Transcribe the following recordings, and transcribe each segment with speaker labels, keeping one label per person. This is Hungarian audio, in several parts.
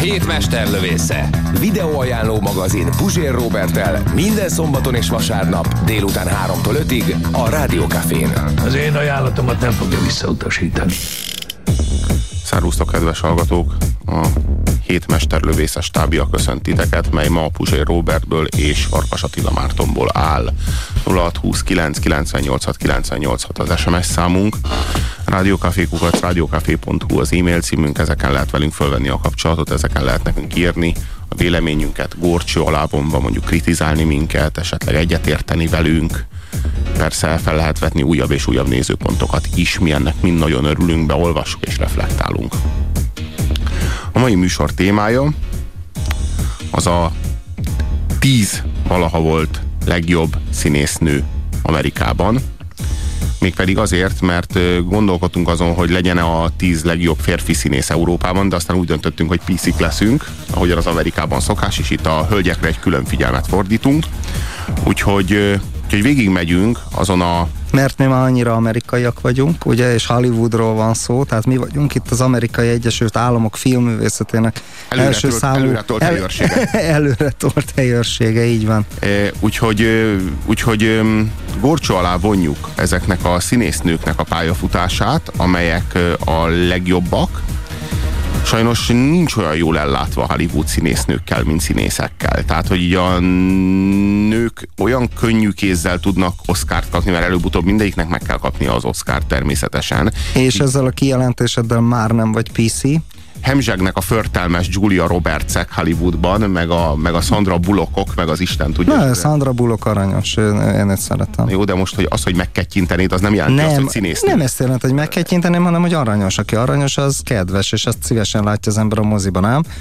Speaker 1: Hét mesterlövésze. Videóajánló magazin Puzsér Robertel minden szombaton és vasárnap délután 3-tól 5-ig a Rádiókafén.
Speaker 2: Az én ajánlatomat nem fogja visszautasítani.
Speaker 3: Szervusztok, kedves hallgatók! A hét mesterlövészes stábja köszönt titeket, mely ma Puzsér Robertből és Farkas Attila Mártonból áll. 0629 986 986 az SMS számunk, rádiókafékukat, rádiókafé.hu az e-mail címünk, ezeken lehet velünk fölvenni a kapcsolatot, ezeken lehet nekünk írni a véleményünket, górcső alábomba mondjuk kritizálni minket, esetleg egyetérteni velünk, persze fel lehet vetni újabb és újabb nézőpontokat is, mi ennek mind nagyon örülünk, beolvassuk és reflektálunk. A mai műsor témája az a tíz valaha volt legjobb színésznő Amerikában. Mégpedig azért, mert gondolkodtunk azon, hogy legyen a tíz legjobb férfi színész Európában, de aztán úgy döntöttünk, hogy piszik leszünk, ahogyan az Amerikában szokás, és itt a hölgyekre egy külön figyelmet fordítunk. Úgyhogy Úgyhogy végigmegyünk azon a
Speaker 4: mert mi már annyira amerikaiak vagyunk, ugye, és Hollywoodról van szó, tehát mi vagyunk itt az Amerikai Egyesült Államok filmművészetének
Speaker 3: előre
Speaker 4: első
Speaker 3: tolt,
Speaker 4: számú...
Speaker 3: Előre tolt helyőrsége.
Speaker 4: előre tolt helyőrsége, így van.
Speaker 3: E, úgyhogy, úgyhogy gorcsó alá vonjuk ezeknek a színésznőknek a pályafutását, amelyek a legjobbak, sajnos nincs olyan jól ellátva Hollywood színésznőkkel, mint színészekkel. Tehát, hogy így a nők olyan könnyű kézzel tudnak Oscárt kapni, mert előbb-utóbb mindegyiknek meg kell kapnia az Oscárt természetesen.
Speaker 4: És ezzel a kijelentéseddel már nem vagy PC?
Speaker 3: Hemzsegnek a förtelmes Julia Robertsek Hollywoodban, meg a, meg a Sandra Bullockok, meg az Isten tudja.
Speaker 4: Na, Sandra Bullock aranyos, én, én ezt szeretem.
Speaker 3: Jó, de most, hogy az, hogy megkettyintenéd, az nem jelenti nem, azt, hogy színésznő.
Speaker 4: Nem ezt jelenti, hogy megkettyinteném, hanem, hogy aranyos. Aki aranyos, az kedves, és azt szívesen látja az ember a moziban, nem?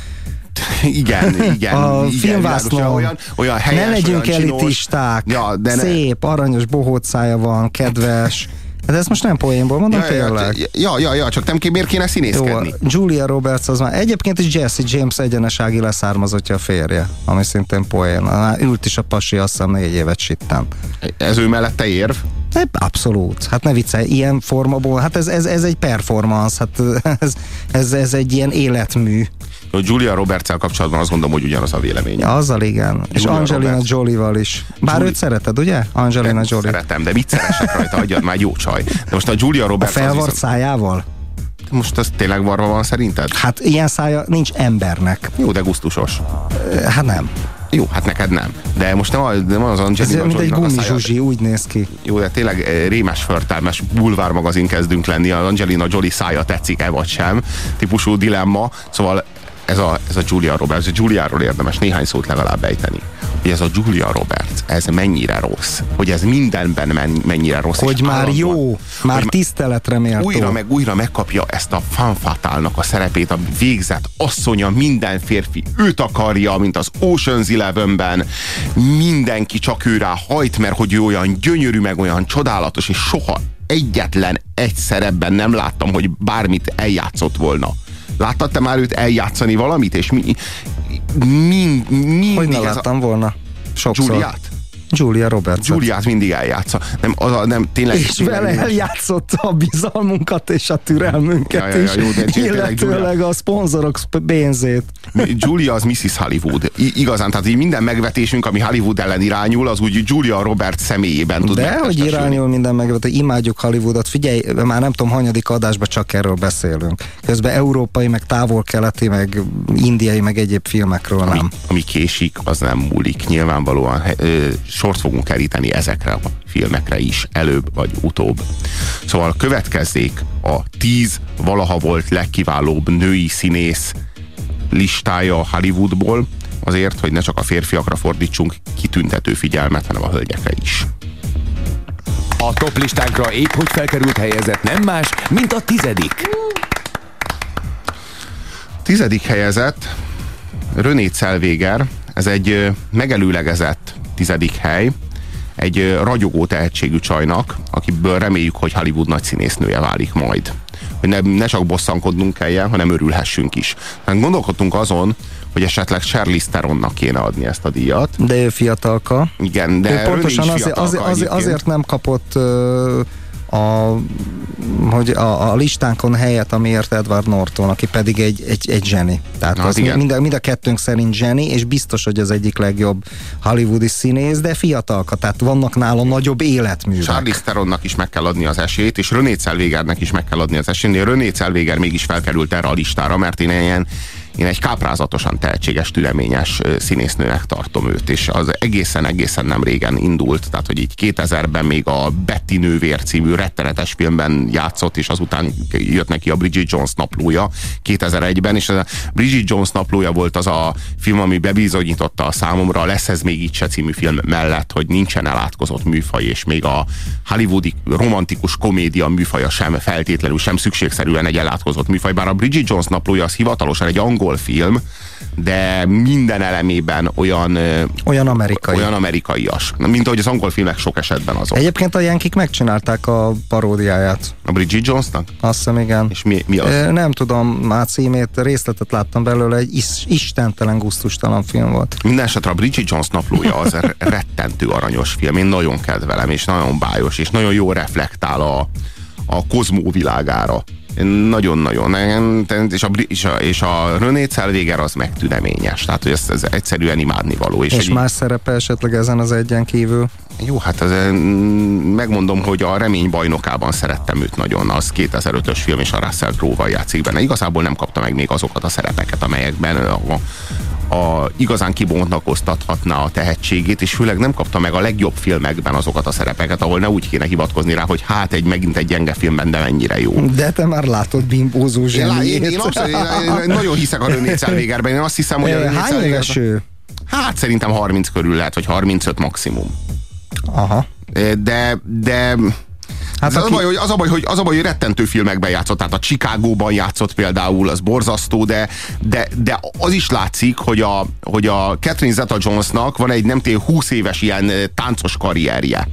Speaker 3: igen, igen.
Speaker 4: A
Speaker 3: igen,
Speaker 4: filmvászlón
Speaker 3: olyan, olyan helyes,
Speaker 4: ne legyünk
Speaker 3: olyan
Speaker 4: elitisták,
Speaker 3: ja, de ne...
Speaker 4: szép, aranyos bohócája van, kedves. Hát ez most nem poénból mondom,
Speaker 3: ja,
Speaker 4: tényleg.
Speaker 3: Ja, ja, ja, csak nem miért kéne színészkedni?
Speaker 4: Jó, Julia Roberts az már. Egyébként is Jesse James egyenesági leszármazottja a férje, ami szintén poén. Ült is a pasi, azt hiszem négy évet sitten.
Speaker 3: Ez ő mellette érv?
Speaker 4: Abszolút. Hát ne viccelj, ilyen formaból, hát ez, ez, ez egy performance, hát ez, ez, ez egy ilyen életmű.
Speaker 3: Julia roberts kapcsolatban azt gondolom, hogy ugyanaz a véleménye.
Speaker 4: Azzal igen. Julia és Angelina Jolie-val is. Bár Julie... őt szereted, ugye? Angelina Jolie.
Speaker 3: Szeretem, de mit szeresek rajta, adjad már jó csaj. De most a Julia Roberts...
Speaker 4: A felvart viszont... szájával?
Speaker 3: Most az tényleg varva van szerinted?
Speaker 4: Hát ilyen szája nincs embernek.
Speaker 3: Jó, de gusztusos.
Speaker 4: Hát nem.
Speaker 3: Jó, hát neked nem. De most nem, az, nem az Angelina
Speaker 4: Ez mint egy gumizsuzsi, úgy néz ki.
Speaker 3: Jó, de tényleg eh, rémes förtelmes bulvár magazin kezdünk lenni. Az Angelina Jolie szája tetszik-e vagy sem? Típusú dilemma. Szóval ez a, ez a Julia Roberts, a Juliáról érdemes néhány szót legalább ejteni. Hogy ez a Julia Roberts, ez mennyire rossz. Hogy ez mindenben mennyire rossz.
Speaker 4: Hogy már állandóan, jó, már tiszteletre méltó.
Speaker 3: Újra meg újra megkapja ezt a fanfatálnak a szerepét, a végzett asszonya, minden férfi őt akarja, mint az Ocean's Elevenben. Mindenki csak ő rá hajt, mert hogy ő olyan gyönyörű, meg olyan csodálatos, és soha egyetlen egy szerepben nem láttam, hogy bármit eljátszott volna. Láttad te már őt eljátszani valamit, és mi, mi, mi
Speaker 4: Hogy ne láttam a... volna? Sokszor.
Speaker 3: Juliát?
Speaker 4: Julia Roberts.
Speaker 3: Juliát mindig eljátsza. Nem, az a, nem, tényleg,
Speaker 4: és tényleg vele eljátszott a bizalmunkat és a türelmünket ja, ja, ja, jó, de is, illetőleg a szponzorok pénzét.
Speaker 3: Julia az Mrs. Hollywood. I igazán, tehát így minden megvetésünk, ami Hollywood ellen irányul, az úgy Julia Roberts személyében tud
Speaker 4: De hogy irányul minden megvetés, imádjuk Hollywoodot. Figyelj, már nem tudom, hanyadik adásban csak erről beszélünk. Közben európai, meg távol-keleti, meg indiai, meg egyéb filmekről nem.
Speaker 3: Ami, ami késik, az nem múlik. Nyilvánvalóan sort fogunk keríteni ezekre a filmekre is, előbb vagy utóbb. Szóval következzék a tíz valaha volt legkiválóbb női színész listája Hollywoodból, azért, hogy ne csak a férfiakra fordítsunk kitüntető figyelmet, hanem a hölgyekre is.
Speaker 1: A top listánkra épp hogy felkerült helyezett nem más, mint a tizedik.
Speaker 3: Tizedik helyezett René Zellweger, ez egy megelőlegezett tizedik hely. egy ragyogó tehetségű csajnak, akiből reméljük, hogy Hollywood nagy színésznője válik majd. Hogy ne, ne csak bosszankodnunk kelljen, hanem örülhessünk is. Hát gondolkodtunk azon, hogy esetleg Charlize Theronnak kéne adni ezt a díjat.
Speaker 4: De ő fiatalka.
Speaker 3: Igen, de
Speaker 4: ő pontosan
Speaker 3: is
Speaker 4: azért, azért, azért, azért nem kapott ö, a, hogy a, a listánkon helyet, amiért Edward Norton, aki pedig egy, egy, egy zseni. Tehát
Speaker 3: Na,
Speaker 4: az
Speaker 3: igen.
Speaker 4: mind, a, mind a kettőnk szerint zseni, és biztos, hogy az egyik legjobb hollywoodi színész, de fiatalka, tehát vannak nála nagyobb életművek.
Speaker 3: Charlize Theronnak is meg kell adni az esélyt, és René Zellwegernek is meg kell adni az esélyt. René Zellweger mégis felkerült erre a listára, mert én ilyen én egy káprázatosan tehetséges, tüleményes színésznőnek tartom őt, és az egészen-egészen nem régen indult, tehát hogy így 2000-ben még a Betty nővér című rettenetes filmben játszott, és azután jött neki a Bridget Jones naplója 2001-ben, és a Bridget Jones naplója volt az a film, ami bebizonyította a számomra, lesz ez még itt se című film mellett, hogy nincsen elátkozott műfaj, és még a hollywoodi romantikus komédia műfaja sem feltétlenül, sem szükségszerűen egy elátkozott műfaj, bár a Bridget Jones naplója az hivatalosan egy angol film, de minden elemében olyan,
Speaker 4: Olyan amerikai.
Speaker 3: olyan amerikaias. Mint ahogy az angol filmek sok esetben azok.
Speaker 4: Egyébként a Yankik megcsinálták a paródiáját.
Speaker 3: A Bridget Jonesnak?
Speaker 4: Azt hiszem, igen.
Speaker 3: És mi, mi az?
Speaker 4: Ö, Nem tudom már címét, részletet láttam belőle, egy is, istentelen, gusztustalan film volt.
Speaker 3: Minden esetre a Bridget Jones naplója az rettentő aranyos film. Én nagyon kedvelem, és nagyon bájos, és nagyon jól reflektál a, a kozmó világára. Nagyon-nagyon. És a, és a, és a René Zellweger az megtüneményes. Tehát, hogy ez, ez egyszerűen imádnivaló. És,
Speaker 4: És
Speaker 3: egy,
Speaker 4: más szerepe esetleg ezen az egyen kívül?
Speaker 3: Jó, hát ez, megmondom, hogy a Remény bajnokában szerettem őt nagyon. Az 2005-ös film, és a Russell Crowe-val játszik benne. Igazából nem kapta meg még azokat a szerepeket, amelyekben a, a igazán kibontakoztathatná a tehetségét, és főleg nem kapta meg a legjobb filmekben azokat a szerepeket, ahol ne úgy kéne hivatkozni rá, hogy hát egy megint egy gyenge filmben, de mennyire jó.
Speaker 4: De te már látod bimbózó
Speaker 3: Én, lá- én, én, abszolút, én, én nagyon hiszek a René Zellwegerben. Én azt hiszem, hogy a
Speaker 4: Ö,
Speaker 3: René
Speaker 4: Hány éves ő?
Speaker 3: Hát szerintem 30 körül lehet, vagy 35 maximum.
Speaker 4: Aha.
Speaker 3: De, de
Speaker 4: Hát
Speaker 3: az,
Speaker 4: aki-
Speaker 3: a baj, hogy, az, a baj, hogy, az a baj, hogy rettentő filmekben játszott, tehát a Chicagóban játszott például, az borzasztó, de, de, de az is látszik, hogy a, hogy a Catherine Zeta-Jonesnak van egy nem tény 20 éves ilyen ö, táncos karrierje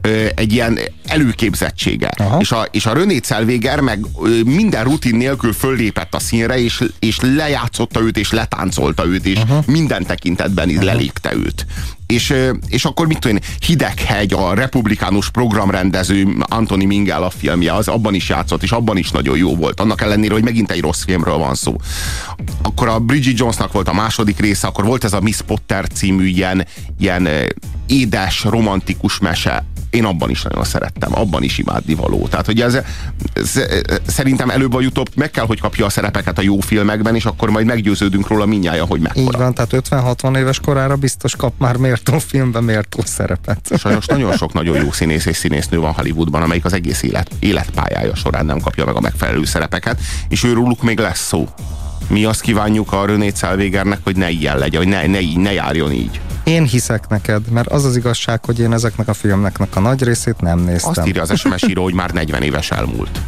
Speaker 3: Ö, egy ilyen előképzettsége.
Speaker 4: Aha.
Speaker 3: És a, és a René Zellweger meg ö, minden rutin nélkül föllépett a színre, és, és lejátszotta őt, és letáncolta őt, és uh-huh. minden tekintetben uh-huh. lelépte őt. És, ö, és akkor mit tudom én, Hideghegy, a republikánus programrendező Anthony Mingel a filmje, az abban is játszott, és abban is nagyon jó volt, annak ellenére, hogy megint egy rossz filmről van szó. Akkor a Bridget Jonesnak volt a második része, akkor volt ez a Miss Potter című ilyen, ilyen édes, romantikus mese, én abban is nagyon szerettem, abban is imádni való. Tehát, hogy ez, ez, szerintem előbb vagy utóbb meg kell, hogy kapja a szerepeket a jó filmekben, és akkor majd meggyőződünk róla minnyája, hogy
Speaker 4: Így
Speaker 3: mekkora.
Speaker 4: van, tehát 50-60 éves korára biztos kap már méltó filmben méltó szerepet.
Speaker 3: Sajnos nagyon sok nagyon jó színész és színésznő van Hollywoodban, amelyik az egész élet, életpályája során nem kapja meg a megfelelő szerepeket, és őróluk még lesz szó. Mi azt kívánjuk a René Zellwegernek, hogy ne ilyen legyen, hogy ne, ne, ne járjon így.
Speaker 4: Én hiszek neked, mert az az igazság, hogy én ezeknek a filmeknek a nagy részét nem néztem.
Speaker 3: Azt írja az SMS író, hogy már 40 éves elmúlt.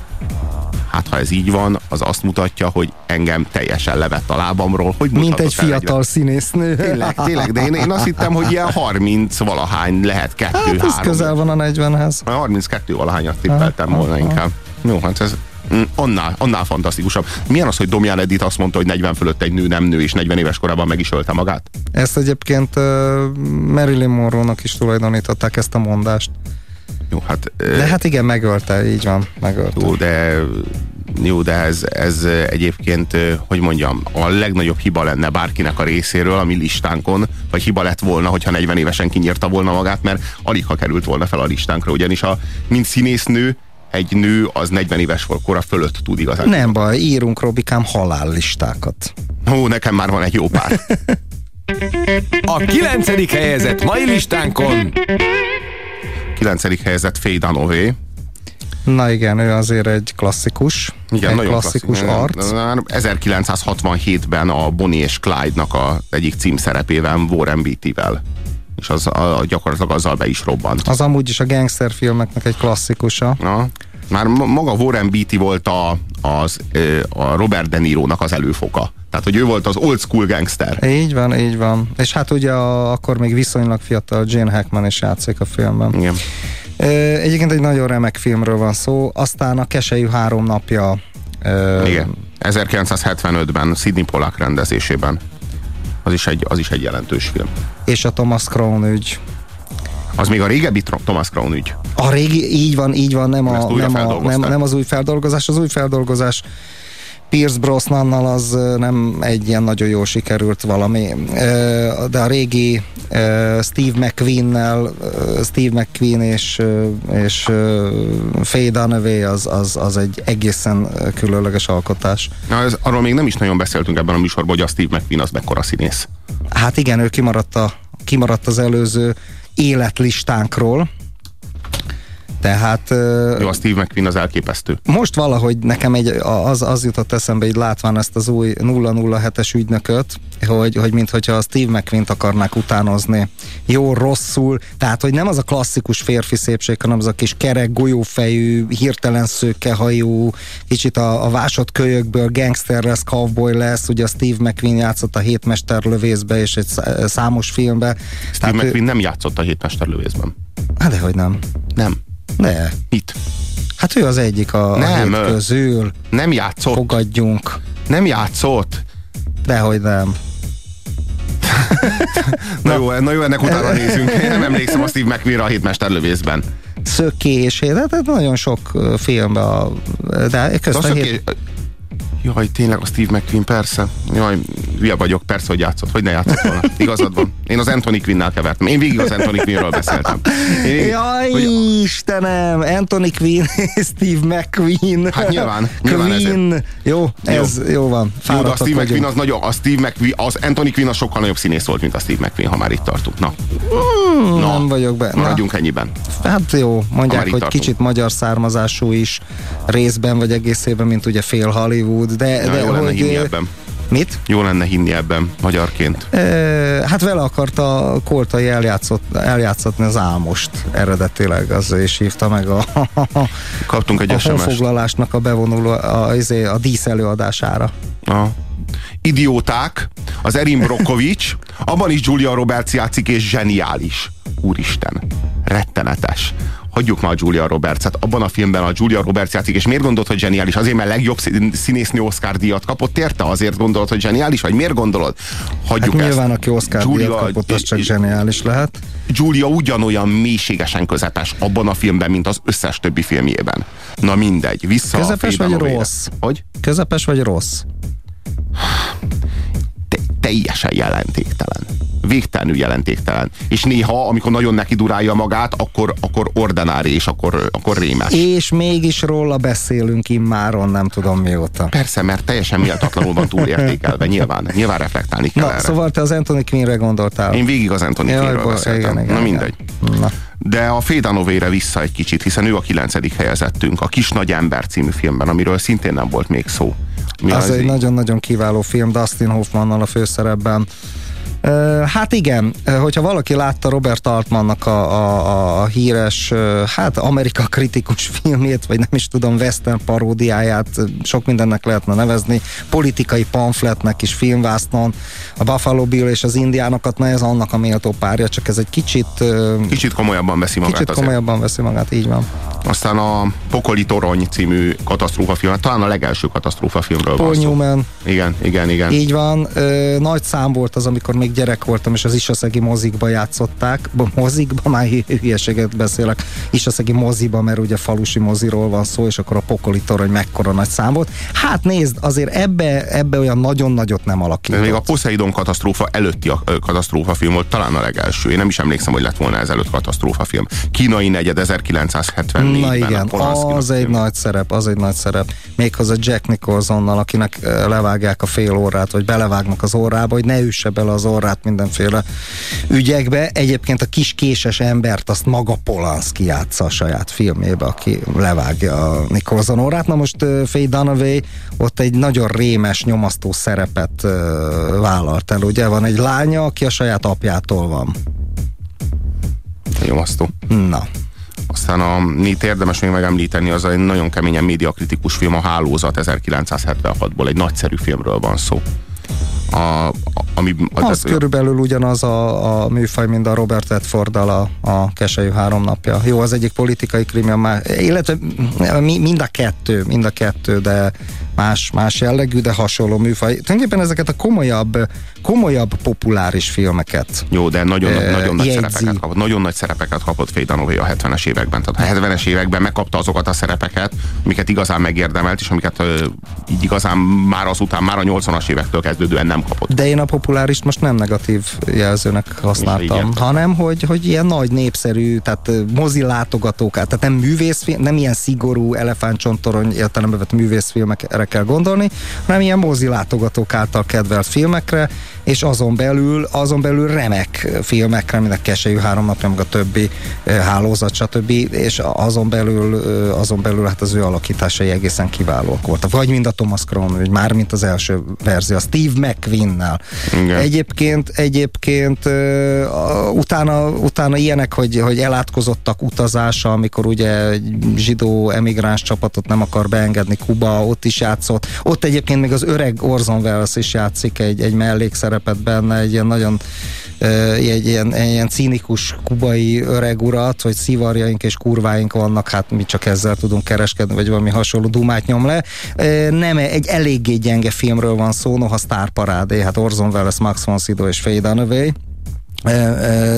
Speaker 3: Hát ha ez így van, az azt mutatja, hogy engem teljesen levett a lábamról. Hogy
Speaker 4: Mint egy fiatal színésznő.
Speaker 3: Tényleg, tényleg, de én, én azt hittem, hogy ilyen 30 valahány lehet, kettő,
Speaker 4: Hát ez
Speaker 3: három.
Speaker 4: közel van a 40-hez.
Speaker 3: 32 valahányat tippeltem
Speaker 4: Ah,
Speaker 3: volna inkább. Jó, hát ez annál, annál fantasztikusabb. Milyen az, hogy Domján Edith azt mondta, hogy 40 fölött egy nő nem nő, és 40 éves korában meg is ölte magát?
Speaker 4: Ezt egyébként uh, Marilyn Monroe-nak is tulajdonították ezt a mondást.
Speaker 3: Jó, hát...
Speaker 4: De hát igen, megölte, így van, megölte.
Speaker 3: Jó, de jó, de ez, ez egyébként, hogy mondjam, a legnagyobb hiba lenne bárkinek a részéről a mi listánkon, vagy hiba lett volna, hogyha 40 évesen kinyírta volna magát, mert alig ha került volna fel a listánkra, ugyanis a, mint színésznő, egy nő az 40 éves kora fölött tud igazán.
Speaker 4: Nem baj, írunk Robikám halállistákat.
Speaker 3: Ó, nekem már van egy jó pár.
Speaker 1: A kilencedik helyezett mai listánkon
Speaker 3: 9. helyezett Faye Dunaway.
Speaker 4: Na igen, ő azért egy klasszikus.
Speaker 3: Igen,
Speaker 4: egy
Speaker 3: nagyon
Speaker 4: klasszikus
Speaker 3: klasszikus.
Speaker 4: arc.
Speaker 3: 1967-ben a Bonnie és Clyde-nak a egyik címszerepében Warren Beatty-vel. És az a, gyakorlatilag azzal be is robbant.
Speaker 4: Az amúgy is a gangster filmeknek egy klasszikusa.
Speaker 3: Na, már ma- maga Warren Beatty volt a, az a Robert De Niro-nak az előfoka. Tehát, hogy ő volt az old school gangster.
Speaker 4: Így van, így van. És hát ugye a, akkor még viszonylag fiatal Jane Hackman is játszik a filmben.
Speaker 3: Igen.
Speaker 4: Egyébként egy nagyon remek filmről van szó. Aztán a Keselyű három napja.
Speaker 3: Igen. 1975-ben Sidney Pollack rendezésében. Az is egy, az is egy jelentős film.
Speaker 4: És a Thomas Crown ügy.
Speaker 3: Az még a régebbi Thomas Crown ügy.
Speaker 4: A régi, így van, így van, nem, a, nem, a, nem, nem az új feldolgozás. Az új feldolgozás Pierce Brosnannal az nem egy ilyen nagyon jól sikerült valami, de a régi Steve McQueen-nel, Steve McQueen és, és Faye Dunaway az, az, az egy egészen különleges alkotás.
Speaker 3: Na, ez, arról még nem is nagyon beszéltünk ebben a műsorban, hogy a Steve McQueen az mekkora színész.
Speaker 4: Hát igen, ő kimaradt, a, kimaradt az előző életlistánkról, tehát...
Speaker 3: Jó, a Steve McQueen az elképesztő.
Speaker 4: Most valahogy nekem egy, az, az jutott eszembe, így látván ezt az új 007-es ügynököt, hogy, hogy mintha a Steve McQueen-t akarnák utánozni. Jó, rosszul, tehát hogy nem az a klasszikus férfi szépség, hanem az a kis kerek, golyófejű, hirtelen szőkehajú, kicsit a, a vásott kölyökből gangster lesz, cowboy lesz, ugye a Steve McQueen játszott a hétmester lövészbe és egy számos filmbe.
Speaker 3: Steve tehát McQueen ő... nem játszott a hétmester lövészben.
Speaker 4: Hát dehogy nem.
Speaker 3: Nem.
Speaker 4: De.
Speaker 3: Itt.
Speaker 4: Hát ő az egyik a, nem, a közül.
Speaker 3: Nem játszott.
Speaker 4: Fogadjunk.
Speaker 3: Nem játszott.
Speaker 4: Dehogy nem.
Speaker 3: na, jó, na jó, ennek utána nézünk. Én nem emlékszem a Steve McQueen a hétmester lövészben.
Speaker 4: Szökés, tehát nagyon sok filmben, de közt a hét...
Speaker 3: Jaj, tényleg a Steve McQueen, persze. Jaj, hülye vagyok, persze, hogy játszott. Hogy ne játszott volna? Igazad van. Én az Anthony Quinn-nál kevertem. Én végig az Anthony Quinn-ről beszéltem.
Speaker 4: Én, Jaj, hogy... Istenem! Anthony Quinn, Steve McQueen.
Speaker 3: Hát nyilván. nyilván
Speaker 4: Queen. Ezért. Jó, ez jó, jó van.
Speaker 3: Jó, de a Steve McQueen az nagyon, a Steve McQueen, az Anthony Quinn az sokkal nagyobb színész volt, mint a Steve McQueen, ha már itt tartunk. Na.
Speaker 4: Mm, Na. Nem vagyok be.
Speaker 3: Maradjunk ennyiben.
Speaker 4: Hát jó, mondják, hogy tartunk. kicsit magyar származású is részben vagy egészében, mint ugye fél Hollywood, de,
Speaker 3: Na,
Speaker 4: de
Speaker 3: jó lenne hinni ebben.
Speaker 4: Mit?
Speaker 3: Jó lenne hinni ebben magyarként.
Speaker 4: E, hát vele akarta Koltai eljátszott, eljátszatni az álmost eredetileg, az és hívta meg a,
Speaker 3: Kaptunk egy
Speaker 4: a honfoglalásnak a bevonuló a, a, izé, a dísz előadására.
Speaker 3: A idióták, az Erin Brokovics, abban is Julia Roberts játszik, és zseniális. Úristen, rettenetes hagyjuk már a Julia Roberts-et. Abban a filmben a Julia Roberts játszik, és miért gondolod, hogy zseniális? Azért, mert legjobb színésznő Oscar díjat kapott érte? Azért gondolod, hogy zseniális? Vagy miért gondolod?
Speaker 4: Hagyjuk hát ezt. nyilván, aki Oscar Julia, díjat kapott, az csak zseniális lehet.
Speaker 3: Julia ugyanolyan mélységesen közepes abban a filmben, mint az összes többi filmjében. Na mindegy, vissza
Speaker 4: Közepes
Speaker 3: a
Speaker 4: vagy rossz?
Speaker 3: Hogy?
Speaker 4: Közepes vagy rossz?
Speaker 3: Te, teljesen jelentéktelen végtelenül jelentéktelen. És néha, amikor nagyon neki durálja magát, akkor, akkor ordinári, és akkor, akkor rémes.
Speaker 4: És mégis róla beszélünk immáron, nem tudom mióta.
Speaker 3: Persze, mert teljesen méltatlanul van túlértékelve, nyilván. Nyilván reflektálni kell
Speaker 4: Na,
Speaker 3: erre.
Speaker 4: Szóval te az Anthony Quinn-re gondoltál.
Speaker 3: Én végig az Anthony Quinn-ről beszéltem. Igen, igen, Na mindegy. Na. De a Fédanovére vissza egy kicsit, hiszen ő a kilencedik helyezettünk, a Kis Nagy Ember című filmben, amiről szintén nem volt még szó.
Speaker 4: Mi az, az egy nagyon-nagyon kiváló film, Dustin Hoffmannal a főszerepben. Hát igen, hogyha valaki látta Robert Altmannak a, a, a híres, hát Amerika kritikus filmét, vagy nem is tudom, western paródiáját, sok mindennek lehetne nevezni, politikai pamfletnek is filmvásznon, a Buffalo Bill és az indiánokat, na ez annak a méltó párja, csak ez egy kicsit...
Speaker 3: Kicsit komolyabban veszi magát
Speaker 4: Kicsit azért. komolyabban veszi magát, így van.
Speaker 3: Aztán a Pokoli Torony című katasztrófafilm, talán a legelső katasztrófafilmről
Speaker 4: Paul van szó. Newman.
Speaker 3: Igen, igen, igen.
Speaker 4: Így van. Nagy szám volt az, amikor még gyerek voltam, és az Isaszegi mozikba játszották. Mozikba, már hülyeséget beszélek. Isaszegi moziba, mert ugye falusi moziról van szó, és akkor a Pokoli Torony mekkora nagy szám volt. Hát nézd, azért ebbe, ebbe olyan nagyon nagyot nem alakított.
Speaker 3: Még a Poseidon katasztrófa előtti a katasztrófa film volt talán a legelső. Én nem is emlékszem, hogy lett volna ezelőtt katasztrófa film. Kínai negyed 1970
Speaker 4: Na igen, az egy nagy szerep, az egy nagy szerep. Méghozzá Jack Nicholsonnal, akinek levágják a fél órát, vagy belevágnak az órába, hogy ne üsse bele az órát mindenféle ügyekbe. Egyébként a kis késes embert azt maga Polanski játsza a saját filmébe, aki levágja a Nicholson órát. Na most Faye Dunaway ott egy nagyon rémes, nyomasztó szerepet vállalt el. Ugye van egy lánya, aki a saját apjától van.
Speaker 3: Nyomasztó.
Speaker 4: Na.
Speaker 3: Aztán a, itt érdemes még megemlíteni, az egy nagyon keményen médiakritikus film, a Hálózat 1976-ból, egy nagyszerű filmről van szó.
Speaker 4: A, ami, az, az körülbelül ugyanaz a, a műfaj, mint a Robert edford a, a Keselyű három napja. Jó, az egyik politikai krimi, illetve mind a kettő, mind a kettő, de más, más jellegű, de hasonló műfaj. Tulajdonképpen ezeket a komolyabb, komolyabb populáris filmeket.
Speaker 3: Jó, de nagyon, uh, nagyon nagy szerepeket kapott. Nagyon nagy szerepeket kapott Dunaway a 70-es években. Tehát a 70-es években megkapta azokat a szerepeket, amiket igazán megérdemelt, és amiket uh, így igazán már azután, már a 80-as évektől kezdődően nem kapott.
Speaker 4: De én a populáris most nem negatív jelzőnek használtam, hanem hogy, hogy ilyen nagy népszerű, tehát mozi látogatók, tehát nem művészfilm, nem ilyen szigorú elefántcsontorony értelembe vett művészfilmekre kell gondolni, hanem ilyen mozi látogatók által kedvelt filmekre, és azon belül, azon belül remek filmekre, mint a Keselyű három napja, meg a többi hálózat, stb. És azon belül, azon belül hát az ő alakításai egészen kiválóak voltak. Vagy mind a Thomas Crown, vagy már mint az első verzió, a Steve McQueen-nel. Egyébként, egyébként utána, utána ilyenek, hogy, hogy elátkozottak utazása, amikor ugye egy zsidó emigráns csapatot nem akar beengedni Kuba, ott is játszott. Ott egyébként még az öreg Orson Welles is játszik egy, egy mellékszerepet benne, egy ilyen nagyon egy ilyen, egy ilyen cínikus kubai öreg urat, hogy szivarjaink és kurváink vannak, hát mi csak ezzel tudunk kereskedni, vagy valami hasonló dumát nyom le. Nem, egy eléggé gyenge filmről van szó, noha sztárparádé, hát Orson Welles, Max von Sydow és Faye Dunaway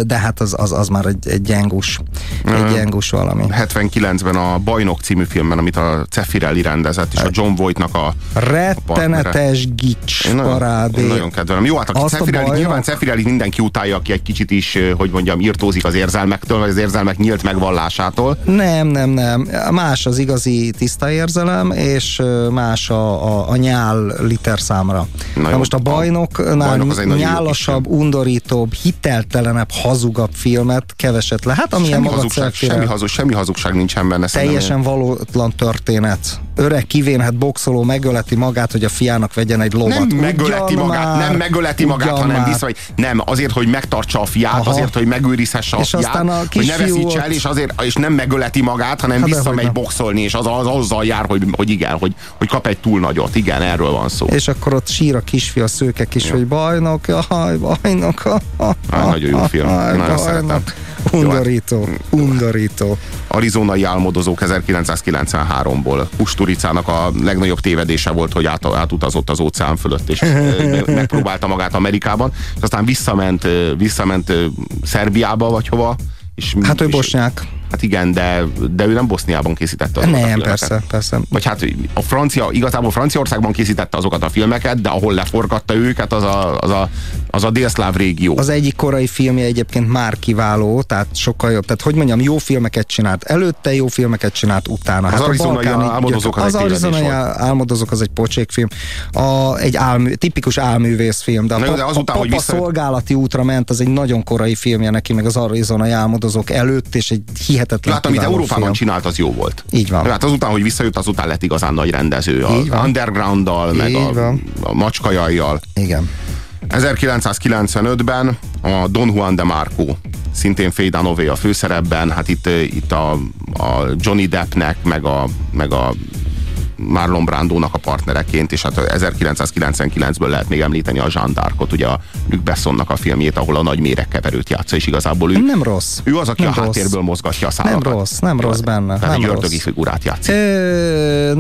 Speaker 4: de hát az, az, az már egy, egy gyengus, egy gyengus valami.
Speaker 3: 79-ben a Bajnok című filmben, amit a Cefirelli rendezett, és a John Voightnak a
Speaker 4: Rettenetes a gics
Speaker 3: én nagyon,
Speaker 4: parádé.
Speaker 3: Én nagyon kedvelem. Jó, hát a Cefirelli, a nyilván Cefirelli mindenki utálja, aki egy kicsit is, hogy mondjam, írtózik az érzelmektől, vagy az érzelmek nyílt megvallásától.
Speaker 4: Nem, nem, nem. Más az igazi tiszta érzelem, és más a, a, a nyál liter számra. Na, Na most a bajnoknál a bajnok nyálasabb, undorítóbb, hitel hiteltelenebb, hazugabb filmet keveset lehet. Hát
Speaker 3: amilyen semmi, hazugság, semmi, hazug, semmi hazugság nincsen benne.
Speaker 4: Teljesen valótlan történet. Öreg kivénhet boxoló megöleti magát, hogy a fiának vegyen egy lovat.
Speaker 3: Nem megöleti Ugyan magát, már, nem megöleti magát, hanem vissza, vagy nem, azért, hogy megtartsa a fiát, Aha. azért, hogy megőrizhesse a és fiát, aztán a hogy ne veszítse el, és, azért, és nem megöleti magát, hanem hát visszamegy boxolni, és az, az azzal jár, hogy, hogy igen, hogy, hogy kap egy túl nagyot. Igen, erről van szó.
Speaker 4: És akkor ott sír a kisfia, szőke is, hogy bajnok, jaj, bajnok.
Speaker 3: Ah, nagyon jó film. Ah, nagyon szeretem.
Speaker 4: Undorító, undorító.
Speaker 3: Arizonai álmodozók 1993-ból. Kusturicának a legnagyobb tévedése volt, hogy át, átutazott az óceán fölött, és megpróbálta magát Amerikában, és aztán visszament, visszament Szerbiába, vagy hova.
Speaker 4: És, hát ő bosnyák.
Speaker 3: Hát igen, de, de ő nem Boszniában készítette azokat
Speaker 4: Nem, a persze, persze.
Speaker 3: Vagy hát a francia, igazából Franciaországban készítette azokat a filmeket, de ahol leforgatta őket, az a, az a, az a délszláv régió.
Speaker 4: Az egyik korai filmje egyébként már kiváló, tehát sokkal jobb. Tehát hogy mondjam, jó filmeket csinált előtte, jó filmeket csinált utána.
Speaker 3: Az hát Arizonai álmodozók
Speaker 4: az, az Arizonai álmodozók az egy pocsékfilm. A, egy álmű, tipikus álművészfilm, de a, Na, de azután, a papa vissza... szolgálati útra ment, az egy nagyon korai filmje neki, meg az Arizonai álmodozók előtt, és egy hihetetlen
Speaker 3: Hát amit Európában film. csinált, az jó volt.
Speaker 4: Így van.
Speaker 3: Hát azután, hogy visszajött, azután lett igazán nagy rendező. A Underground-dal, meg a, a macskajajjal.
Speaker 4: Igen.
Speaker 3: 1995-ben a Don Juan de Marco, szintén Faye Dunaway a főszerepben, hát itt, itt a, a Johnny Deppnek, meg a, meg a Marlon Brandónak a partnereként, és hát 1999-ből lehet még említeni a Jean d'Arcot, ugye a Luc Bessonnak a filmjét, ahol a nagy méregkeverőt játsza, és igazából ő,
Speaker 4: nem rossz.
Speaker 3: ő az, aki nem a rossz. háttérből mozgatja a szálakat.
Speaker 4: Nem rossz, nem rossz benne.
Speaker 3: Tehát
Speaker 4: nem
Speaker 3: egy ördögi figurát játszik.
Speaker 4: Ö,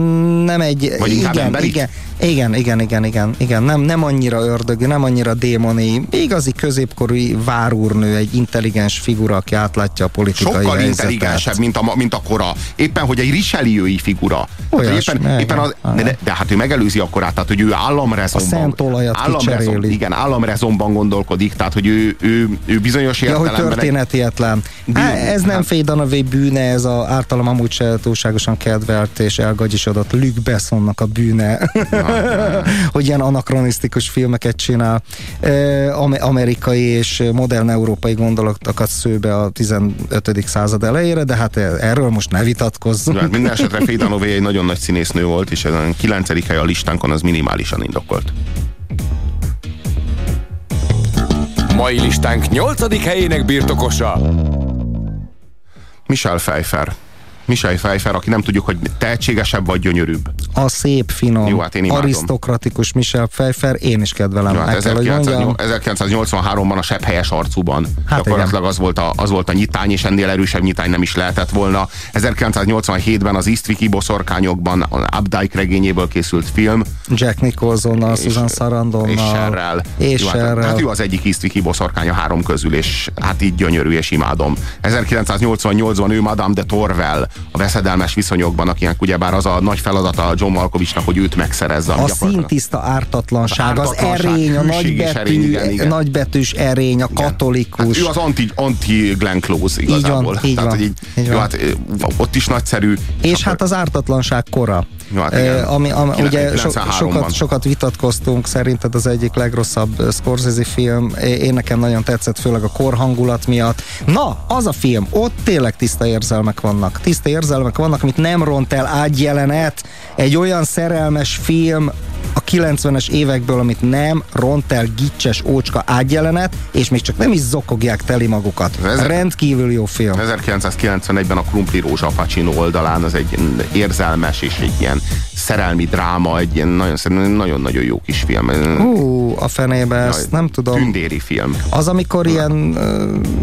Speaker 4: nem egy...
Speaker 3: Vagy
Speaker 4: igen,
Speaker 3: emberi?
Speaker 4: igen, igen, igen, igen, igen, igen. Nem, nem annyira ördögi, nem annyira démoni. Igazi középkorú várúrnő, egy intelligens figura, aki átlátja a politikai
Speaker 3: Sokkal
Speaker 4: helyzetet.
Speaker 3: intelligensebb, mint a, mint a kora. Éppen, hogy egy richelieu figura. Olyas, éppen, éppen az, de, de, de, hát ő megelőzi a korát, tehát hogy ő államrezonban.
Speaker 4: A szent olajat államrezon,
Speaker 3: Igen, államrezonban gondolkodik, tehát hogy ő, ő, ő bizonyos értelemben...
Speaker 4: Ja, hogy történetietlen. Há, ez nem hát, a bűne, ez a általam amúgy se túlságosan kedvelt és elgagyisodott Luke Bessonnak a bűne. hogy ilyen anakronisztikus filmeket csinál. Amerikai és modern európai gondolatokat szőbe a 15. század elejére, de hát erről most ne vitatkozzunk.
Speaker 3: Hát minden esetre Faye egy nagyon nagy színésznő volt, és ez a 9. hely a listánkon az minimálisan indokolt.
Speaker 1: Mai listánk 8. helyének birtokosa
Speaker 3: Michel Pfeiffer. Michel Pfeiffer, aki nem tudjuk, hogy tehetségesebb vagy gyönyörűbb.
Speaker 4: A szép, finom,
Speaker 3: Jó, hát én imádom.
Speaker 4: arisztokratikus Michel Pfeiffer, én is kedvelem.
Speaker 3: Jó, hát
Speaker 4: kell, hogy mondjam.
Speaker 3: 1983-ban a sebb helyes arcúban.
Speaker 4: Hát
Speaker 3: Gyakorlatilag az volt, a, az volt a nyitány, és ennél erősebb nyitány nem is lehetett volna. 1987-ben az Eastwicki boszorkányokban a Updike regényéből készült film.
Speaker 4: Jack Nicholsonnal, Susan Sarandonnal.
Speaker 3: És Sherrel.
Speaker 4: És
Speaker 3: Jó, hát,
Speaker 4: Sherrel.
Speaker 3: hát ő az egyik Eastwicki boszorkány a három közül, és hát így gyönyörű, és imádom. 1988-ban ő Madame de Torvel a veszedelmes viszonyokban, akinek ugyebár az a nagy feladata a John Malkovichnak, hogy őt megszerezze.
Speaker 4: A szintiszta ártatlanság,
Speaker 3: Az
Speaker 4: az,
Speaker 3: ártatlanság,
Speaker 4: erény, a
Speaker 3: és
Speaker 4: nagybetű,
Speaker 3: erény, igen, igen.
Speaker 4: nagybetűs erény, a
Speaker 3: Igen.
Speaker 4: katolikus.
Speaker 3: Hát ő az anti, anti Glenn Close igazából.
Speaker 4: így
Speaker 3: Tehát,
Speaker 4: van,
Speaker 3: így,
Speaker 4: így
Speaker 3: jó,
Speaker 4: van.
Speaker 3: hát, ö, ott is nagyszerű.
Speaker 4: És
Speaker 3: akkor-
Speaker 4: hát az ártatlanság kora.
Speaker 3: Jó, hát igen.
Speaker 4: Ami, ami, ugye so,
Speaker 3: 93-ban.
Speaker 4: sokat, sokat vitatkoztunk, szerinted az egyik legrosszabb Scorsese film. Én nekem nagyon tetszett, főleg a korhangulat miatt. Na, az a film, ott tényleg tiszta érzelmek vannak. Tiszta érzelmek vannak, amit nem ront el ágyjelenet. Egy olyan szerelmes film, a 90-es évekből, amit nem ront el gicses ócska ágyjelenet, és még csak nem is zokogják teli magukat.
Speaker 3: Ezek-
Speaker 4: Rendkívül jó film.
Speaker 3: 1991-ben a Krumpli Rózsa Pacino oldalán az egy érzelmes és egy ilyen szerelmi dráma, egy ilyen nagyon nagyon-nagyon jó kis film.
Speaker 4: Hú, a fenébe ezt nem tudom.
Speaker 3: Tündéri film.
Speaker 4: Az, amikor ilyen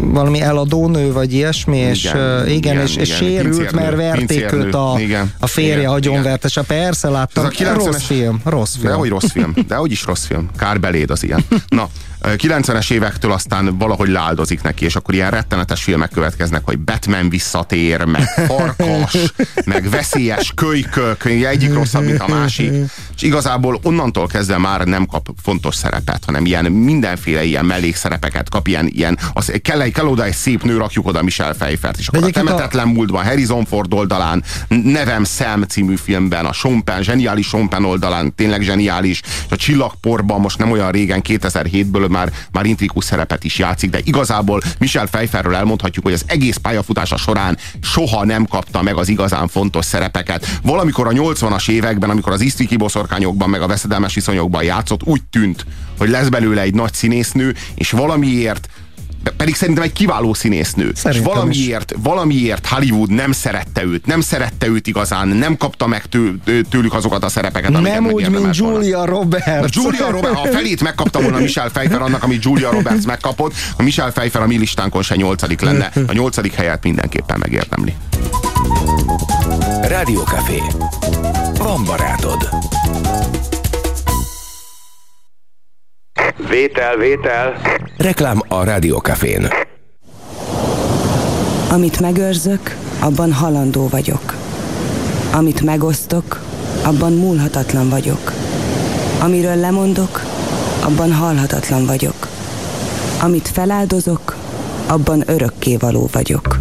Speaker 4: valami eladónő, vagy ilyesmi, és
Speaker 3: Igen,
Speaker 4: ö, igen,
Speaker 3: igen,
Speaker 4: és, és
Speaker 3: igen,
Speaker 4: sérült,
Speaker 3: pincérnő,
Speaker 4: mert verték őt a,
Speaker 3: igen,
Speaker 4: a férje
Speaker 3: igen,
Speaker 4: agyonvert, és persze láttam,
Speaker 3: Ez a 90-es
Speaker 4: rossz film, rossz film.
Speaker 3: De hogy rossz film. De hogy is rossz film. Kár beléd az ilyen. Na, 90-es évektől aztán valahogy láldozik neki, és akkor ilyen rettenetes filmek következnek, hogy Batman visszatér, meg farkas, meg veszélyes kölykök, egyik rosszabb, mint a másik. És igazából onnantól kezdve már nem kap fontos szerepet, hanem ilyen mindenféle ilyen mellékszerepeket kap, ilyen, ilyen az, kell, kell oda egy szép nő, rakjuk oda Michelle Pfeiffert, és akkor a
Speaker 4: egyébként a-
Speaker 3: temetetlen múltban, Harrison Ford oldalán, Nevem Sam című filmben, a Sean Penn, zseniális Sean Penn oldalán, tényleg zseniális, és a Csillagporban most nem olyan régen, 2007-ből már, már intrikus szerepet is játszik, de igazából Michel Pfeifferről elmondhatjuk, hogy az egész pályafutása során soha nem kapta meg az igazán fontos szerepeket. Valamikor a 80-as években, amikor az Isztriki boszorkányokban, meg a veszedelmes viszonyokban játszott, úgy tűnt, hogy lesz belőle egy nagy színésznő, és valamiért pedig szerintem egy kiváló színésznő.
Speaker 4: Szerintem
Speaker 3: és valamiért, valamiért Hollywood nem szerette őt, nem szerette őt igazán, nem kapta meg tő, tő- tőlük azokat a szerepeket, amiket
Speaker 4: nem úgy, mint
Speaker 3: megérdemelt volna.
Speaker 4: Julia Roberts.
Speaker 3: A Julia Roberts, ha a felét megkapta volna Michelle Pfeiffer annak, amit Julia Roberts megkapott, a Michelle Pfeiffer a mi listánkon se nyolcadik lenne. A nyolcadik helyet mindenképpen megérdemli.
Speaker 1: Rádiókafé. Van barátod.
Speaker 5: Vétel, vétel.
Speaker 1: Reklám a Rádiókafén.
Speaker 6: Amit megőrzök, abban halandó vagyok. Amit megosztok, abban múlhatatlan vagyok. Amiről lemondok, abban halhatatlan vagyok. Amit feláldozok, abban örökké való vagyok.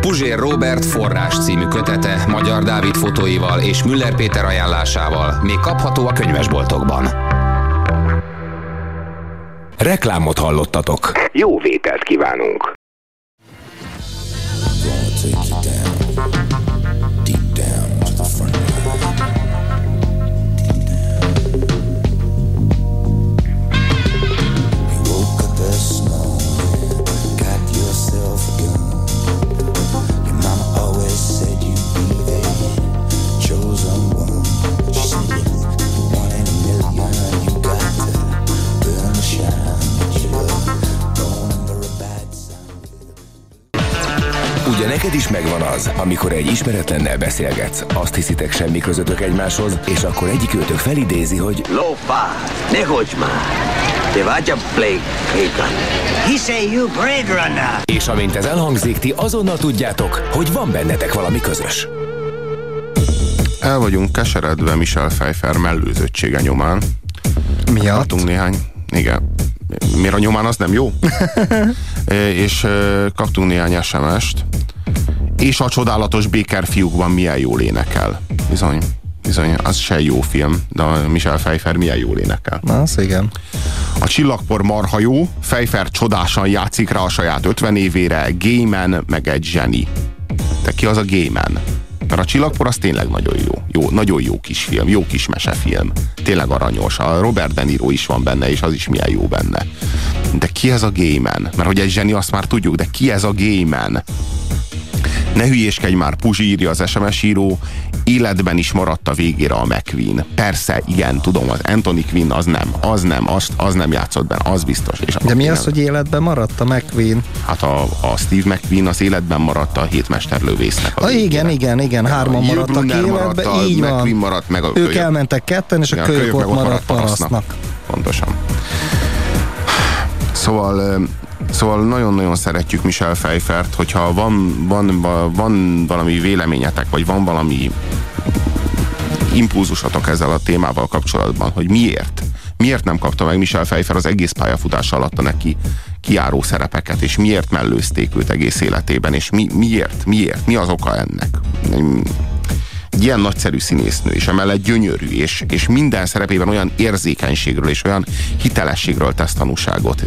Speaker 7: Puzsér Robert forrás című kötete Magyar Dávid fotóival és Müller Péter ajánlásával még kapható a könyvesboltokban.
Speaker 1: Reklámot hallottatok.
Speaker 5: Jó vételt kívánunk.
Speaker 1: Ugye neked is megvan az, amikor egy ismeretlennel beszélgetsz, azt hiszitek semmi közöttök egymáshoz, és akkor egyik őtök felidézi, hogy
Speaker 8: Lófá, ne hogy már. Te vagy a Blake Caitlin.
Speaker 9: He say you Blade Runner.
Speaker 1: és amint ez elhangzik, ti azonnal tudjátok, hogy van bennetek valami közös.
Speaker 3: El vagyunk keseredve Michel Pfeiffer mellőzöttsége nyomán.
Speaker 4: Miatt?
Speaker 3: Kaptunk néhány, igen. Miért a nyomán az nem jó? És kaptunk néhány SMS-t. És a csodálatos Béker fiúkban milyen jól énekel. Bizony, bizony, az se jó film, de a Michel Pfeiffer milyen jól énekel.
Speaker 4: Na, az igen.
Speaker 3: A csillagpor marha jó, Pfeiffer csodásan játszik rá a saját 50 évére, Gayman meg egy zseni. De ki az a Gayman? Mert a csillagpor az tényleg nagyon jó. jó. Nagyon jó kis film, jó kis mesefilm. Tényleg aranyos. A Robert De Niro is van benne, és az is milyen jó benne. De ki ez a Gayman? Mert hogy egy zseni, azt már tudjuk, de ki ez a Gayman? Ne hülyéskedj már, Puzsi írja az SMS író, életben is maradt a végére a McQueen. Persze, igen, tudom, az Anthony Quinn az nem, az nem, az, az nem játszott benne, az biztos. És
Speaker 4: De mi
Speaker 3: nem.
Speaker 4: az, hogy életben maradt a McQueen?
Speaker 3: Hát a, a Steve McQueen az életben maradt a hétmesterlővésznek.
Speaker 4: Ah, igen, igen, igen, hárman
Speaker 3: Yul
Speaker 4: maradtak életben,
Speaker 3: maradt, a
Speaker 4: így
Speaker 3: McQueen
Speaker 4: van.
Speaker 3: maradt, meg a
Speaker 4: Ők
Speaker 3: kölyök.
Speaker 4: elmentek ketten, és a
Speaker 3: Ja,
Speaker 4: kölyök ott
Speaker 3: meg
Speaker 4: maradt parasztnak.
Speaker 3: Pontosan. Szóval, szóval nagyon-nagyon szeretjük Michel Pfeiffert, hogyha van, van, van valami véleményetek, vagy van valami impulzusotok ezzel a témával kapcsolatban, hogy miért? Miért nem kapta meg Michel Pfeiffer az egész pályafutása alatt a neki kiáró szerepeket, és miért mellőzték őt egész életében, és mi, miért? Miért? Mi az oka ennek? Egy ilyen nagyszerű színésznő, és emellett gyönyörű, és, és minden szerepében olyan érzékenységről és olyan hitelességről tesz tanúságot.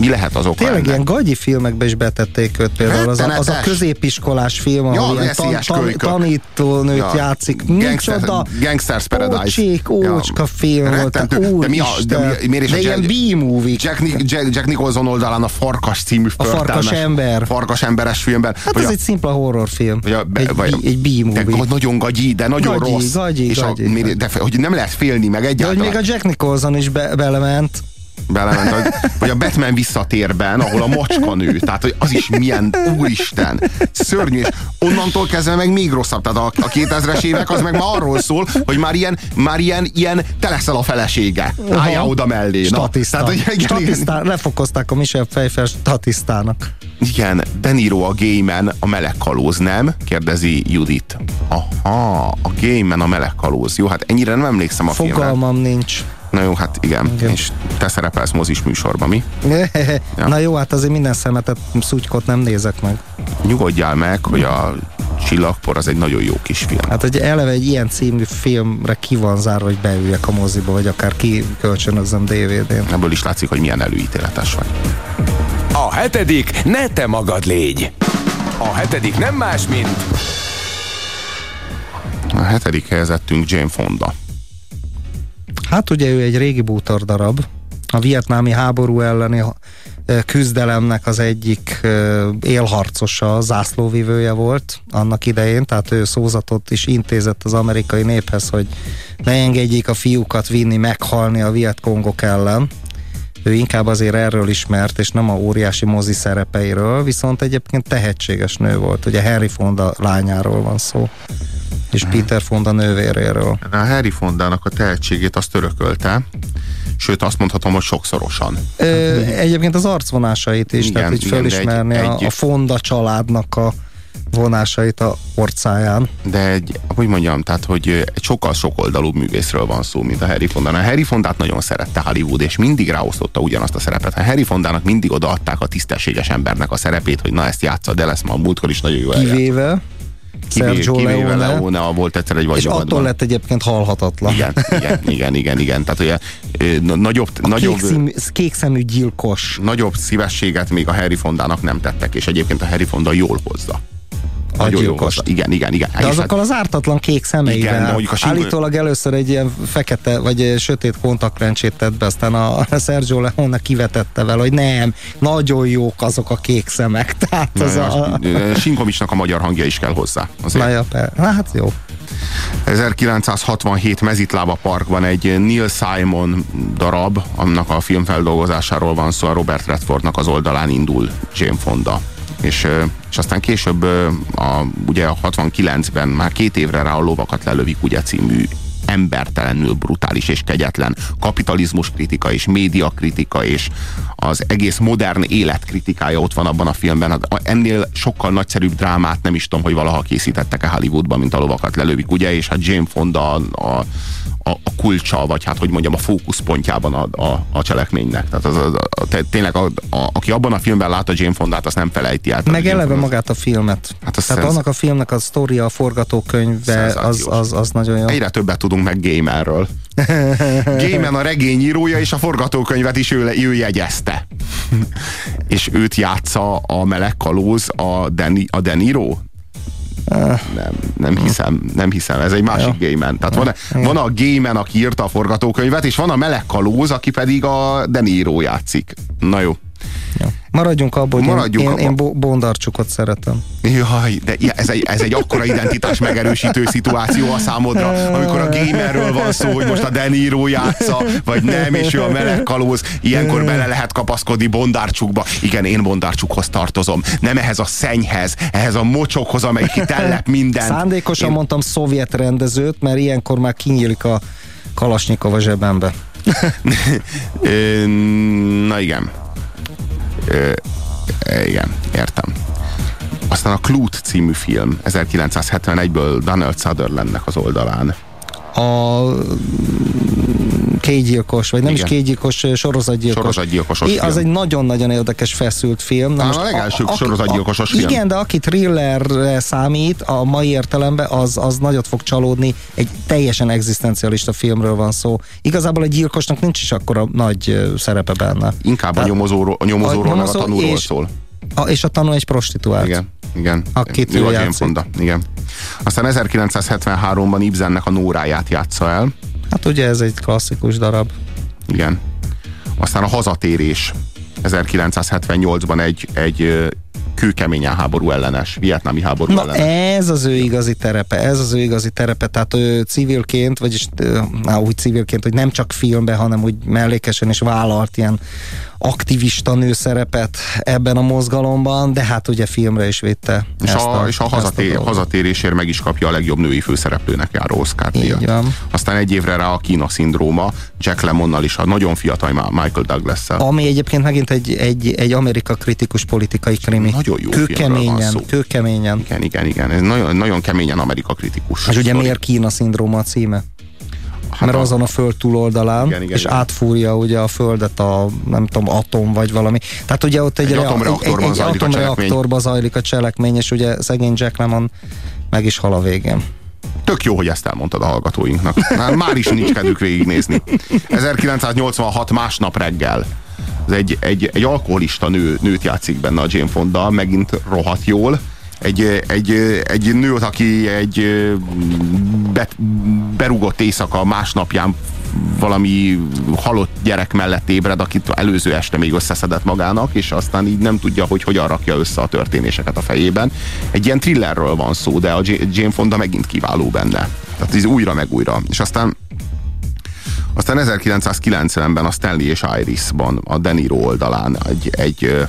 Speaker 3: Mi lehet az oka
Speaker 4: Tényleg
Speaker 3: ennek?
Speaker 4: ilyen gagyi filmekbe is betették őt például, az a, az a középiskolás film, ahol
Speaker 3: Ja,
Speaker 4: ilyen tan, tan, tanítónőt
Speaker 3: Ja.
Speaker 4: játszik. Micsoda
Speaker 3: Gangsters Paradise.
Speaker 4: Ócsék, ócska film volt.
Speaker 3: Rettentő. De mi a, de, mi, miért is
Speaker 4: de
Speaker 3: a
Speaker 4: ilyen
Speaker 3: Jack,
Speaker 4: B-movie.
Speaker 3: Jack, Jack, Jack Nicholson oldalán a Farkas című
Speaker 4: A Farkas ember.
Speaker 3: Farkas emberes filmben.
Speaker 4: Hát ez egy szimpla horrorfilm.
Speaker 3: vagy a,
Speaker 4: egy,
Speaker 3: vagy,
Speaker 4: egy B-movie.
Speaker 3: nagyon gagyi, de nagyon
Speaker 4: Gagyi,
Speaker 3: rossz.
Speaker 4: gagyi,
Speaker 3: és
Speaker 4: gagyi.
Speaker 3: A, miért- de, hogy nem lehet félni meg
Speaker 4: De hogy
Speaker 3: egyáltalán.
Speaker 4: még a Jack Nicholson is be, belement.
Speaker 3: Belement, hogy, vagy a Batman visszatérben, ahol a macska nő, tehát hogy az is milyen, úristen, szörnyű, és onnantól kezdve meg még rosszabb, tehát a, a 2000-es évek az meg már arról szól, hogy már ilyen, már ilyen, ilyen te leszel a felesége, álljál oda mellé. Na,
Speaker 4: Statiszta.
Speaker 3: tehát, hogy igen, igen,
Speaker 4: Statisztá, lefokozták a Michel Pfeiffer statisztának.
Speaker 3: igen, De Niro a gay man, a melegkalóz, nem? Kérdezi Judit. Aha, a gay man, a melegkalóz. Jó, hát ennyire nem emlékszem a filmre.
Speaker 4: Fogalmam nincs.
Speaker 3: Na jó, hát igen.
Speaker 4: Igen.
Speaker 3: És te szerepelsz mozis műsorban, mi?
Speaker 4: Na jó, hát azért minden szemetet, szutykot nem nézek meg.
Speaker 3: Nyugodjál meg, hogy a Csillagpor az egy nagyon jó kis film.
Speaker 4: Hát, hogy eleve egy ilyen című filmre ki van zárva, hogy beüljek a moziba, vagy akár kikölcsönözzem DVD-n.
Speaker 3: Ebből is látszik, hogy milyen előítéletes vagy.
Speaker 1: A hetedik ne te magad légy. A hetedik nem más, mint
Speaker 3: A hetedik helyezettünk Jane Fonda.
Speaker 4: Hát ugye ő egy régi bútor darab, a vietnámi háború elleni ö, küzdelemnek az egyik ö, élharcosa, zászlóvivője volt annak idején, tehát ő szózatot is intézett az amerikai néphez, hogy ne engedjék a fiúkat vinni, meghalni a vietkongok ellen. Ő inkább azért erről ismert, és nem a óriási mozi szerepeiről, viszont egyébként tehetséges nő volt. Ugye Harry Fonda lányáról van szó, és Peter Fonda nővéréről.
Speaker 3: A Harry Fondának a tehetségét azt örökölte, sőt azt mondhatom, hogy sokszorosan.
Speaker 4: Ö, egyébként az arcvonásait is,
Speaker 3: Igen,
Speaker 4: tehát így
Speaker 3: igen, de egy- egy-
Speaker 4: a Fonda családnak a vonásait a orcáján.
Speaker 3: De egy, hogy mondjam, tehát, hogy egy sokkal sokoldalúbb művészről van szó, mint a Harry Fonda. A Harry Fondát nagyon szerette Hollywood, és mindig ráosztotta ugyanazt a szerepet. A Harry Fondának mindig odaadták a tisztességes embernek a szerepét, hogy na ezt játsza, de lesz ma a múltkor is nagyon jó eljátszott.
Speaker 4: Kivéve Sergio
Speaker 3: kivéve
Speaker 4: Leone,
Speaker 3: Leone volt egyszer egy
Speaker 4: és
Speaker 3: vagyonban.
Speaker 4: attól lett egyébként halhatatlan.
Speaker 3: Igen, igen, igen, igen, igen. Tehát ugye nagyobb,
Speaker 4: A
Speaker 3: nagyobb,
Speaker 4: kék, kék szemű gyilkos.
Speaker 3: nagyobb szívességet még a Harry Fondának nem tettek, és egyébként a Harry Fonda jól hozza.
Speaker 4: A
Speaker 3: Nagyon
Speaker 4: gyilkost.
Speaker 3: hozza. Igen, igen, igen.
Speaker 4: De azokkal az ártatlan kék szemeivel.
Speaker 3: Igen, de mondjuk a Sing-
Speaker 4: Állítólag először egy ilyen fekete, vagy sötét kontaktrencsét tett be, aztán a, a Sergio Leone kivetette vele, hogy nem, nagyon jók azok a kék szemek. Tehát az a, a,
Speaker 3: Sinkovicsnak a magyar hangja is kell hozzá. Azért.
Speaker 4: na, ja, per- na, hát jó.
Speaker 3: 1967 Mezitlába Parkban egy Neil Simon darab, annak a filmfeldolgozásáról van szó, a Robert Redfordnak az oldalán indul Jane Fonda. És, és aztán később a, ugye a 69-ben már két évre rá a lovakat lelövik ugye című embertelenül brutális és kegyetlen kapitalizmus kritika és média kritika és az egész modern élet kritikája ott van abban a filmben. Hát Ennél sokkal nagyszerűbb drámát nem is tudom, hogy valaha készítettek-e Hollywoodban, mint a lovakat lelövik, ugye? És hát Jane Fonda a, a, a, a kulcsa, vagy hát hogy mondjam, a fókuszpontjában a, a, a cselekménynek. Tehát az, az, a, te- tényleg, a, a, aki abban a filmben látta Jane Fondát, azt nem felejti el.
Speaker 4: Meg eleve magát a filmet.
Speaker 3: Hát az
Speaker 4: Tehát
Speaker 3: szenz-
Speaker 4: annak a filmnek a sztoria, a forgatókönyve, az, az, az nagyon jó.
Speaker 3: Egyre többet tudunk meg Gamerről. Gamer a regényírója, és a forgatókönyvet is ő, ő jegyezte. és őt játsza a meleg kalóz, a, Deni, a Deniro? Nem, nem hiszem, nem hiszem. Ez egy másik
Speaker 4: Ja.
Speaker 3: Gayman. Tehát van, van a Gayman, aki írta a forgatókönyvet, és van a meleg kalóz, aki pedig a Deniro játszik. Na jó.
Speaker 4: Maradjunk abban, hogy
Speaker 3: Maradjunk
Speaker 4: én,
Speaker 3: abba.
Speaker 4: én, én Bo- Bondarcsukot szeretem.
Speaker 3: Jaj, de ez egy, ez egy akkora identitás megerősítő szituáció a számodra, amikor a gamerről van szó, hogy most a Deniro játsza, vagy nem, és ő a meleg kalóz, ilyenkor bele lehet kapaszkodni Bondárcsukba. Igen, én Bondárcsukhoz tartozom. Nem ehhez a szennyhez, ehhez a mocsokhoz, amelyik kitellep mindent.
Speaker 4: Szándékosan
Speaker 3: Én-
Speaker 4: mondtam szovjet rendezőt, mert ilyenkor már kinyílik a kalasnyikov a zsebembe.
Speaker 3: Na igen. Ö, Igen, értem. Aztán a Clute című film 1971-ből Donald Sutherlandnek az oldalán.
Speaker 4: A kégyilkos, vagy nem
Speaker 3: Igen.
Speaker 4: is kégyilkos, sorozatgyilkos.
Speaker 3: Sorozatgyilkosos
Speaker 4: I- Az egy nagyon-nagyon érdekes feszült film.
Speaker 3: Talán a legelső
Speaker 4: aki-
Speaker 3: sorozatgyilkosos
Speaker 4: a,
Speaker 3: film.
Speaker 4: Igen, de aki thrillerre számít, a mai értelemben, az, az nagyot fog csalódni. Egy teljesen egzisztencialista filmről van szó. Igazából a gyilkosnak nincs is akkora nagy szerepe benne.
Speaker 3: Inkább a
Speaker 4: Tehát-
Speaker 3: nyomozóról, a nyomozóról a
Speaker 4: nyomozó
Speaker 3: tanúról
Speaker 4: és-
Speaker 3: szól.
Speaker 4: A, és a tanú egy prostituált.
Speaker 3: Igen, igen.
Speaker 4: Akit
Speaker 3: ő
Speaker 4: ő
Speaker 3: a Jane. Fonda, igen. Aztán 1973-ban Ibsennek a Nóráját játsza el.
Speaker 4: Hát ugye ez egy klasszikus darab.
Speaker 3: Igen. Aztán a hazatérés 1978-ban egy, egy kőkeményen háború ellenes, vietnámi háború
Speaker 4: Na
Speaker 3: ellenes.
Speaker 4: ez az ő igazi terepe, ez az ő igazi terepe, tehát ő civilként, vagyis na, úgy civilként, hogy nem csak filmben, hanem úgy mellékesen is vállalt ilyen aktivista nő szerepet ebben a mozgalomban, de hát ugye filmre is vitte
Speaker 3: És
Speaker 4: ezt
Speaker 3: a, és a hazaté,
Speaker 4: dolgot.
Speaker 3: hazatérésért meg is kapja a legjobb női főszereplőnek járó Oscar
Speaker 4: van.
Speaker 3: Aztán egy évre rá a Kína szindróma, Jack Lemonnal is, a nagyon fiatal Michael Douglas-szel.
Speaker 4: Ami egyébként megint egy, egy, egy Amerika kritikus politikai krimi.
Speaker 3: Nagyon jó filmről van
Speaker 4: Kőkeményen, kőkeményen.
Speaker 3: Igen, igen, igen. Ez nagyon, nagyon keményen Amerika kritikus.
Speaker 4: És ugye miért Kína szindróma a címe?
Speaker 3: Hát
Speaker 4: mert
Speaker 3: a-
Speaker 4: azon a föld túloldalán,
Speaker 3: Igen, igen,
Speaker 4: és
Speaker 3: igen.
Speaker 4: átfúrja ugye a földet a, nem tudom, atom vagy valami. Tehát ugye ott egy,
Speaker 3: Egy
Speaker 4: rea-
Speaker 3: atomreaktorban
Speaker 4: egy, egy,
Speaker 3: zajlik a
Speaker 4: atomreaktorban zajlik a cselekmény, és ugye szegény Jack Lemmon meg is hal a végén.
Speaker 3: Tök jó, hogy ezt elmondtad a hallgatóinknak. Már, már is nincs kedvük végignézni. 1986 másnap reggel. Ez egy, egy, egy alkoholista nő, nőt játszik benne a Jane Fonda, megint rohadt jól. Egy, egy, egy nő, aki egy be, berugott éjszaka másnapján valami halott gyerek mellett ébred, akit előző este még összeszedett magának, és aztán így nem tudja, hogy hogyan rakja össze a történéseket a fejében. Egy ilyen thrillerről van szó, de a Jane Fonda megint kiváló benne. Tehát ez újra meg újra. És aztán aztán 1990-ben a Stanley és Iris-ban a De Niro oldalán egy, egy,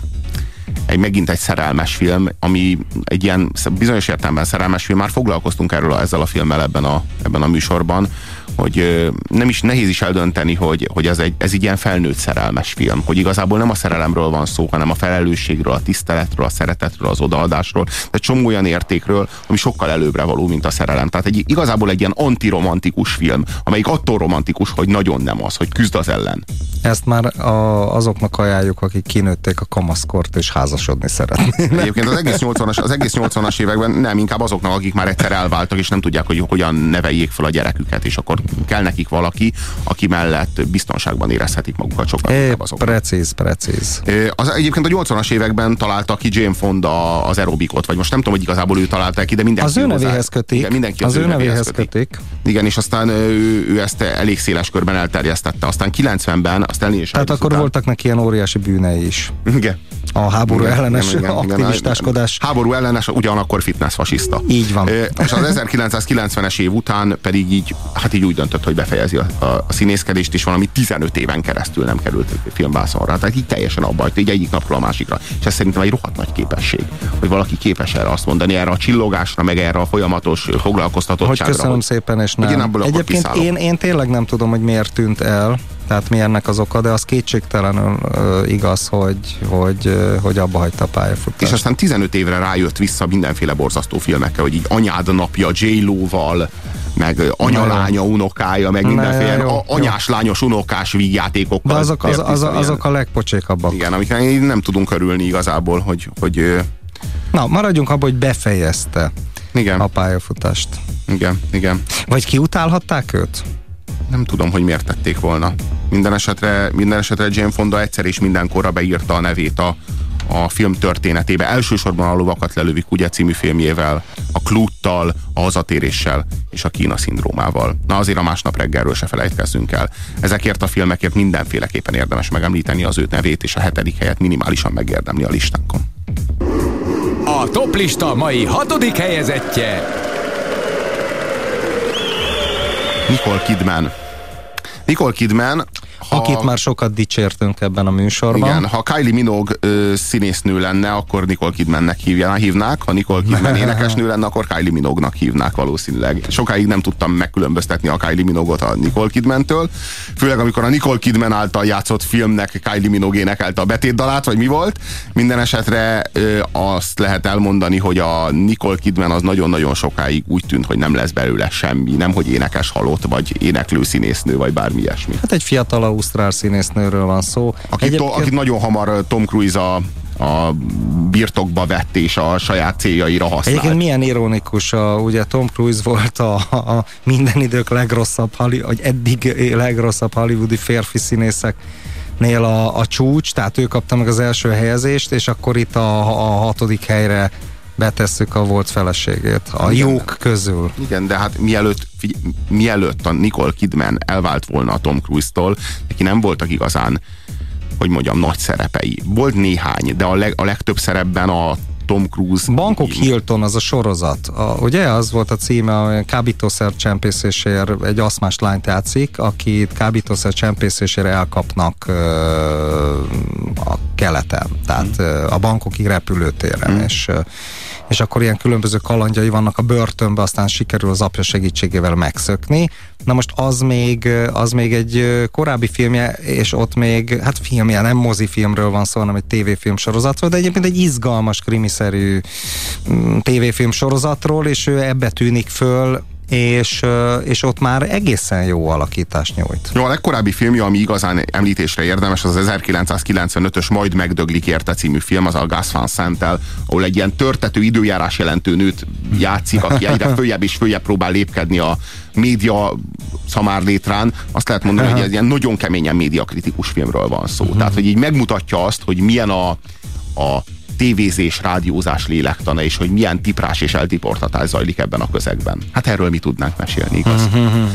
Speaker 3: egy megint egy szerelmes film, ami egy ilyen bizonyos értelemben szerelmes film, már foglalkoztunk erről ezzel a filmmel ebben a, ebben a műsorban, hogy nem is nehéz is eldönteni, hogy, hogy ez, egy, ez egy ilyen felnőtt szerelmes film, hogy igazából nem a szerelemről van szó, hanem a felelősségről, a tiszteletről, a szeretetről, az odaadásról, de csomó olyan értékről, ami sokkal előbbre való, mint a szerelem. Tehát egy, igazából egy ilyen antiromantikus film, amelyik attól romantikus, hogy nagyon nem az, hogy küzd az ellen.
Speaker 4: Ezt már a, azoknak ajánljuk, akik kinőtték a kamaszkort és házasodni szeretnének.
Speaker 3: Egyébként az egész 80-as, az egész 80-as években nem, inkább azoknak, akik már egyszer elváltak, és nem tudják, hogy hogyan neveljék fel a gyereküket, és akkor kell nekik valaki, aki mellett biztonságban érezhetik magukat sokkal
Speaker 4: É,
Speaker 3: azok.
Speaker 4: precíz, precíz.
Speaker 3: Az, egyébként a 80-as években találta ki Jane Fonda az aerobikot, vagy most nem tudom, hogy igazából ő találta ki, de mindenki
Speaker 4: Az ő nevéhez kötik.
Speaker 3: Igen, mindenki
Speaker 4: az ő nevéhez kötik.
Speaker 3: Igen, és aztán ő, ő ezt elég széles körben elterjesztette. Aztán 90-ben, a Stanley és
Speaker 4: Tehát akkor
Speaker 3: után-
Speaker 4: voltak neki ilyen óriási bűnei is.
Speaker 3: Igen.
Speaker 4: A háború
Speaker 3: Igen,
Speaker 4: ellenes
Speaker 3: igen, igen, igen.
Speaker 4: aktivistáskodás.
Speaker 3: Háború ellenes, ugyanakkor fitness fasiszta.
Speaker 4: Így van.
Speaker 3: És az 1990-es év után pedig így, hát így úgy döntött, hogy befejezi a, a, a színészkedést, és valami 15 éven keresztül nem került filmbászonra. Tehát így teljesen abba így egyik napról a másikra. És ez szerintem egy rohadt nagy képesség, hogy valaki képes erre azt mondani, erre a csillogásra, meg erre a folyamatos
Speaker 4: Hogy
Speaker 3: foglalkoztatottságra.
Speaker 4: köszönöm szépen, és
Speaker 3: hogy
Speaker 4: nem.
Speaker 3: én ebből akkor
Speaker 4: Egyébként én, én tényleg nem tudom, hogy miért tűnt el, tehát mi ennek az oka, de az kétségtelenül uh, igaz, hogy, hogy, hogy abba hagyta a pályafutást.
Speaker 3: És aztán 15 évre rájött vissza mindenféle borzasztó filmekkel, hogy így anyád napja J-Lo-val, meg ö, anyalánya, unokája, meg mindenféle
Speaker 4: jó,
Speaker 3: a-
Speaker 4: jó.
Speaker 3: anyás-lányos unokás vígjátékokkal.
Speaker 4: de azok, az, az,
Speaker 3: vissza
Speaker 4: azok a legpocsékabbak.
Speaker 3: Igen, amiknek nem tudunk örülni igazából, hogy, hogy ö,
Speaker 4: Na, maradjunk abban, hogy befejezte
Speaker 3: igen,
Speaker 4: a pályafutást.
Speaker 3: igen, igen.
Speaker 4: Vagy kiutálhatták őt?
Speaker 3: Nem tudom, hogy miért tették volna. Minden esetre, minden esetre Jane Fonda egyszer és mindenkorra beírta a nevét a, a film történetébe. Elsősorban a Lovakat lelövik, ugye című filmjével, a Kluttal, a hazatéréssel és a Kína szindrómával. Na azért a másnap reggelről se felejtkezzünk el. Ezekért a filmekért mindenféleképpen érdemes megemlíteni az ő nevét, és a hetedik helyet minimálisan megérdemli a listánkon.
Speaker 1: A toplista mai hatodik helyezettje.
Speaker 3: Nicole Kidman. Nicole Kidman
Speaker 4: ha, Akit már sokat dicsértünk ebben a műsorban.
Speaker 3: Igen, ha Kylie Minogue ö, színésznő lenne, akkor Nicole Kidmannek hívják, hívnák, ha Nicole Kidman énekesnő lenne, akkor Kylie Minogue-nak hívnák valószínűleg. Sokáig nem tudtam megkülönböztetni a Kylie Minogue-ot a Nicole Kidman-től, főleg amikor a Nicole Kidman által játszott filmnek Kylie Minogue énekelte a betétdalát, vagy mi volt. Minden esetre ö, azt lehet elmondani, hogy a Nicole Kidman az nagyon-nagyon sokáig úgy tűnt, hogy nem lesz belőle semmi, nem hogy énekes halott, vagy éneklő színésznő, vagy bármi ilyesmi.
Speaker 4: Hát egy fiatal ausztrál színésznőről van szó.
Speaker 3: Akit, Egyébként... akit nagyon hamar Tom Cruise a a birtokba vett és a saját céljaira használt.
Speaker 4: Egyébként milyen ironikus, a, ugye Tom Cruise volt a, a minden idők legrosszabb, vagy eddig legrosszabb hollywoodi férfi színészek nél a, a csúcs, tehát ő kapta meg az első helyezést, és akkor itt a, a hatodik helyre betesszük a volt feleségét, a Igen. jók közül.
Speaker 3: Igen, de hát mielőtt, figy- mielőtt a Nicole Kidman elvált volna a Tom Cruise-tól, neki nem voltak igazán, hogy mondjam, nagy szerepei. Volt néhány, de a, leg, a legtöbb szerepben a Tom Cruise.
Speaker 4: Bangkok Hilton az a sorozat, a, ugye az volt a címe, a kábítószer csempészésért egy aszmás lányt játszik, akit kábítószer csempészésére elkapnak ö, a keleten, tehát ö, a Bangkoki repülőtéren, hmm. és és akkor ilyen különböző kalandjai vannak a börtönbe, aztán sikerül az apja segítségével megszökni. Na most az még, az még egy korábbi filmje, és ott még, hát filmje, nem mozifilmről van szó, hanem egy tévéfilm sorozatról, de egyébként egy izgalmas krimiszerű mm, tévéfilm sorozatról, és ő ebbe tűnik föl, és, és ott már egészen jó alakítást nyújt.
Speaker 3: Jó, a legkorábbi filmje, ami igazán említésre érdemes, az az 1995-ös Majd megdöglik érte című film, az a Gus Van Sant-tel, ahol egy ilyen törtető időjárás jelentő nőt játszik, aki egyre följebb és följebb próbál lépkedni a média szamárlétrán. Azt lehet mondani, hogy egy ilyen nagyon keményen médiakritikus filmről van szó. Tehát, hogy így megmutatja azt, hogy milyen a, a tévézés, rádiózás lélektana, és hogy milyen tiprás és eltiportatás zajlik ebben a közegben. Hát erről mi tudnánk mesélni, igaz?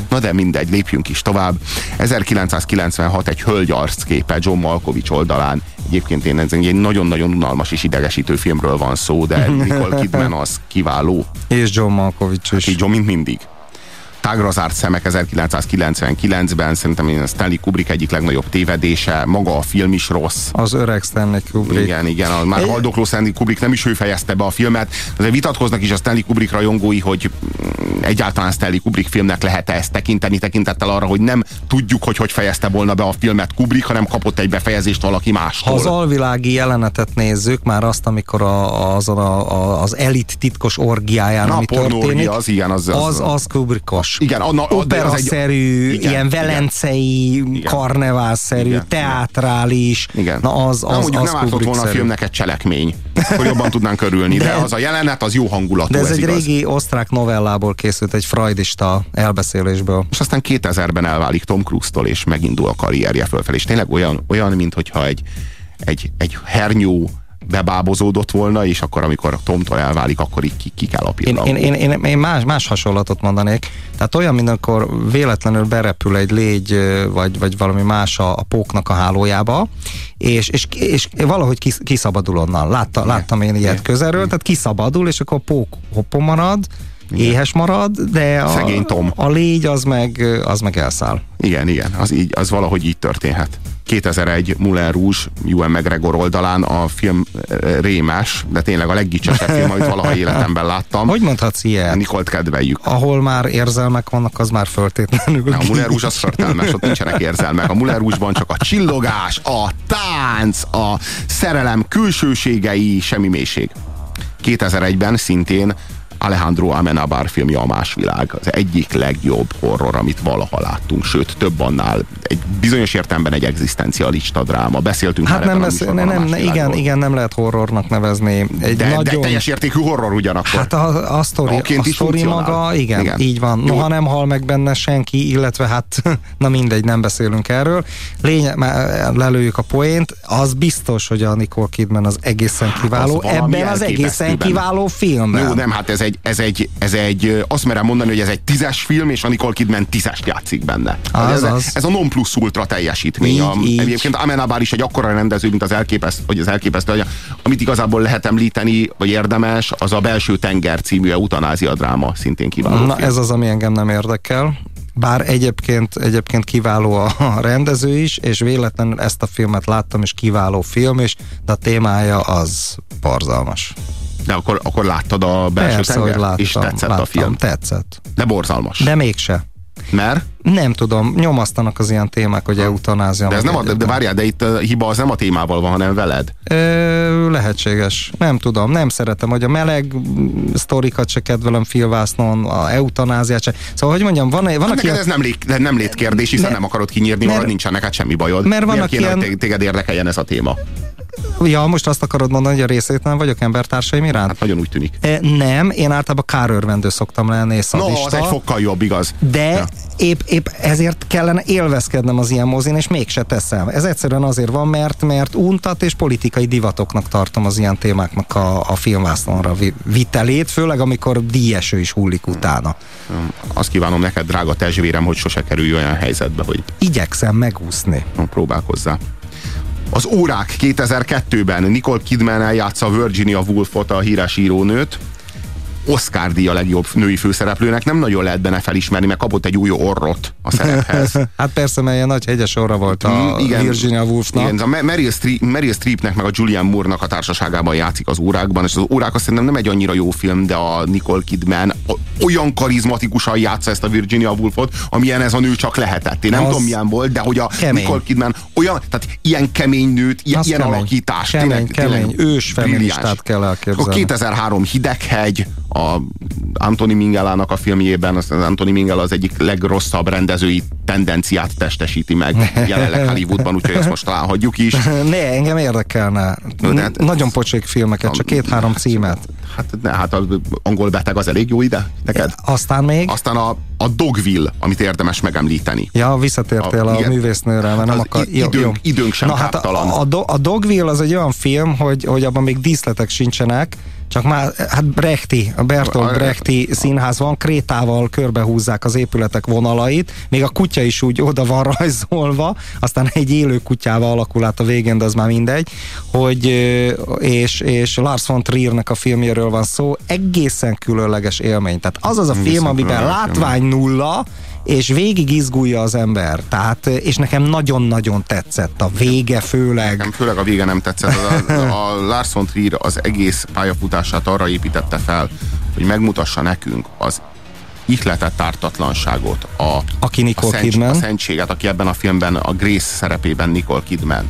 Speaker 3: Na de mindegy, lépjünk is tovább. 1996 egy hölgy arcképe John Malkovich oldalán. Egyébként én ez egy nagyon-nagyon unalmas és idegesítő filmről van szó, de Nicole Kidman az kiváló.
Speaker 4: És John Malkovich is.
Speaker 3: Hát így John, mint mindig tágra zárt szemek 1999-ben, szerintem én Stanley Kubrick egyik legnagyobb tévedése, maga a film is rossz.
Speaker 4: Az öreg Stanley Kubrick.
Speaker 3: Igen, igen, a már haldokló Stanley Kubrick nem is ő fejezte be a filmet, azért vitatkoznak is a Stanley Kubrick rajongói, hogy mm, egyáltalán Stanley Kubrick filmnek lehet-e ezt tekinteni, tekintettel arra, hogy nem tudjuk, hogy hogy fejezte volna be a filmet Kubrick, hanem kapott egy befejezést valaki mástól.
Speaker 4: Ha az alvilági jelenetet nézzük, már azt, amikor a, azon a, a, az elit titkos orgiáján, Na, ami történik,
Speaker 3: az, igen, az, az,
Speaker 4: az, az Kubrickos.
Speaker 3: Igen, a,
Speaker 4: a, operaszerű, igen, ilyen velencei, igen, karneválszerű, igen, teátrális.
Speaker 3: Igen.
Speaker 4: Na az, az,
Speaker 3: Na, mondjuk
Speaker 4: az
Speaker 3: nem volna a filmnek egy cselekmény, akkor jobban tudnánk örülni, de, de az a jelenet, az jó hangulatú.
Speaker 4: De ez,
Speaker 3: ez
Speaker 4: egy
Speaker 3: igaz.
Speaker 4: régi osztrák novellából készült, egy freudista elbeszélésből.
Speaker 3: És aztán 2000-ben elválik Tom Cruise-tól, és megindul a karrierje fölfelé. És tényleg olyan, olyan mint hogyha egy, egy, egy hernyó bebábozódott volna, és akkor, amikor a Tomtól elválik, akkor így ki, ki kell a
Speaker 4: én, én, én, én, én más, más hasonlatot mondanék. Tehát olyan, mint akkor véletlenül berepül egy légy, vagy, vagy valami más a, a póknak a hálójába, és, és, és valahogy kis, kiszabadul onnan. Látta, láttam én ilyet közelről, tehát kiszabadul, és akkor a pók hoppon marad, igen. éhes marad, de a,
Speaker 3: Szegény Tom.
Speaker 4: a légy az meg, az meg elszáll.
Speaker 3: Igen, igen, az, így, az valahogy így történhet. 2001 Moulin Rouge, Ewan McGregor oldalán a film eh, rémes, de tényleg a leggicsesebb film, amit valaha életemben láttam.
Speaker 4: Hogy mondhatsz ilyet?
Speaker 3: Nikolt kedveljük.
Speaker 4: Ahol már érzelmek vannak, az már föltétlenül.
Speaker 3: A Moulin Rouge az förtelmes, ott nincsenek érzelmek. A Moulin Rouge-ban csak a csillogás, a tánc, a szerelem külsőségei, semmi mélység. 2001-ben szintén Alejandro Amenabar filmje a Más világ. Az egyik legjobb horror, amit valaha láttunk, sőt több annál egy bizonyos értelemben egy egzisztencialista dráma. Beszéltünk
Speaker 4: Hát nem, beszél,
Speaker 3: műsorban
Speaker 4: nem,
Speaker 3: más
Speaker 4: igen, igen, nem lehet horrornak nevezni. Egy
Speaker 3: De,
Speaker 4: nagyon...
Speaker 3: de teljes értékű horror ugyanakkor.
Speaker 4: Hát a, a sztori, a sztori maga, igen,
Speaker 3: Igen.
Speaker 4: így van.
Speaker 3: Jó.
Speaker 4: Noha nem hal meg benne senki, illetve hát, na mindegy, nem beszélünk erről. Már lelőjük a poént, az biztos, hogy a Nicole Kidman az egészen kiváló,
Speaker 3: Az valami
Speaker 4: ebben az egészen kiváló filmben.
Speaker 3: Jó, nem, hát ez egy, ez egy, ez egy, azt merem mondani, hogy ez egy tízes film, és a Nicole Kidman tízest játszik benne.
Speaker 4: Az,
Speaker 3: ez,
Speaker 4: az.
Speaker 3: ez a non plus ultra teljesítmény.
Speaker 4: Így,
Speaker 3: a,
Speaker 4: így.
Speaker 3: Egyébként Amenábár is egy akkora rendező, mint az elképesztő, hogy az elképesztő, hogy amit igazából lehet említeni, vagy érdemes, az a Belső tenger című eutanázia dráma, szintén kiváló.
Speaker 4: Na
Speaker 3: film.
Speaker 4: ez az, ami engem nem érdekel. Bár egyébként, egyébként kiváló a, a rendező is, és véletlenül ezt a filmet láttam, és kiváló film is, de a témája az borzalmas.
Speaker 3: De akkor, akkor láttad a Belső
Speaker 4: Persze,
Speaker 3: tenger,
Speaker 4: hogy láttam,
Speaker 3: és tetszett
Speaker 4: láttam,
Speaker 3: a film.
Speaker 4: Tetszett.
Speaker 3: De borzalmas.
Speaker 4: De mégse.
Speaker 3: Mert?
Speaker 4: Nem tudom, nyomasztanak az ilyen témák, hogy eutanázia.
Speaker 3: De, ez nem a, de várjál, de itt a hiba az nem a témával van, hanem veled.
Speaker 4: Ö, lehetséges. Nem tudom, nem szeretem, hogy a meleg sztorikat se kedvelem filvásznon, a eutanáziát se. Szóval, hogy mondjam, van, van
Speaker 3: Hát neked ez nem, lé, nem létkérdés, hiszen
Speaker 4: Ne-
Speaker 3: nem akarod kinyírni,
Speaker 4: mert-
Speaker 3: arra nincsen neked semmi bajod.
Speaker 4: mert vannak
Speaker 3: Miért kéne,
Speaker 4: ilyen-
Speaker 3: téged érdekeljen ez a téma?
Speaker 4: Ja, most azt akarod mondani, hogy a részvételen vagyok embertársaim iránt?
Speaker 3: Hát nagyon úgy tűnik.
Speaker 4: E, nem, én általában kárörvendő szoktam lenni, és
Speaker 3: No, az egy fokkal jobb, igaz?
Speaker 4: De
Speaker 3: Ja.
Speaker 4: épp, épp ezért kellene élvezkednem az ilyen mozin, és mégse teszem. Ez egyszerűen azért van, mert, mert untat és politikai divatoknak tartom az ilyen témáknak a, a filmvászlóra vi- vitelét, főleg amikor díjeső is hullik utána.
Speaker 3: Azt kívánom neked, drága testvérem, hogy sose kerülj olyan helyzetbe, hogy
Speaker 4: Igyekszem megúszni.
Speaker 3: no, próbálkozzál. Az órák 2002-ben Nicole Kidman eljátsza Virginia Woolfot, a híres írónőt. Oscar díj a legjobb női főszereplőnek. Nem nagyon lehet benne felismerni, mert kapott egy új orrot a szerephez.
Speaker 4: Hát persze, mert ilyen nagy hegyes orra volt a
Speaker 3: Mm,
Speaker 4: Virginia Woolfnak.
Speaker 3: Igen, a Meryl, Streep, Meryl Streepnek meg a Julian Moore-nak a társaságában játszik az órákban, és az órák azt szerintem nem egy annyira jó film, de a Nicole Kidman olyan karizmatikusan játsza ezt a Virginia Woolfot, amilyen ez a nő csak lehetett. Én nem
Speaker 4: Az
Speaker 3: tudom milyen volt, de hogy a
Speaker 4: kemény.
Speaker 3: Nicole Kidman olyan, tehát ilyen kemény nőt, ilyen, ilyen
Speaker 4: kemény.
Speaker 3: alakítás.
Speaker 4: Kemény, kemény, ős feministát kell elképzelni.
Speaker 3: Akkor 2003 Hideghegy, a Anthony Mingelának a filmjében, az Anthony Mingela az egyik legrosszabb rendezői tendenciát testesíti meg jelenleg Hollywoodban, úgyhogy ezt most ráhagyjuk is.
Speaker 4: Ne, engem érdekelne.
Speaker 3: Hát-
Speaker 4: Nagyon pocsék filmeket, csak két-három címet.
Speaker 3: Hát, ne, hát az angol beteg az elég jó ide neked.
Speaker 4: Aztán még?
Speaker 3: Aztán a, a Dogville, amit érdemes megemlíteni.
Speaker 4: Ja, visszatértél
Speaker 3: A-
Speaker 4: a,
Speaker 3: igen.
Speaker 4: művésznőre, mert nem
Speaker 3: Az
Speaker 4: akar...
Speaker 3: időnk- időnk sem
Speaker 4: Na, hát
Speaker 3: kártalan.
Speaker 4: a, a, Do- a Dogville az egy olyan film, hogy, hogy abban még díszletek sincsenek, csak már, hát Brechti, a Bertolt Brechti színház van, krétával körbehúzzák az épületek vonalait, még a kutya is úgy oda van rajzolva, aztán egy élő kutyával alakul át a végén, de az már mindegy, hogy, és, és Lars von Triernek a filmjéről van szó, egészen különleges élmény. Tehát az az a film,
Speaker 3: Egészen
Speaker 4: amiben
Speaker 3: különleges
Speaker 4: látvány nulla, és végig izgulja az ember. Tehát, és nekem nagyon-nagyon tetszett a vége főleg.
Speaker 3: Nekem főleg a vége nem tetszett. A, a Lars von Trier az egész pályafutását arra építette fel, hogy megmutassa nekünk az ihletett ártatlanságot, a,
Speaker 4: Aki Nicole
Speaker 3: a, szentség-
Speaker 4: Kidman.
Speaker 3: a szentséget, aki ebben a filmben, a Grace szerepében Nicole Kidman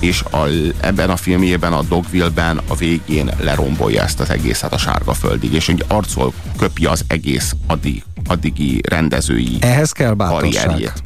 Speaker 3: és a, ebben a filmjében, a Dogville-ben a végén lerombolja ezt az egészet a sárga földig, és hogy arcol köpi az egész addig, addigi rendezői
Speaker 4: Ehhez kell bátorság.
Speaker 3: karrierjét.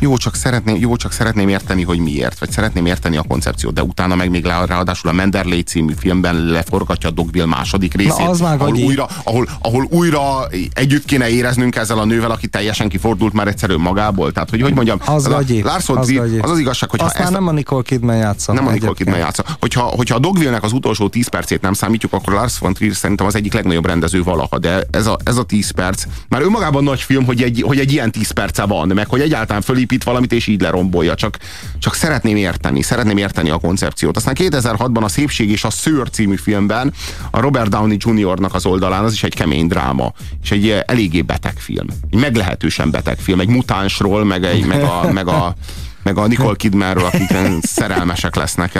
Speaker 3: Jó csak, szeretném, jó, csak szeretném érteni, hogy miért, vagy szeretném érteni a koncepciót, de utána meg még ráadásul a Menderley című filmben leforgatja a Dogville második részét,
Speaker 4: az már
Speaker 3: ahol,
Speaker 4: gagyi.
Speaker 3: újra, ahol, ahol újra együtt kéne éreznünk ezzel a nővel, aki teljesen kifordult már egyszerűen magából. Tehát, hogy hogy mondjam,
Speaker 4: Az
Speaker 3: a
Speaker 4: gagyi.
Speaker 3: Lars
Speaker 4: az, gagyi.
Speaker 3: az az igazság, hogy
Speaker 4: Azt
Speaker 3: ha
Speaker 4: már
Speaker 3: ezt,
Speaker 4: nem a Nicole Kidman játsza.
Speaker 3: nem a Nicole. Kidman játsza. Hogyha, hogyha a Dogville-nek az utolsó 10 percét nem számítjuk, akkor Lars von Trier szerintem az egyik legnagyobb rendező valaha, de ez a, ez a 10 perc már önmagában nagy film, hogy egy, hogy egy ilyen 10 perce van, meg hogy egyáltalán fölépít valamit és így lerombolja. Csak, csak szeretném érteni, szeretném érteni a koncepciót. Aztán 2006-ban a Szépség és a Szőr című filmben a Robert Downey Jr.-nak az oldalán, az is egy kemény dráma, és egy eléggé beteg film. Egy meglehetősen beteg film, egy mutánsról, meg, egy, meg a, meg a meg a Nicole Kidmanről, akik szerelmesek lesznek.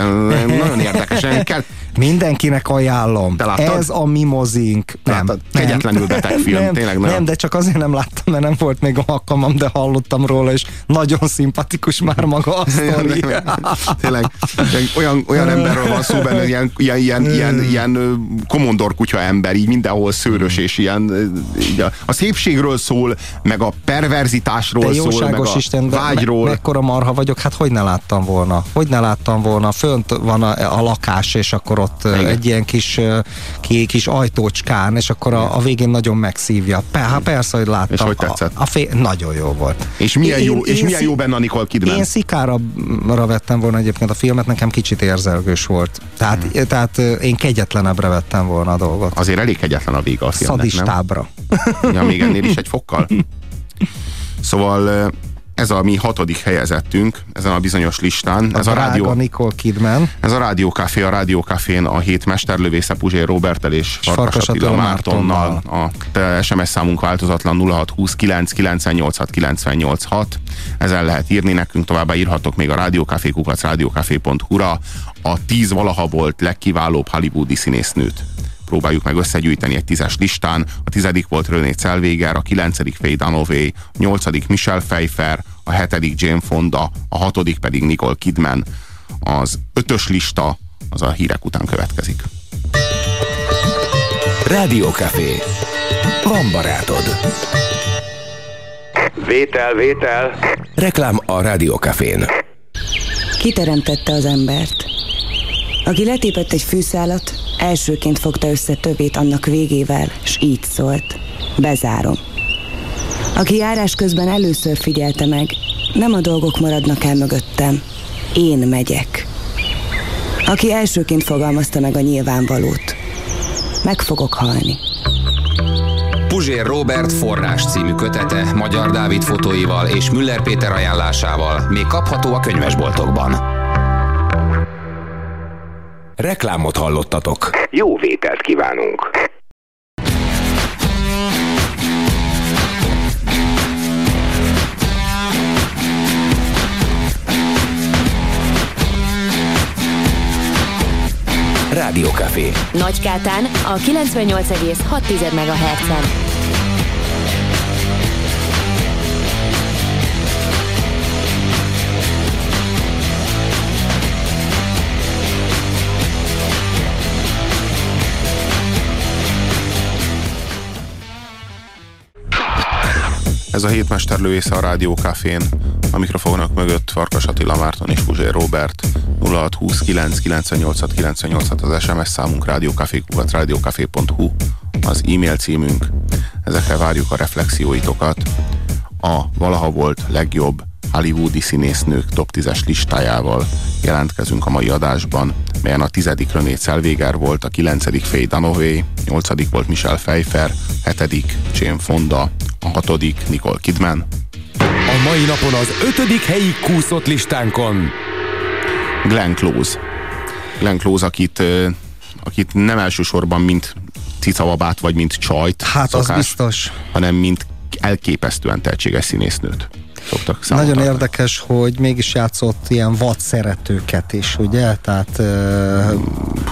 Speaker 3: Nagyon érdekes. Kell,
Speaker 4: Mindenkinek ajánlom. Ez a mimozink. Nem, nem.
Speaker 3: Kegyetlenül beteg film,
Speaker 4: nem,
Speaker 3: tényleg nagyon.
Speaker 4: Nem, de csak azért nem láttam, mert nem volt még alkalmam, de hallottam róla, és nagyon szimpatikus már maga a sztori.
Speaker 3: Tényleg, olyan, olyan emberről van szó benne, ilyen, ilyen, ilyen, ilyen, ilyen ö, komondor kutya ember, így mindenhol szőrös, és ilyen így a, a szépségről szól, meg a perverzitásról szól, meg a
Speaker 4: Isten,
Speaker 3: vágyról.
Speaker 4: me, mekkora marha vagyok, hát hogy ne láttam volna? Hogy ne láttam volna? Fönt van a, a lakás, és akkor ott Igen. Egy ilyen kis, ki, kis ajtócskán, és akkor a, a végén nagyon megszívja. Pe, hát persze, hogy láttam.
Speaker 3: És hogy tetszett?
Speaker 4: A, a fé, nagyon jó volt.
Speaker 3: És milyen,
Speaker 4: Én-
Speaker 3: jó, és
Speaker 4: én
Speaker 3: milyen
Speaker 4: szí-
Speaker 3: jó benne a Nicole Kidman.
Speaker 4: Én szikára vettem volna egyébként a filmet, nekem kicsit érzelgős volt. Tehát,
Speaker 3: Hmm.
Speaker 4: tehát ö, én kegyetlenebbre vettem volna a dolgot.
Speaker 3: Azért elég kegyetlen a vége a filmnek, nem?
Speaker 4: Szadistábra.
Speaker 3: Ja, még ennél is egy fokkal. Szóval ö, ez a mi hatodik helyezettünk ezen a bizonyos listán. Ez a, rádió,
Speaker 4: Nicole Kidman.
Speaker 3: ez a Rádió Café, a Rádió Cafén a hét mesterlövésze Puzsér Robertel és Farkas
Speaker 4: Farkas
Speaker 3: Attila
Speaker 4: Attila
Speaker 3: Mártonnal. A SMS számunk változatlan 0629 986 986. Ezen lehet írni nekünk, továbbá írhatok még a Rádiókafé kukac rádiókafé.hu-ra a tíz valaha volt legkiválóbb hollywoodi színésznőt próbáljuk meg összegyűjteni egy tízes listán. A tizedik volt René Zellweger, a kilencedik Faye Dunaway, a nyolcadik Michelle Pfeiffer, a hetedik Jane Fonda, a hatodik pedig Nicole Kidman. Az ötös lista az a hírek után következik.
Speaker 1: Rádiókafé. Van barátod.
Speaker 5: Vétel, vétel.
Speaker 1: Reklám a Rádiókafén.
Speaker 6: Kiteremtette az embert. Aki letépett egy fűszálat, elsőként fogta össze tövét annak végével, s így szólt. Bezárom. Aki járás közben először figyelte meg, nem a dolgok maradnak el mögöttem, én megyek. Aki elsőként fogalmazta meg a nyilvánvalót, meg fogok halni.
Speaker 7: Puzsér Robert forrás című kötete Magyar Dávid fotóival és Müller Péter ajánlásával még kapható a könyvesboltokban.
Speaker 1: Reklámot hallottatok.
Speaker 5: Jó vételt kívánunk.
Speaker 1: Rádiókafé.
Speaker 10: Nagykátán a 98,6 MHz-en.
Speaker 3: Ez a hétmesterlőésze a Rádió Cafén. A mikrofonok mögött Farkas Attila Márton és Puzsér Robert. 0629 98 98 az SMS számunk rádiókafé.hu az e-mail címünk. Ezekkel várjuk a reflexióitokat. A valaha volt legjobb hollywoodi színésznők top 10-es listájával jelentkezünk a mai adásban, melyen a tizedik René Zellweger volt, a kilencedik Faye Dunaway, nyolcadik volt Michelle Pfeiffer, hetedik Jane Fonda, a hatodik Nicole Kidman,
Speaker 1: A mai napon az ötödik helyi kúszott listánkon.
Speaker 3: Glenn Close. Glenn Close, akit, akit nem elsősorban mint cicababát vagy mint csajt
Speaker 4: Hát az biztos.
Speaker 3: hanem mint elképesztően tehetséges színésznőt szoktak számot
Speaker 4: Nagyon érdekes, hogy mégis játszott ilyen vad szeretőket is, ugye? Tehát uh,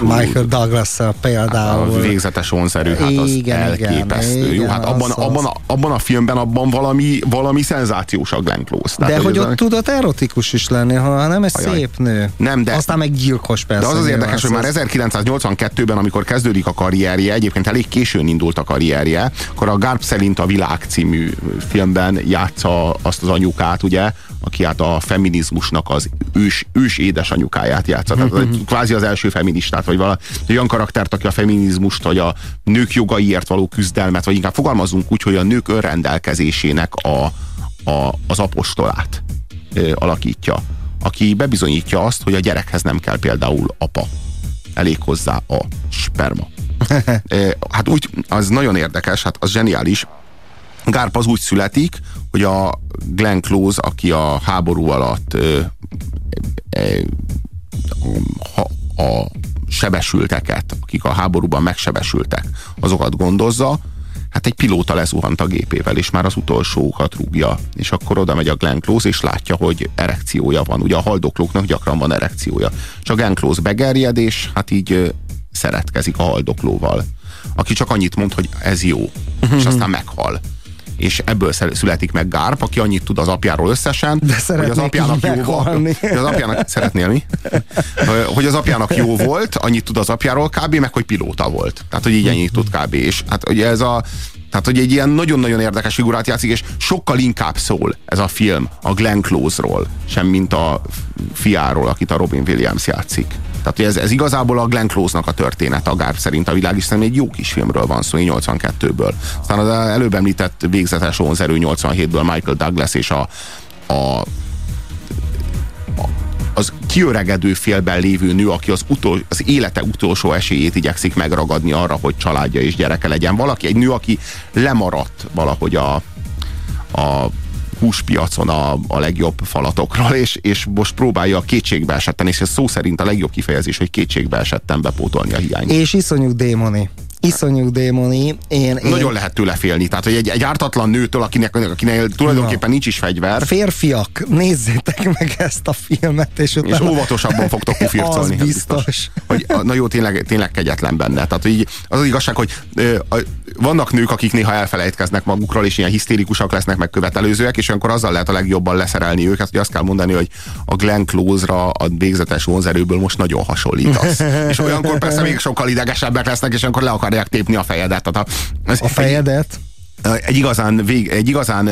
Speaker 4: Michael douglas
Speaker 3: A
Speaker 4: például.
Speaker 3: végzetes vonzerő, hát az
Speaker 4: Igen,
Speaker 3: elképesztő.
Speaker 4: igen,
Speaker 3: Jó, hát abban,
Speaker 4: az- az-
Speaker 3: abban, a, abban a filmben abban valami, valami szenzációs a Glenn Close.
Speaker 4: De
Speaker 3: Tehát,
Speaker 4: hogy
Speaker 3: ez a-
Speaker 4: ott tudott erotikus is lenni, hanem egy
Speaker 3: Ajaj.
Speaker 4: szép nő.
Speaker 3: Nem, de-
Speaker 4: Aztán meg gyilkos persze.
Speaker 3: De az az érdekes, hogy már
Speaker 4: ez-
Speaker 3: 1982-ben, amikor kezdődik a karrierje, egyébként elég későn indult a karrierje, akkor a Garb szerint a világ című filmben játsza azt az anyukát, ugye, aki hát a feminizmusnak az ős, ős édesanyukáját játsza. Tehát az egy- kvázi az első feministát, vagy valami olyan karaktert, aki a feminizmust, vagy a nők jogaiért való küzdelmet, vagy inkább fogalmazunk úgy, hogy a nők önrendelkezésének a, a, az apostolát ö, alakítja, aki bebizonyítja azt, hogy a gyerekhez nem kell például apa. Elég hozzá a sperma. Hát úgy, az nagyon érdekes, hát az zseniális. Gárp az úgy születik, hogy a Glenn Close, aki a háború alatt ö, ö, ha, a sebesülteket, akik a háborúban megsebesültek, azokat gondozza, hát egy pilóta lezuhant a gépével, és már az utolsókat rúgja, és akkor oda megy a Glenn Close, és látja, hogy erekciója van. Ugye a haldoklóknak gyakran van erekciója. És a Glenn Close begerjed, és hát így szeretkezik a haldoklóval, aki csak annyit mond, hogy ez jó, és aztán meghal és ebből születik meg Gárp, aki annyit tud az apjáról összesen,
Speaker 4: De
Speaker 3: hogy az apjának jó volt. Hogy az apjának, szeretnél mi? Hogy az apjának jó volt, annyit tud az apjáról kb. meg hogy pilóta volt. Tehát, hogy így ennyit tud kb. És hát ugye ez a tehát, hogy egy ilyen nagyon-nagyon érdekes figurát játszik, és sokkal inkább szól ez a film a Glenn Close-ról, sem mint a fiáról, akit a Robin Williams játszik. Tehát ez, ez igazából a Glenn Close-nak a történet, a Gárp szerint a világ, hiszen egy jó kis filmről van szó, 82-ből. Aztán az előbb említett végzetes vonzerő 87-ből Michael Douglas és a, a az kiöregedő félben lévő nő, aki az, utol, az élete utolsó esélyét igyekszik megragadni arra, hogy családja és gyereke legyen. Valaki, egy nő, aki lemaradt valahogy a, a húspiacon a, a legjobb falatokról, és, és most próbálja a kétségbe esetten, és ez szó szerint a legjobb kifejezés, hogy kétségbe esetten bepótolni a hiányt.
Speaker 4: És iszonyú démoni iszonyú démoni. Én, én...
Speaker 3: Nagyon lehet tőle félni. Tehát, hogy egy, egy ártatlan nőtől, akinek, akinek tulajdonképpen nincs is fegyver.
Speaker 4: Férfiak, nézzétek meg ezt a filmet, és utána...
Speaker 3: És óvatosabban fogtok kufircolni.
Speaker 4: Az biztos. biztos.
Speaker 3: Hogy, na jó, tényleg, tényleg kegyetlen benne. Tehát, hogy az az igazság, hogy ö, a, vannak nők, akik néha elfelejtkeznek magukról, és ilyen hisztérikusak lesznek, meg követelőzőek, és olyankor azzal lehet a legjobban leszerelni őket, hogy azt kell mondani, hogy a Glenn Close-ra a végzetes vonzerőből most nagyon hasonlítasz. és olyankor persze még sokkal idegesebbek lesznek, és olyankor le akarják tépni a fejedet. Tehát
Speaker 4: a, a fejedet?
Speaker 3: Igazán, vég, egy igazán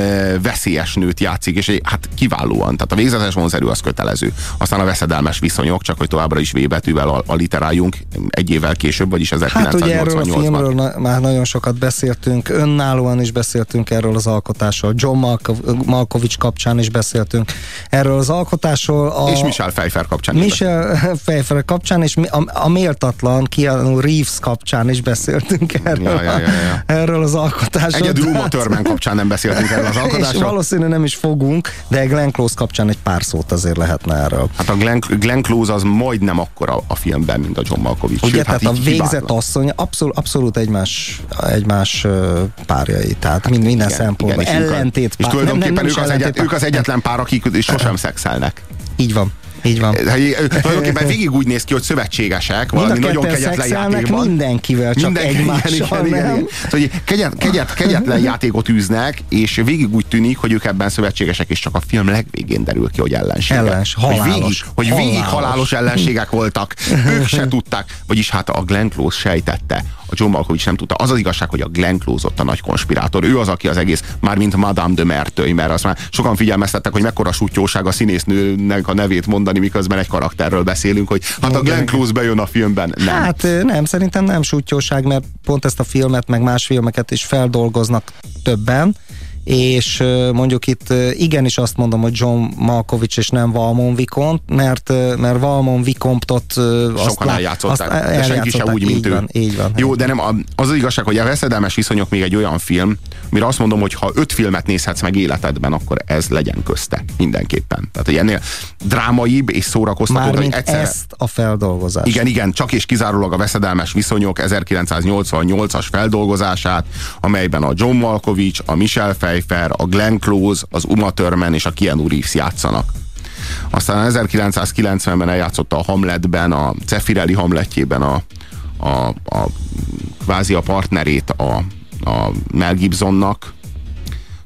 Speaker 3: veszélyes nőt játszik, és egy, hát kiválóan. Tehát a végzetes vonzerő az kötelező. Aztán a veszedelmes viszonyok, csak hogy továbbra is V betűvel aliteráljunk egy évvel később, vagyis 1988-ban. Hát ugye
Speaker 4: erről a filmről na, már nagyon sokat beszéltünk, önállóan is beszéltünk erről az alkotásról, John Malko- Malkovich kapcsán is beszéltünk erről az alkotásról.
Speaker 3: A, és Michel Pfeiffer kapcsán
Speaker 4: Michel Pfeiffer kapcsán, és a, a méltatlan Keanu Reeves kapcsán is beszéltünk erről, ja, ja, ja, ja. erről az alkotásról.
Speaker 3: Egyedül Uma Thurman kapcsán nem beszéltünk erről az alkotásról.
Speaker 4: És valószínűleg nem is fogunk, de Glenn Close kapcsán egy pár szót azért lehetne erről.
Speaker 3: Hát a Glenn, Glenn Close az majdnem akkora a filmben, mint a John Malkovich.
Speaker 4: Ugye, Sőt, tehát hát a végzett hibátlan. asszony abszolút, abszolút egymás, egymás párjai, tehát hát mind, minden igen, szempontból. Igen, ellentét
Speaker 3: pár. És tulajdonképpen nem, nem ők, az egyet, ők az egyetlen pár, akik sosem szexelnek.
Speaker 4: Így van. Így van.
Speaker 3: Tulajdonképpen végig úgy néz ki, hogy szövetségesek, valami nagyon kegyetlen játékban.
Speaker 4: mindenkivel, csak Minden, egymással, igen, igen, igen, igen.
Speaker 3: Szóval, kegyet, kegyet, kegyetlen játékot űznek, és végig úgy tűnik, hogy ők ebben szövetségesek, és csak a film legvégén derül ki, hogy ellenségek.
Speaker 4: Ellens, halálos.
Speaker 3: Hogy végig, hogy halálos. végig halálos ellenségek voltak. ők se tudták, vagyis hát a Glenn Close sejtette, a John Malkovich nem tudta. Az az igazság, hogy a Glenn Close ott a nagy konspirátor. Ő az, aki az egész, már mint Madame de Merteuil, mert azt már sokan figyelmeztettek, hogy mekkora sutyóság a színésznőnek a nevét mondani, miközben egy karakterről beszélünk, hogy hát a Glenn Close bejön a filmben. Nem.
Speaker 4: Hát nem, szerintem nem sutyóság, mert pont ezt a filmet, meg más filmeket is feldolgoznak többen, és mondjuk itt igenis azt mondom, hogy John Malkovich és nem Valmon Vikont, mert, mert Valmon Vikontot
Speaker 3: sokan lá, eljátszották, azt de senki se úgy, mint így ő.
Speaker 4: Van, így van.
Speaker 3: Jó, de nem, az az igazság, hogy a veszedelmes viszonyok még egy olyan film, mire azt mondom, hogy ha öt filmet nézhetsz meg életedben, akkor ez legyen közte mindenképpen. Tehát, hogy ennél drámaibb és szórakoztatóbb,
Speaker 4: hogy egyszer... ezt a feldolgozást.
Speaker 3: Igen, igen, csak és kizárólag a veszedelmes viszonyok 1988-as feldolgozását, amelyben a John Malkovich, a Michelle Pfeiffer, a Glenn Close, az Uma Thurman és a Keanu Reeves játszanak. Aztán 1990-ben eljátszotta a Hamletben, a Cefirelli Hamletjében a, a, a kvázi a partnerét a, a Mel Gibsonnak,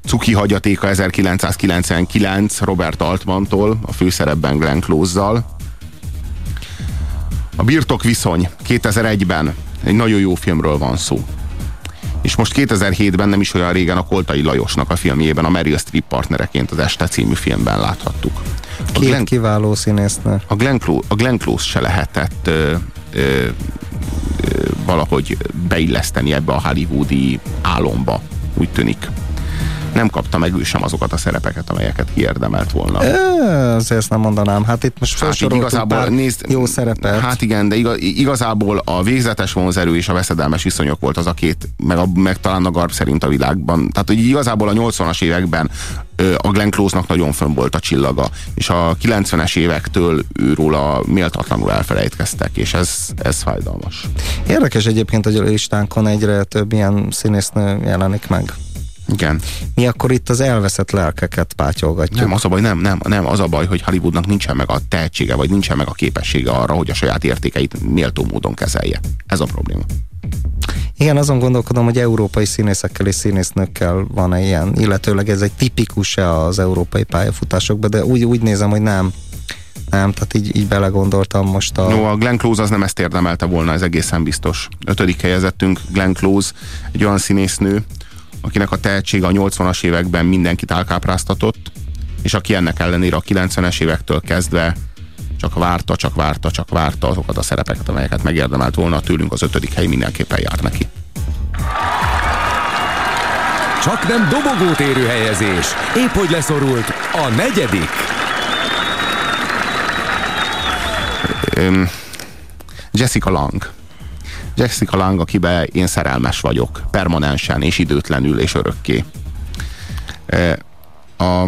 Speaker 3: Cuki hagyatéka 1999 Robert Altmantól, a főszerepben Glenn Close-zal. A Birtok viszony 2001-ben egy nagyon jó filmről van szó. És most 2007-ben nem is olyan régen a Koltai Lajosnak a filmjében a Meryl Streep partnereként az Este című filmben láthattuk.
Speaker 4: A Két Glenn, kiváló színésznő.
Speaker 3: A Glenn, Close, a Glenn Close se lehetett ö, ö, ö, valahogy beilleszteni ebbe a hollywoodi álomba, úgy tűnik nem kapta meg ő sem azokat a szerepeket, amelyeket kiérdemelt volna.
Speaker 4: E, azért ezt nem mondanám. Hát itt most hát igazából nézd, jó szerepet.
Speaker 3: Hát igen, de igazából a végzetes vonzerő és a veszedelmes viszonyok volt az a két, meg, a, meg talán a garb szerint a világban. Tehát, hogy igazából a 80-as években a Glenn Close-nak nagyon fönn volt a csillaga, és a 90-es évektől őróla méltatlanul elfelejtkeztek, és ez, ez fájdalmas.
Speaker 4: Érdekes egyébként, hogy a listánkon egyre több ilyen színésznő jelenik meg.
Speaker 3: Igen.
Speaker 4: Mi akkor itt az elveszett lelkeket pátyolgatjuk.
Speaker 3: Nem, az a baj, nem, nem, nem, az a baj, hogy Hollywoodnak nincsen meg a tehetsége, vagy nincsen meg a képessége arra, hogy a saját értékeit méltó módon kezelje. Ez a probléma.
Speaker 4: Igen, azon gondolkodom, hogy európai színészekkel és színésznőkkel van-e ilyen, illetőleg ez egy tipikus-e az európai pályafutásokban, de úgy, úgy nézem, hogy nem. Nem, tehát így, így belegondoltam most a...
Speaker 3: No, a Glenn Close az nem ezt érdemelte volna, ez egészen biztos. Ötödik helyezettünk Glenn Close, egy olyan színésznő, akinek a tehetsége a 80-as években mindenkit elkápráztatott, és aki ennek ellenére a 90-es évektől kezdve csak várta, csak várta, csak várta azokat a szerepeket, amelyeket megérdemelt volna tőlünk, az ötödik hely mindenképpen jár neki.
Speaker 1: Csak nem dobogót érő helyezés. Épp hogy leszorult a negyedik.
Speaker 3: Jessica Lang. Jessica Lang, akiben én szerelmes vagyok, permanensen, és időtlenül, és örökké. E, a,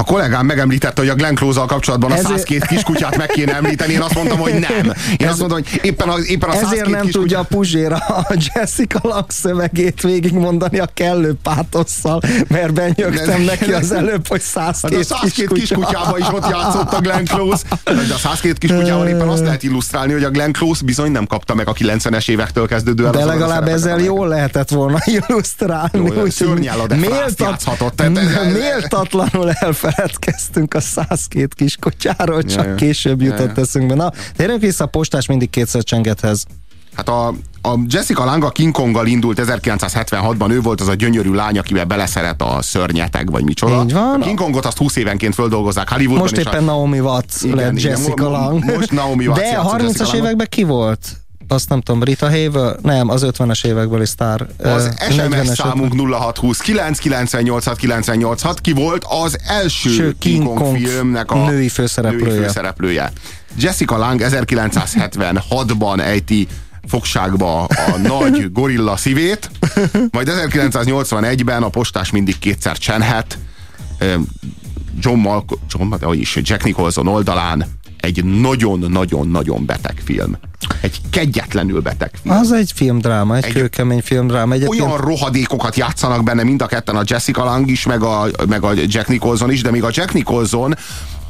Speaker 3: a kollégám megemlítette, hogy a Glenn close kapcsolatban a
Speaker 4: Ezért-
Speaker 3: 102 kiskutyát meg kéne említeni, én azt mondtam, hogy nem. Én azt mondtam, hogy éppen, a, éppen a 102
Speaker 4: Ezért nem
Speaker 3: kiskutya...
Speaker 4: tudja a Puzséra a Jessica Lang szövegét végigmondani a kellő pátosszal, mert benyögtem neki az előbb, hogy
Speaker 3: Hát
Speaker 4: 102
Speaker 3: a 102
Speaker 4: kiskutya.
Speaker 3: kiskutyában is ott játszott a Glenn Close. De a 102 kiskutyával éppen azt lehet illusztrálni, hogy a Glenn Close bizony nem kapta meg a 90-es évektől kezdődően.
Speaker 4: De
Speaker 3: a
Speaker 4: legalább ezzel jól lehetett volna illusztrálni.
Speaker 3: Jó, a defrászt játszhatott, tehát ez-
Speaker 4: méltatlanul elfeledkeztünk a 102 kiskutyáról, csak
Speaker 3: Ja, ja.
Speaker 4: később jutott
Speaker 3: ja.
Speaker 4: eszünkbe. Na, térjünk vissza a postás mindig kétszer csengethez.
Speaker 3: Hát a, a Jessica Lange a King Konggal indult 1976-ban, ő volt az a gyönyörű lány, akivel beleszeret a szörnyeteg, vagy micsoda.
Speaker 4: Így van.
Speaker 3: A King Kongot azt 20 évenként földolgozzák Hollywoodban.
Speaker 4: Most éppen
Speaker 3: a,
Speaker 4: Naomi Watts
Speaker 3: Igen,
Speaker 4: lett
Speaker 3: igen,
Speaker 4: Jessica Lang.
Speaker 3: most Naomi Watts
Speaker 4: De a
Speaker 3: játszott
Speaker 4: 30-as
Speaker 3: Jessica Langot.
Speaker 4: években ki volt? Azt nem tudom, Rita Hayworth? Nem, az 50-es évekbeli sztár.
Speaker 3: az SMS
Speaker 4: 40-es,
Speaker 3: számunk 0620 998 986 ki volt az első
Speaker 4: Ső,
Speaker 3: King Kong filmnek a
Speaker 4: női főszereplője.
Speaker 3: női főszereplője. Jessica Lang 1976-ban ejti fogságba a nagy gorilla szívét, majd 1981-ben a postás mindig kétszer csenhet, John Malko, John, ahogy is, Jack Nicholson oldalán egy nagyon-nagyon-nagyon beteg film. Egy kegyetlenül beteg film.
Speaker 4: Az egy filmdráma, egy,
Speaker 3: Egy-
Speaker 4: kőkemény filmdráma. Egyébként
Speaker 3: olyan rohadékokat játszanak benne mind a ketten, a Jessica Lang is, meg a, meg a Jack Nicholson is, de még a Jack Nicholson,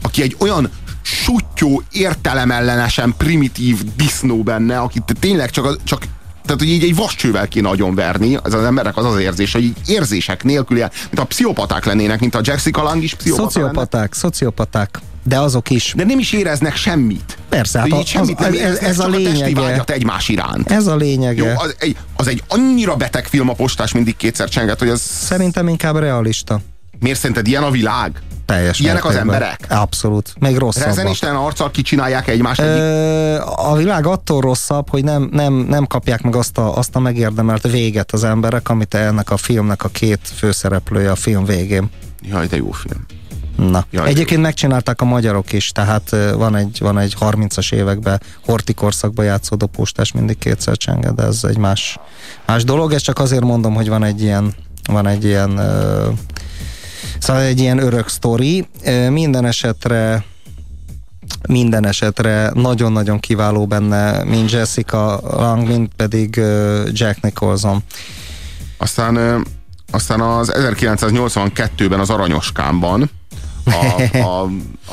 Speaker 3: aki egy olyan sutyó, értelemellenesen primitív disznó benne, akit tényleg csak, a- csak tehát, hogy így egy vascsővel kéne nagyon verni, az az emberek az az érzés, hogy így érzések nélkül, mint a pszichopaták lennének, mint a Jessica Lang is pszichopata lenne.
Speaker 4: szociopaták, szociopaták. De azok is.
Speaker 3: De nem is éreznek semmit.
Speaker 4: Persze, hát
Speaker 3: Így
Speaker 4: az-
Speaker 3: semmit nem
Speaker 4: ez- ez-
Speaker 3: éreznek,
Speaker 4: ez a lényege.
Speaker 3: vágyat egymás iránt.
Speaker 4: Ez a lényege.
Speaker 3: Jó, az egy, az egy annyira beteg film a postás mindig kétszer csenget, hogy az
Speaker 4: Szerintem inkább realista.
Speaker 3: Miért szerinted ilyen a világ?
Speaker 4: Teljes
Speaker 3: Ilyenek az
Speaker 4: mértékben.
Speaker 3: emberek?
Speaker 4: Abszolút. Még rosszabbak.
Speaker 3: Rezenisten arccal kicsinálják egymást egyik.
Speaker 4: Ö, a világ attól rosszabb, hogy nem, nem, nem kapják meg azt a, azt a megérdemelt véget az emberek, amit ennek a filmnek a két főszereplője a film végén.
Speaker 3: Jaj, de jó film.
Speaker 4: Na.
Speaker 3: Jaj,
Speaker 4: Egyébként megcsinálták a magyarok is, tehát van egy, van egy 30-as években horti korszakban játszódó postás mindig kétszer csenge, de ez egy más, más dolog. Ez csak azért mondom, hogy van egy ilyen, van egy ilyen ö, Szóval egy ilyen örök sztori. Minden esetre minden esetre nagyon-nagyon kiváló benne, mint Jessica Lang, mint pedig Jack Nicholson.
Speaker 3: Aztán, aztán az 1982-ben az Aranyoskámban a, a,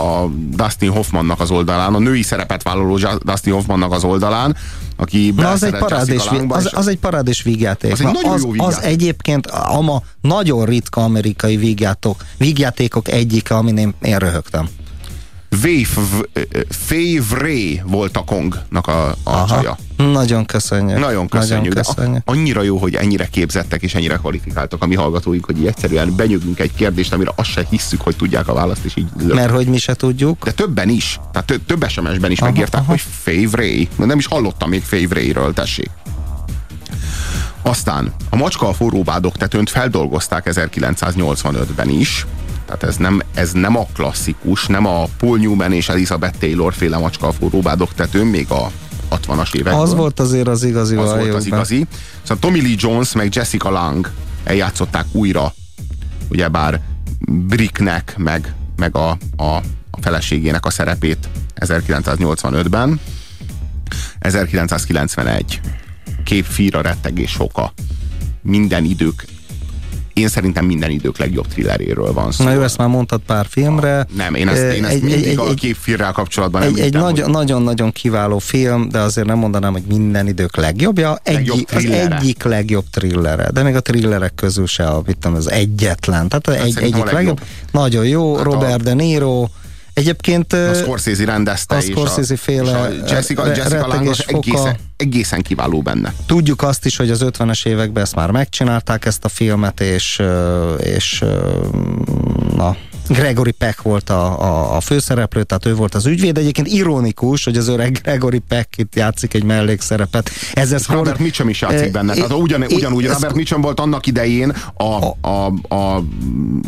Speaker 3: a Dustin Hoffmannak az oldalán, a női szerepet vállaló Dustin Hoffmannak az oldalán, aki
Speaker 4: Na, az egy, parádés,
Speaker 3: Langba,
Speaker 4: az, az egy parádés vígjáték.
Speaker 3: Az egy
Speaker 4: Na,
Speaker 3: nagyon
Speaker 4: az,
Speaker 3: jó
Speaker 4: az
Speaker 3: vígjáték.
Speaker 4: egyébként a ma nagyon ritka amerikai vígjátok, vígjátékok egyike, amin én, én röhögtem.
Speaker 3: Ray volt a Kongnak a, a
Speaker 4: Aha.
Speaker 3: csaja.
Speaker 4: Nagyon köszönjük.
Speaker 3: Nagyon köszönjük.
Speaker 4: Nagyon köszönjük.
Speaker 3: A- annyira jó, hogy ennyire képzettek és ennyire kvalifikáltak a mi hallgatóink, hogy így egyszerűen benyögünk egy kérdést, amire azt se hisszük, hogy tudják a választ, és így.
Speaker 4: Mert hogy mi se tudjuk.
Speaker 3: De többen is, tehát tö- több SMS-ben is
Speaker 4: Aha,
Speaker 3: megírták,
Speaker 4: aha.
Speaker 3: hogy Ray. Nem is hallottam még Faye Ray-ről, tessék. Aztán a Macska a forróbádok tetőnt feldolgozták 1985-ben is, tehát ez nem, ez nem a klasszikus, nem a Paul Newman és Elizabeth Taylor féle Macska a tetőn, még a 60-as években.
Speaker 4: Az volt azért az igazi
Speaker 3: az volt az igazi. Szóval Tommy Lee Jones meg Jessica Lang eljátszották újra, ugyebár Bricknek, meg, meg a, a, a feleségének a szerepét 1985-ben. 1991. Kép Fíra rettegés oka. Minden idők én szerintem minden idők legjobb thrilleréről van szó.
Speaker 4: Na jó, ezt már mondtad pár filmre.
Speaker 3: Nem, én ezt, én ezt egy, mindig egy, a képfilmrel kapcsolatban
Speaker 4: egy, egy
Speaker 3: hogy...
Speaker 4: nagyon-nagyon kiváló film, de azért nem mondanám, hogy minden idők legjobbja. Egy, legjobb az egyik legjobb thrillere, de még a thrillerek közül se a, mit tudom, az egyetlen. Tehát hát egy, egyik legjobb. legjobb. Nagyon jó, hát Robert a... De Niro, Egyébként
Speaker 3: a Scorsese rendezte,
Speaker 4: a Scorsese és a, féle
Speaker 3: és a Jessica, Jessica Lange egészen, egészen kiváló benne.
Speaker 4: Tudjuk azt is, hogy az 50-es években ezt már megcsinálták ezt a filmet, és, és na, Gregory Peck volt a, a, a főszereplő, tehát ő volt az ügyvéd. Egyébként ironikus, hogy az öreg Gregory Peck itt játszik egy mellékszerepet. Ez, ez
Speaker 3: Robert Mitchum is játszik benne. Tehát ugyan, ugyanúgy Robert Mitchum volt annak idején a, a, a,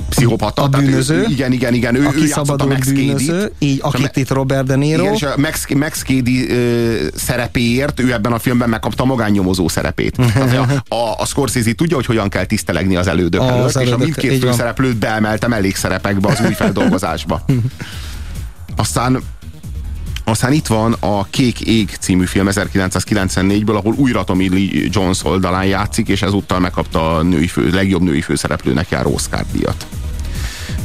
Speaker 3: pszichopata.
Speaker 4: A bűnöző.
Speaker 3: Ő, igen, igen, igen. Ő,
Speaker 4: aki
Speaker 3: ő játszott a Max
Speaker 4: bűnöző, így, akit itt Robert De Niro. Igen,
Speaker 3: és a Max, Max Cady ö, szerepéért ő ebben a filmben megkapta a magánnyomozó szerepét. a, a, a Scorsese tudja, hogy hogyan kell tisztelegni az elődök az előtt, elődök, és a mindkét főszereplőt beemelte mellékszerepekbe be az új feldolgozásba. Aztán aztán itt van a Kék Ég című film 1994-ből, ahol újra Tommy Lee Jones oldalán játszik, és ezúttal megkapta a női fő, legjobb női főszereplőnek járó Oscar díjat.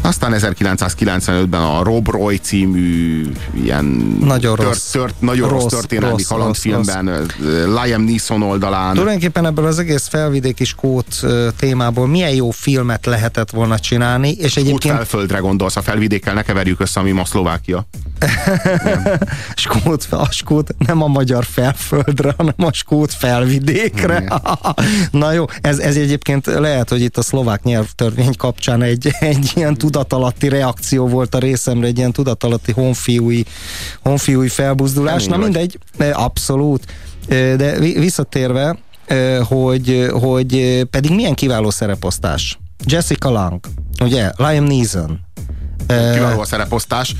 Speaker 3: Aztán 1995-ben a Rob Roy című ilyen
Speaker 4: nagyon tört, rossz,
Speaker 3: tört, nagyon rossz, rossz történelmi rossz, kalandfilmben rossz. Liam Neeson oldalán.
Speaker 4: Tulajdonképpen ebből az egész felvidéki skót témából milyen jó filmet lehetett volna csinálni, és
Speaker 3: skót
Speaker 4: egyébként...
Speaker 3: felföldre gondolsz, a felvidékkel ne keverjük össze, ami ma Szlovákia.
Speaker 4: skót, a skót nem a magyar felföldre, hanem a skót felvidékre. Na jó, ez, ez egyébként lehet, hogy itt a szlovák nyelvtörvény kapcsán egy, egy ilyen tudatalatti reakció volt a részemre, egy ilyen tudatalatti honfiúi, honfiúi felbuzdulás. Na mindegy, abszolút. De visszatérve, hogy, hogy pedig milyen kiváló szereposztás. Jessica Lang, ugye? Liam Neeson.
Speaker 3: Kiváló a szereposztás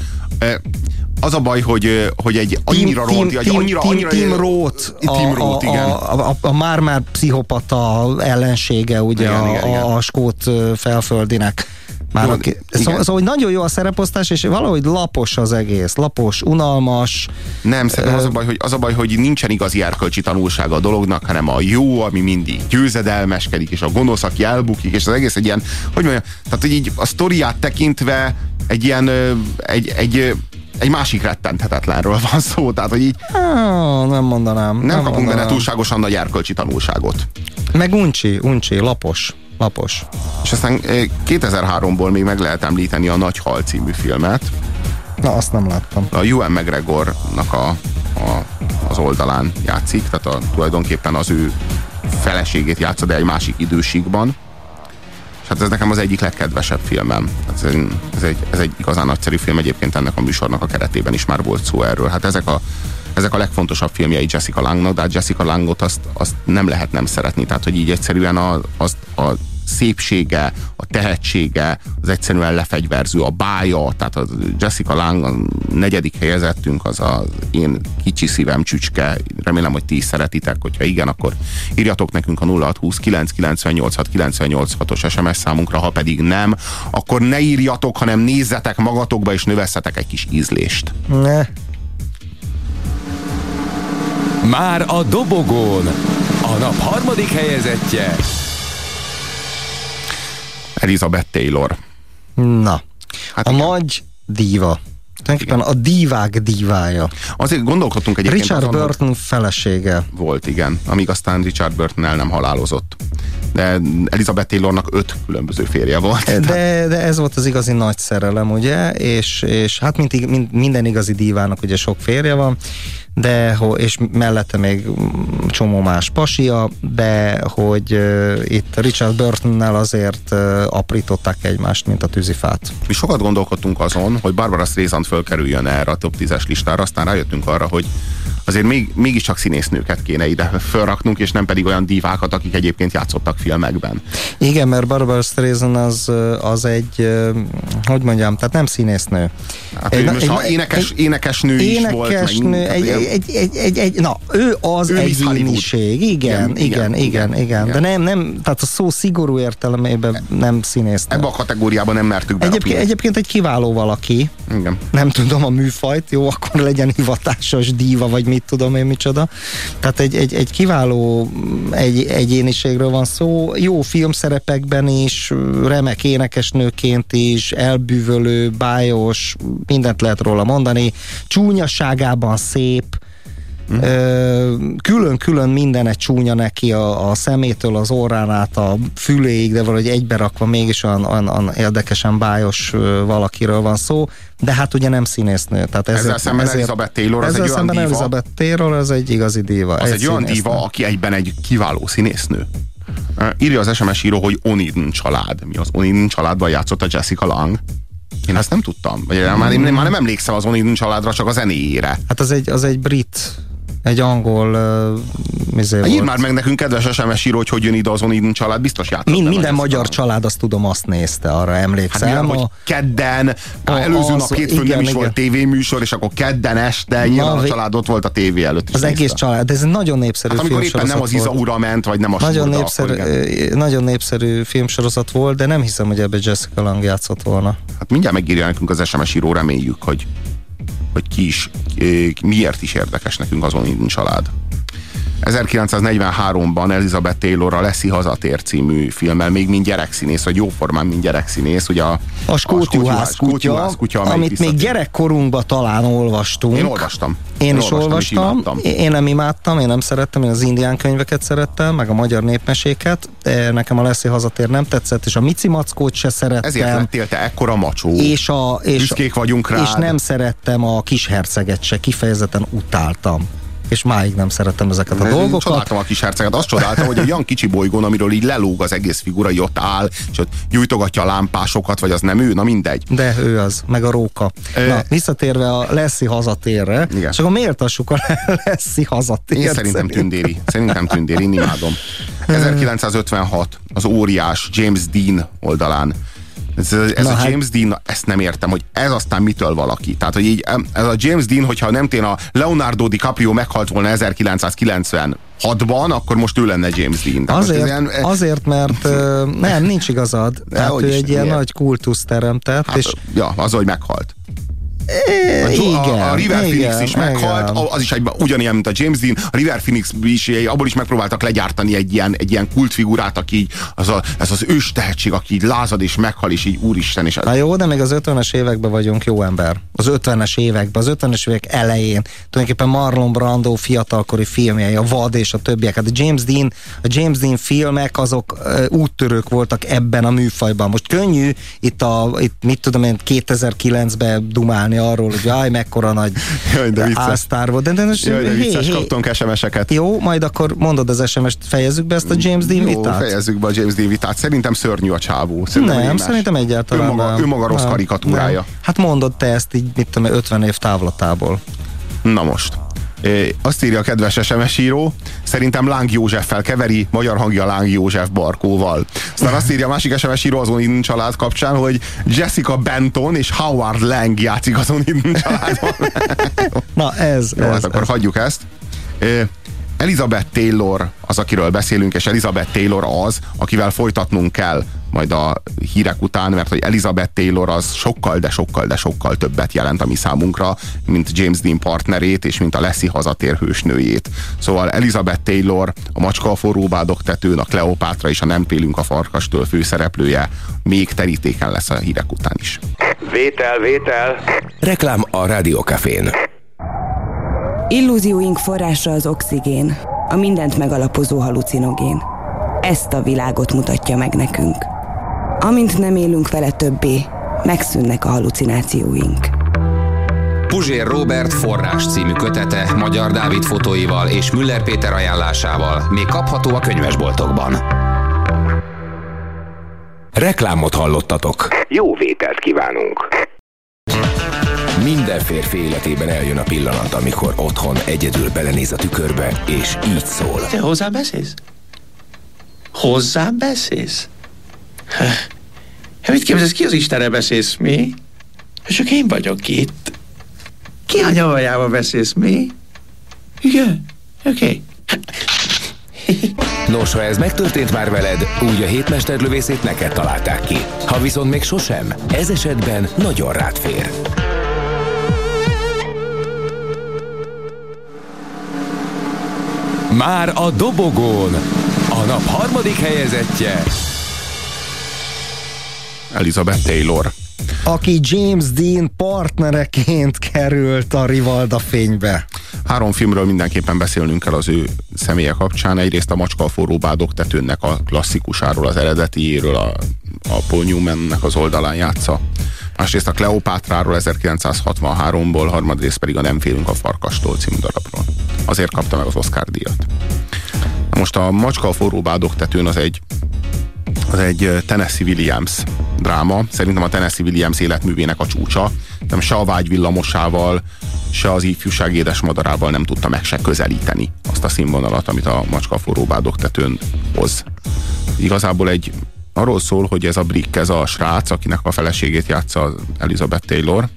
Speaker 3: az a baj, hogy, hogy egy annyira
Speaker 4: Tim,
Speaker 3: ront,
Speaker 4: Tim,
Speaker 3: annyira,
Speaker 4: Tim,
Speaker 3: annyira,
Speaker 4: Tim Roth,
Speaker 3: Roth, igen.
Speaker 4: A, a, a, a már-már pszichopata ellensége, ugye igen, a, igen, igen. a, a skót felföldinek. Már Jó, aki, szóval, szóval, nagyon jó a szereposztás, és valahogy lapos az egész. Lapos, unalmas.
Speaker 3: Nem, szerintem az a baj, hogy, az a baj, hogy nincsen igazi erkölcsi tanulsága a dolognak, hanem a jó, ami mindig győzedelmeskedik, és a gonosz, aki elbukik, és az egész egy ilyen, hogy mondjam, tehát hogy így a sztoriát tekintve egy ilyen, egy, egy egy másik rettenthetetlenről van szó, tehát hogy így
Speaker 4: nem mondanám.
Speaker 3: Nem, nem kapunk mondanám. benne túlságosan nagy erkölcsi tanulságot.
Speaker 4: Meg uncsi, uncsi, lapos. Lapos.
Speaker 3: És aztán 2003-ból még meg lehet említeni a Nagy Hal című filmet.
Speaker 4: Na, azt nem láttam.
Speaker 3: A Ewan McGregornak a, a, az oldalán játszik, tehát a, tulajdonképpen az ő feleségét játsza, de egy másik időségben. És hát ez nekem az egyik legkedvesebb filmem. Ez egy, ez, egy, ez egy igazán nagyszerű film, egyébként ennek a műsornak a keretében is már volt szó erről. Hát ezek a, ezek a legfontosabb filmjei Jessica Langnak, de hát Jessica Langot azt, azt nem lehet nem szeretni. Tehát, hogy így egyszerűen a, az, a szépsége, a tehetsége, az egyszerűen lefegyverző, a bája, tehát a Jessica Lang, a negyedik helyezettünk, az az én kicsi szívem csücske, remélem, hogy ti is szeretitek, hogyha igen, akkor írjatok nekünk a 0620 998 986 os SMS számunkra, ha pedig nem, akkor ne írjatok, hanem nézzetek magatokba, és növesszetek egy kis ízlést.
Speaker 4: Ne.
Speaker 1: Már a dobogón a nap harmadik helyezettje
Speaker 3: Elizabeth Taylor.
Speaker 4: Na, hát a igen. nagy díva. Tulajdonképpen a divák divája.
Speaker 3: Azért gondolkodtunk egyébként
Speaker 4: Richard azon, Burton felesége.
Speaker 3: Volt, igen. Amíg aztán Richard Burton el nem halálozott. De Elizabeth Taylornak öt különböző férje volt.
Speaker 4: De, de ez volt az igazi nagy szerelem, ugye? És, és hát mint, mint minden igazi dívának ugye sok férje van de és mellette még csomó más pasia, de hogy uh, itt Richard Burtonnel azért uh, aprították egymást, mint a tűzifát.
Speaker 3: Mi sokat gondolkodtunk azon, hogy Barbara Streisand fölkerüljön erre a top 10-es listára, aztán rájöttünk arra, hogy azért még, mégiscsak színésznőket kéne ide felraknunk, és nem pedig olyan divákat, akik egyébként játszottak filmekben.
Speaker 4: Igen, mert Barbara Streisand az, az egy, hogy mondjam, tehát nem színésznő
Speaker 3: Hát egy, most egy, énekes, egy, énekesnő is
Speaker 4: énekesnő, volt. Meg, egy, egy, egy, egy, egy, na, ő az ő egyéniség. Igen, igen, igen, igen, igen, De nem, nem, tehát a szó szigorú értelmében nem színész.
Speaker 3: Ebbe a kategóriában nem mertük be.
Speaker 4: Egyébként, egyébként egy kiváló valaki.
Speaker 3: Igen.
Speaker 4: Nem tudom a műfajt, jó, akkor legyen hivatásos díva, vagy mit tudom én micsoda. Tehát egy, egy, egy kiváló egy, egyéniségről van szó. Jó filmszerepekben is, remek énekesnőként is, elbűvölő, bájos, mindent lehet róla mondani. Csúnyaságában szép, külön-külön minden egy csúnya neki a, a szemétől, az orrán át a füléig, de valahogy egybe rakva mégis olyan, olyan, olyan érdekesen bájos valakiről van szó, de hát ugye nem színésznő. Tehát ezért,
Speaker 3: ezzel szemben ezért, Elizabeth Taylor az egy olyan diva.
Speaker 4: Elizabeth Taylor az egy igazi diva.
Speaker 3: Az egy, egy olyan diva, aki egyben egy kiváló színésznő. Írja az SMS író, hogy Onidn család. Mi az Onidn családban játszott a Jessica Lang? Én ezt nem tudtam. Vagy már, én már nem emlékszem az Onidn családra, csak a zenéjére.
Speaker 4: Hát az egy, az egy brit egy angol uh,
Speaker 3: mizé Ír volt. már meg nekünk, kedves SMS író, hogy hogy jön ide az Onidin család, biztos játszott.
Speaker 4: Mind, minden magyar a... család, azt tudom, azt nézte, arra emlékszem. Hát
Speaker 3: a... hogy kedden, a, előző az, nap hétfőn nem is igen. volt tévéműsor, és akkor kedden este nyilván a család ott volt a tévé előtt.
Speaker 4: Az nézte. egész család, de ez nagyon népszerű hát,
Speaker 3: amikor éppen nem az Iza ura ment, vagy nem a
Speaker 4: nagyon népszerű, akkor, nagyon népszerű filmsorozat volt, de nem hiszem, hogy ebbe Jessica Lang játszott volna.
Speaker 3: Hát mindjárt megírja nekünk az SMS író, reméljük, hogy hogy ki is, miért is érdekes nekünk az Onidin család. 1943-ban Elizabeth Taylor a Leszi Hazatér című filmmel még mint gyerekszínész, vagy jóformán mint gyerekszínész, ugye a,
Speaker 4: a skótjuhász kutya, kutya, amit visszatér. még gyerekkorunkban talán olvastunk.
Speaker 3: Én olvastam.
Speaker 4: Én, én is olvastam, olvastam. én nem imádtam, én nem szerettem, én az indián könyveket szerettem, meg a magyar népmeséket, nekem a Leszi Hazatér nem tetszett, és a Mici Mackót se szerettem.
Speaker 3: Ezért lettél te ekkora macsó.
Speaker 4: És, a, és,
Speaker 3: vagyunk rá.
Speaker 4: És nem szerettem a kis herceget se, kifejezetten utáltam és máig nem szerettem ezeket a dolgokat.
Speaker 3: Csodáltam a kis herceget, azt csodáltam, hogy egy olyan kicsi bolygón, amiről így lelóg az egész figura, így ott áll, és ott gyújtogatja a lámpásokat, vagy az nem ő, na mindegy.
Speaker 4: De ő az, meg a róka. E... Na, visszatérve a Leszi hazatérre, Igen. és akkor miért a Leszi hazatért?
Speaker 3: Én szerintem tündéri. Szerintem tündéri, én imádom. 1956, az óriás James Dean oldalán ez, ez a hát... James Dean, ezt nem értem, hogy ez aztán mitől valaki. Tehát, hogy így, ez a James Dean, hogyha nem tény a Leonardo DiCaprio meghalt volna 1996-ban, akkor most ő lenne James Dean.
Speaker 4: Azért, ilyen, azért, mert nem, nincs igazad. Tehát ő egy ilyen nagy kultusz teremtett. Hát, és...
Speaker 3: Ja, az, hogy meghalt.
Speaker 4: A, igen,
Speaker 3: a, a River igen, Phoenix is meghalt, igen. az is egy, ugyanilyen, mint a James Dean. A River Phoenix is, abból is megpróbáltak legyártani egy ilyen, egy ilyen kultfigurát, aki így, az a, ez az ős tehetség, aki így lázad és meghal, és így úristen. És
Speaker 4: az... Na jó, de még az 50-es években vagyunk jó ember. Az 50-es években, az 50-es évek elején. Tulajdonképpen Marlon Brando fiatalkori filmjei, a Vad és a többiek. Hát a James Dean, a James Dean filmek azok úttörők voltak ebben a műfajban. Most könnyű itt a, itt mit tudom én, 2009-ben dumálni beszélni arról, hogy jaj, mekkora nagy jaj, de álsztár volt.
Speaker 3: De, de, most, jaj, de vicces, hé, kaptunk SMS-eket.
Speaker 4: Jó, majd akkor mondod az SMS-t, fejezzük be ezt a James Dean vitát?
Speaker 3: Jó, fejezzük be a James Dean vitát. Szerintem szörnyű a csávó. Szerintem
Speaker 4: nem, szerintem egyáltalán
Speaker 3: ő maga, ő maga rossz karikatúrája. Nem.
Speaker 4: Hát mondod te ezt így, mit tudom, 50 év távlatából.
Speaker 3: Na most. Azt írja a kedves SMS író, szerintem Láng Józseffel keveri, magyar hangja Láng József Barkóval. Aztán azt írja a másik SMS író az Onidin család kapcsán, hogy Jessica Benton és Howard Lang játszik az Onidin családban.
Speaker 4: Na ez.
Speaker 3: Jó,
Speaker 4: ez,
Speaker 3: hát akkor ez. hagyjuk ezt. Elizabeth Taylor az, akiről beszélünk, és Elizabeth Taylor az, akivel folytatnunk kell majd a hírek után, mert hogy Elizabeth Taylor az sokkal, de sokkal, de sokkal többet jelent a mi számunkra, mint James Dean partnerét, és mint a Leszi hazatér hősnőjét. Szóval Elizabeth Taylor, a Macska a forróbádok tetőn, a Kleopátra és a Nem télünk a farkastől főszereplője még terítéken lesz a hírek után is.
Speaker 5: Vétel, vétel!
Speaker 1: Reklám a Rádiókafén.
Speaker 6: Illúzióink forrása az oxigén, a mindent megalapozó halucinogén. Ezt a világot mutatja meg nekünk. Amint nem élünk vele többé, megszűnnek a halucinációink.
Speaker 7: Puzsér Robert forrás című kötete Magyar Dávid fotóival és Müller Péter ajánlásával még kapható a könyvesboltokban.
Speaker 1: Reklámot hallottatok.
Speaker 5: Jó vételt kívánunk!
Speaker 1: Minden férfi életében eljön a pillanat, amikor otthon egyedül belenéz a tükörbe, és így szól.
Speaker 11: Te hozzám beszélsz? Hozzám beszélsz? Hát mit képzelsz, ki az Istenre beszélsz, mi? Csak én vagyok itt. Ki a nyavajába beszélsz, mi? Igen, oké. Okay.
Speaker 1: Nos, ha ez megtörtént már veled, úgy a hétmesterlövészét neked találták ki. Ha viszont még sosem, ez esetben nagyon rád fér. Már a dobogón a nap harmadik helyezettje
Speaker 3: Elizabeth Taylor.
Speaker 4: Aki James Dean partnereként került a Rivalda fénybe.
Speaker 3: Három filmről mindenképpen beszélnünk kell az ő személye kapcsán. Egyrészt a Macska a forró bádok tetőnnek a klasszikusáról, az eredetiéről, a, a Paul Newmannek az oldalán játsza. Másrészt a Kleopátráról 1963-ból, harmadrészt pedig a Nem félünk a farkastól című darabról. Azért kapta meg az Oscar díjat. Most a Macska a forró bádok tetőn az egy az egy Tennessee Williams dráma. Szerintem a Tennessee Williams életművének a csúcsa. Nem se a vágy villamosával, se az ifjúság édesmadarával nem tudta meg se közelíteni azt a színvonalat, amit a macska forró bádok tetőn hoz. Igazából egy arról szól, hogy ez a Brick, ez a srác, akinek a feleségét játsza Elizabeth Taylor,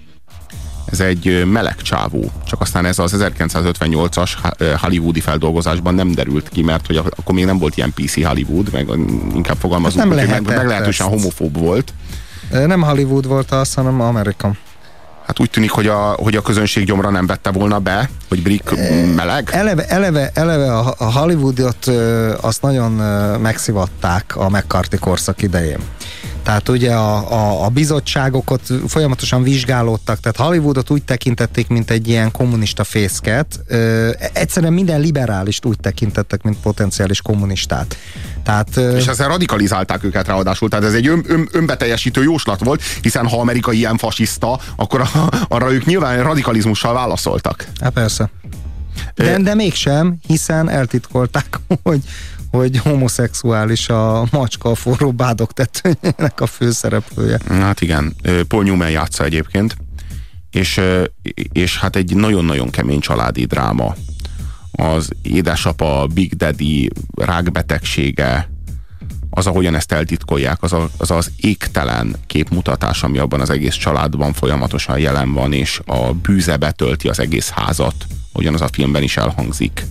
Speaker 3: ez egy meleg csávó. Csak aztán ez az 1958-as hollywoodi feldolgozásban nem derült ki, mert hogy akkor még nem volt ilyen PC Hollywood, meg inkább fogalmazunk, hát hogy meg, meglehetősen homofób volt.
Speaker 4: Nem Hollywood volt az, hanem Amerika.
Speaker 3: Hát úgy tűnik, hogy a, hogy a közönség gyomra nem vette volna be, hogy Brick meleg.
Speaker 4: Eleve, eleve, eleve a Hollywoodot azt nagyon megszivatták a McCarthy korszak idején. Tehát ugye a, a, a bizottságokat folyamatosan vizsgálódtak, tehát Hollywoodot úgy tekintették, mint egy ilyen kommunista fészket. Ö, egyszerűen minden liberálist úgy tekintettek, mint potenciális kommunistát. Tehát,
Speaker 3: és ezzel radikalizálták őket ráadásul, tehát ez egy ön, ön, önbeteljesítő jóslat volt, hiszen ha Amerika ilyen fasiszta, akkor a, arra ők nyilván radikalizmussal válaszoltak.
Speaker 4: Hát persze. De, de mégsem, hiszen eltitkolták, hogy hogy homoszexuális a macska a forró bádok tetőjének a főszereplője.
Speaker 3: Hát igen, Paul Newman játsza egyébként, és, és hát egy nagyon-nagyon kemény családi dráma. Az édesapa Big Daddy rákbetegsége, az, ahogyan ezt eltitkolják, az, a, az az égtelen képmutatás, ami abban az egész családban folyamatosan jelen van, és a bűze betölti az egész házat, ahogyan az a filmben is elhangzik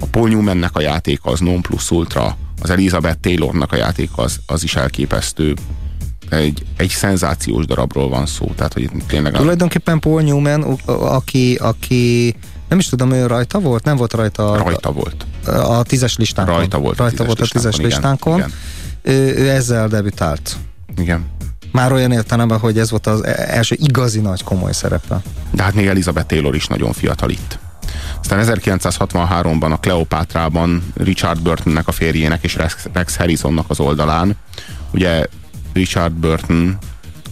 Speaker 3: a Paul Newmannek a játék az non plus ultra, az Elizabeth Taylornak a játék az, az is elképesztő. Egy, egy szenzációs darabról van szó, tehát hogy tényleg...
Speaker 4: Tulajdonképpen Paul Newman, aki, aki nem is tudom, ő rajta volt? Nem volt rajta?
Speaker 3: Rajta volt.
Speaker 4: A tízes listánkon.
Speaker 3: Rajta volt.
Speaker 4: Rajta a volt a tízes listánkon. Igen, igen. Ő, ő ezzel debütált.
Speaker 3: Igen.
Speaker 4: Már olyan értelemben, hogy ez volt az e- első igazi nagy komoly szerepe.
Speaker 3: De hát még Elizabeth Taylor is nagyon fiatal itt. Aztán 1963-ban a Kleopátrában Richard Burtonnek a férjének és Rex Harrisonnak az oldalán. Ugye Richard Burton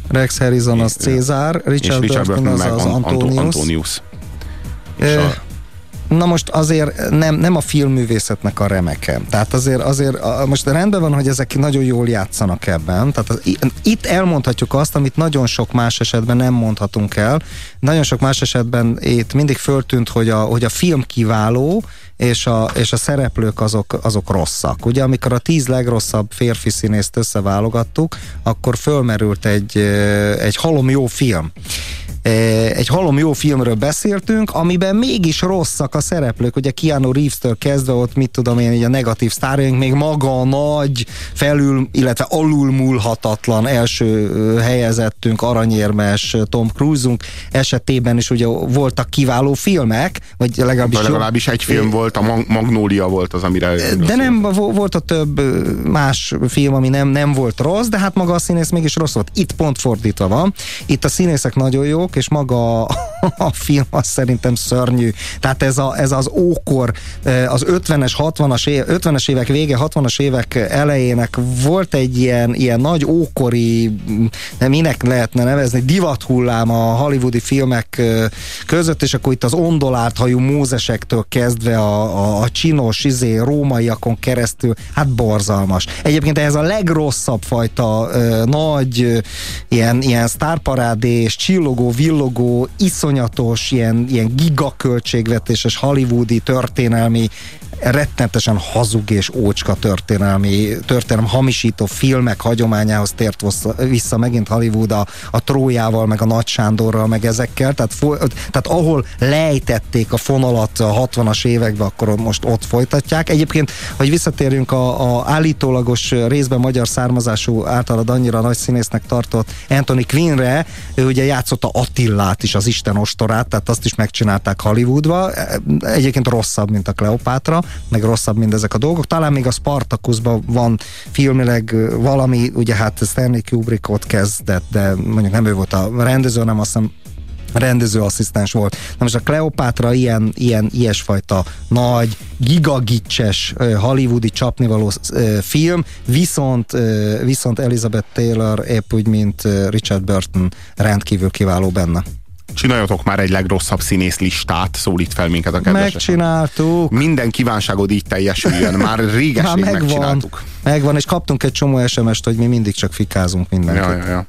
Speaker 4: Rex Harrison az Cézár, Richard, Richard Burton, Burton az, az Antonius. Antonius. És a, Na most azért nem, nem a filmművészetnek a remeke. Tehát azért, azért most rendben van, hogy ezek nagyon jól játszanak ebben. Tehát az, itt elmondhatjuk azt, amit nagyon sok más esetben nem mondhatunk el. Nagyon sok más esetben itt mindig föltűnt, hogy a, hogy a film kiváló, és a, és a szereplők azok, azok rosszak. Ugye amikor a tíz legrosszabb férfi színészt összeválogattuk, akkor fölmerült egy, egy halom jó film egy halom jó filmről beszéltünk, amiben mégis rosszak a szereplők, ugye Keanu Reeves-től kezdve ott mit tudom én, így a negatív sztárjaink, még maga a nagy, felül, illetve alulmúlhatatlan első helyezettünk, aranyérmes Tom Cruise-unk esetében is ugye voltak kiváló filmek, vagy legalábbis...
Speaker 3: De legalábbis egy film volt, a Magnólia volt az, amire...
Speaker 4: De nem, volt a több más film, ami nem, nem volt rossz, de hát maga a színész mégis rossz volt. Itt pont fordítva van. Itt a színészek nagyon jók, és maga a film az szerintem szörnyű. Tehát ez, a, ez az ókor, az 50-es, 60-as év, 50-es évek vége, 60-as évek elejének volt egy ilyen, ilyen nagy ókori, nem minek lehetne nevezni, divathullám a hollywoodi filmek között, és akkor itt az ondolárt hajú mózesektől kezdve a, a, a csinos, izé, rómaiakon keresztül, hát borzalmas. Egyébként ez a legrosszabb fajta nagy ilyen, ilyen sztárparádés, csillogó, villogó, iszonyatos, ilyen, ilyen gigaköltségvetéses hollywoodi történelmi rettenetesen hazug és ócska történelmi, történelmi hamisító filmek hagyományához tért vissza megint Hollywood a, a Trójával, meg a Nagy Sándorral, meg ezekkel, tehát, tehát ahol lejtették a fonalat a 60-as években, akkor most ott folytatják. Egyébként, hogy visszatérjünk a, a állítólagos részben magyar származású általad annyira nagy színésznek tartott Anthony Quinnre, ő ugye játszotta Attillát is, az Isten ostorát, tehát azt is megcsinálták Hollywoodba. Egyébként rosszabb, mint a Kleopátra, meg rosszabb, mint ezek a dolgok. Talán még a Spartacusban van filmileg valami, ugye hát Stanley Kubrick ott kezdett, de mondjuk nem ő volt a rendező, nem azt hiszem rendezőasszisztens volt. Na most a Kleopátra ilyen, ilyen ilyesfajta nagy, gigagicses hollywoodi csapnivaló film, viszont, viszont Elizabeth Taylor épp úgy, mint Richard Burton rendkívül kiváló benne
Speaker 3: csináljatok már egy legrosszabb színész listát, szólít fel minket a kedves.
Speaker 4: Megcsináltuk.
Speaker 3: Minden kívánságod így teljesüljön. Már réges megvan, megcsináltuk.
Speaker 4: Megvan, és kaptunk egy csomó SMS-t, hogy mi mindig csak fikázunk mindenkit. Ja, ja, ja.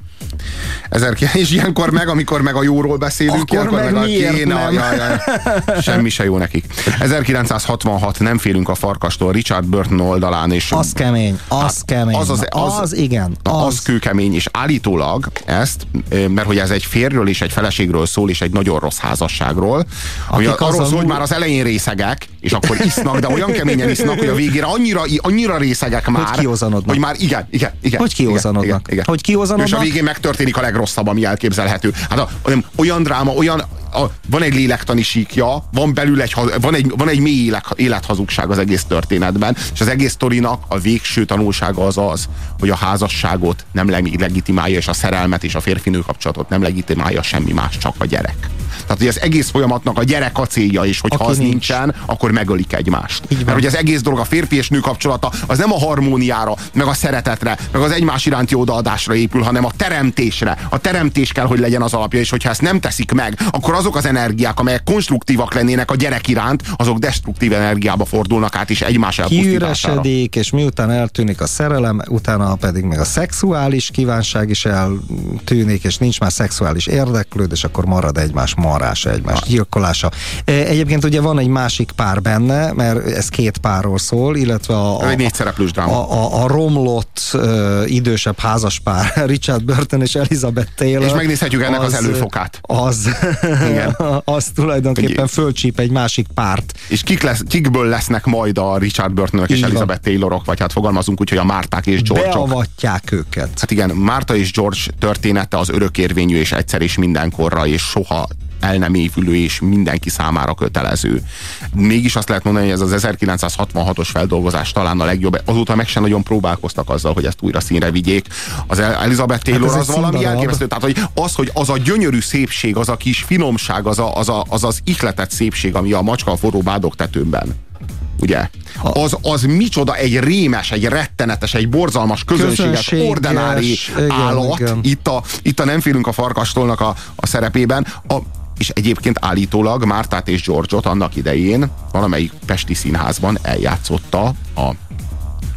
Speaker 3: Ezer, és ilyenkor meg, amikor meg a jóról beszélünk,
Speaker 4: Akkor ilyenkor meg, meg a kéne, nem? Ja, ja,
Speaker 3: semmi se jó nekik. 1966 nem félünk a farkastól, Richard Burton oldalán. És
Speaker 4: az kemény, az hát, kemény. Az, az, az, az igen.
Speaker 3: Az. az kőkemény, és állítólag ezt, mert hogy ez egy férről és egy feleségről szól, és egy nagyon rossz házasságról, ami arról szól, hogy már az elején részegek, és akkor isznak, de olyan keményen isznak, hogy a végére annyira, annyira részegek már,
Speaker 4: hogy,
Speaker 3: hogy már igen, igen, igen.
Speaker 4: Hogy kihozanodnak. Igen, igen. Hogy kihozanodnak. És
Speaker 3: a végén megtörténik a legrosszabb, ami elképzelhető. Hát a, olyan dráma, olyan, a, van egy lélektani síkja, van belül egy, van egy, van egy mély élet, élethazugság az egész történetben, és az egész sztorinak a végső tanulsága az az, hogy a házasságot nem legitimálja, és a szerelmet és a férfinő kapcsolatot nem legitimálja semmi más, csak a gyerek. Tehát, hogy az egész folyamatnak a gyerek a célja, és hogyha Aki az nincs. nincsen, akkor megölik egymást. Mert hogy az egész dolog, a férfi és nő kapcsolata, az nem a harmóniára, meg a szeretetre, meg az egymás iránti odaadásra épül, hanem a teremtésre. A teremtés kell, hogy legyen az alapja, és hogyha ezt nem teszik meg, akkor azok az energiák, amelyek konstruktívak lennének a gyerek iránt, azok destruktív energiába fordulnak át, és egymás elpusztítására.
Speaker 4: és miután eltűnik a szerelem, utána pedig meg a szexuális kívánság is eltűnik, és nincs már szexuális érdeklődés, akkor marad egymás marása, egymás gyilkolása. E, egyébként ugye van egy másik pár benne, mert ez két párról szól, illetve a, a. A, a, a romlott uh, idősebb házaspár, Richard Burton és Elizabeth Taylor.
Speaker 3: És megnézhetjük ennek az, az előfokát.
Speaker 4: Az, Igen. az tulajdonképpen fölcsíp egy másik párt.
Speaker 3: És kik lesz, kikből lesznek majd a Richard Burtonok és Elizabeth Taylorok, vagy hát fogalmazunk úgy, hogy a Márták és George-ok.
Speaker 4: Beavatják őket.
Speaker 3: Hát igen, Márta és George története az örökérvényű és egyszer és mindenkorra, és soha el nem évülő és mindenki számára kötelező. Mégis azt lehet mondani, hogy ez az 1966-os feldolgozás talán a legjobb. Azóta meg sem nagyon próbálkoztak azzal, hogy ezt újra színre vigyék. Az Elizabeth hát Taylor hát az valami elképesztő. Tehát, hogy az, hogy az a gyönyörű szépség, az a kis finomság, az a, az, a, az, az ihletett szépség, ami a macska a forró bádogtetőmben ugye? Az, az micsoda egy rémes, egy rettenetes, egy borzalmas, közönséges, közönséges ordinári igen, állat. Igen. Itt, a, itt a nem félünk a farkastolnak a, a szerepében. A, és egyébként állítólag Mártát és George-ot annak idején valamelyik Pesti színházban eljátszotta a,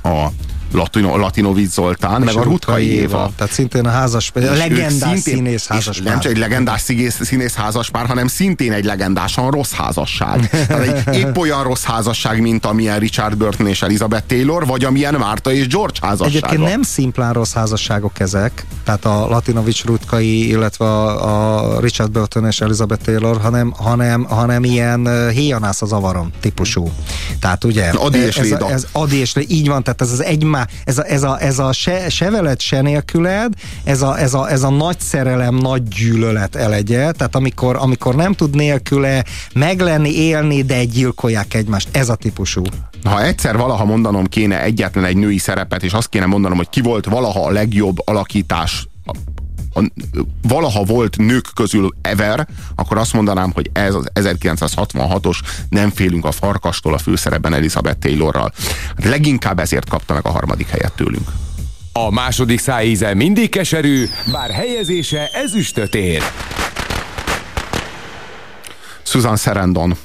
Speaker 3: a Latino, Latinovic Zoltán, meg a Rutkai Éva. Éva.
Speaker 4: Tehát szintén a házas, a legendás szintén, színész házaspár.
Speaker 3: Nem csak egy legendás színész házaspár, hanem szintén egy legendásan rossz házasság. Tehát egy épp olyan rossz házasság, mint amilyen Richard Burton és Elizabeth Taylor, vagy amilyen Márta és George házassága.
Speaker 4: Egyébként nem szimplán rossz házasságok ezek, tehát a Latinovic Rutkai, illetve a, a Richard Burton és Elizabeth Taylor, hanem, hanem, hanem ilyen héjanász az avaron típusú. Tehát ugye,
Speaker 3: Adi és ez,
Speaker 4: ez, Adi és így van, tehát ez az egymás már ez a, ez a, ez a se, se veled, se nélküled, ez a, ez, a, ez a nagy szerelem, nagy gyűlölet elegye, tehát amikor, amikor nem tud nélküle meglenni, élni, de gyilkolják egymást. Ez a típusú.
Speaker 3: Ha egyszer valaha mondanom kéne egyetlen egy női szerepet, és azt kéne mondanom, hogy ki volt valaha a legjobb alakítás a, valaha volt nők közül ever, akkor azt mondanám, hogy ez az 1966-os Nem félünk a farkastól a főszerepben Elizabeth Taylorral. Leginkább ezért kapta meg a harmadik helyet tőlünk.
Speaker 1: A második szájíze mindig keserű, bár helyezése ezüstöt ér.
Speaker 3: Susan Sarandon,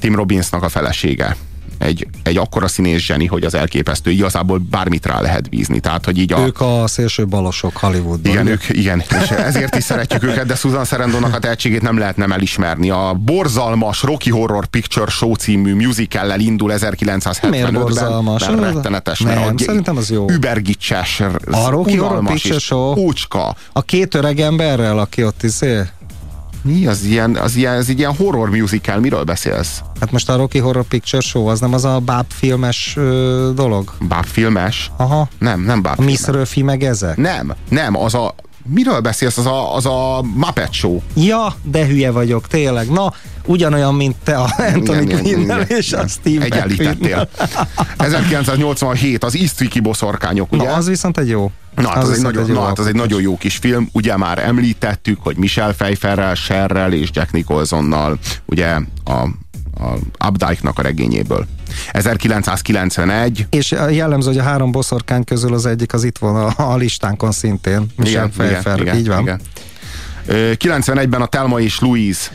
Speaker 3: Tim Robbinsnak a felesége egy, egy akkora színész zseni, hogy az elképesztő, igazából bármit rá lehet bízni. Tehát, hogy így a...
Speaker 4: Ők a szélső balosok Hollywoodban.
Speaker 3: Igen, ők, igen, és ezért is szeretjük őket, de Susan Sarandonnak a tehetségét nem lehet nem elismerni. A borzalmas Rocky Horror Picture Show című musicallel indul 1975-ben.
Speaker 4: Miért borzalmas?
Speaker 3: Mert rettenetes.
Speaker 4: Nem,
Speaker 3: mert a,
Speaker 4: szerintem az jó.
Speaker 3: Übergicses,
Speaker 4: A Rocky Horror Picture Show?
Speaker 3: Ócska.
Speaker 4: A két öreg emberrel, aki ott izé...
Speaker 3: Mi az ilyen, az ilyen, ez egy ilyen horror musical, miről beszélsz?
Speaker 4: Hát most a Rocky Horror Picture Show, az nem az a bábfilmes ö, dolog?
Speaker 3: Bábfilmes?
Speaker 4: Aha.
Speaker 3: Nem, nem
Speaker 4: A
Speaker 3: bábfilmes.
Speaker 4: Miss Röfi meg ezek?
Speaker 3: Nem, nem, az a... Miről beszélsz? Az a, az a Muppet Show.
Speaker 4: Ja, de hülye vagyok, tényleg. Na, ugyanolyan, mint te a Anthony
Speaker 3: igen.
Speaker 4: és a Steve
Speaker 3: Egyenlítettél. 1987, az East boszorkányok, ugye?
Speaker 4: Na, az viszont egy jó.
Speaker 3: Na, hát az, egy
Speaker 4: viszont
Speaker 3: nagyon,
Speaker 4: jó
Speaker 3: na, hát az egy nagyon jó kis film. Ugye már említettük, hogy Michelle Pfeifferrel, Sherrel és Jack Nicholsonnal, ugye a, a Updike-nak a regényéből. 1991.
Speaker 4: És jellemző, hogy a három boszorkány közül az egyik az itt van a, a listánkon szintén. Michelle Pfeiffer, így van.
Speaker 3: Igen. Ö, 91-ben a Telma és Louise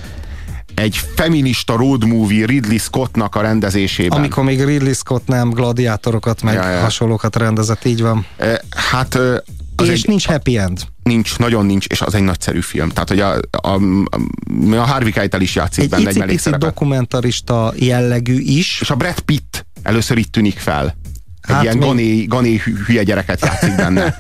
Speaker 3: egy feminista road movie Ridley Scottnak a rendezésében.
Speaker 4: Amikor még Ridley Scott nem gladiátorokat, meg
Speaker 3: Ja, ja.
Speaker 4: hasonlókat rendezett, így van.
Speaker 3: Hát az
Speaker 4: és
Speaker 3: egy,
Speaker 4: nincs happy end.
Speaker 3: Nincs, nagyon nincs, és az egy nagyszerű film. Tehát, hogy a, a, a, a Harvey Keitel is játszik
Speaker 4: Egy
Speaker 3: benne egy mellékszerepet.
Speaker 4: dokumentarista jellegű is.
Speaker 3: És a Brad Pitt először itt tűnik fel. Egy
Speaker 4: Hát
Speaker 3: ilyen
Speaker 4: még-
Speaker 3: gané, gané hü- hülye gyereket játszik benne.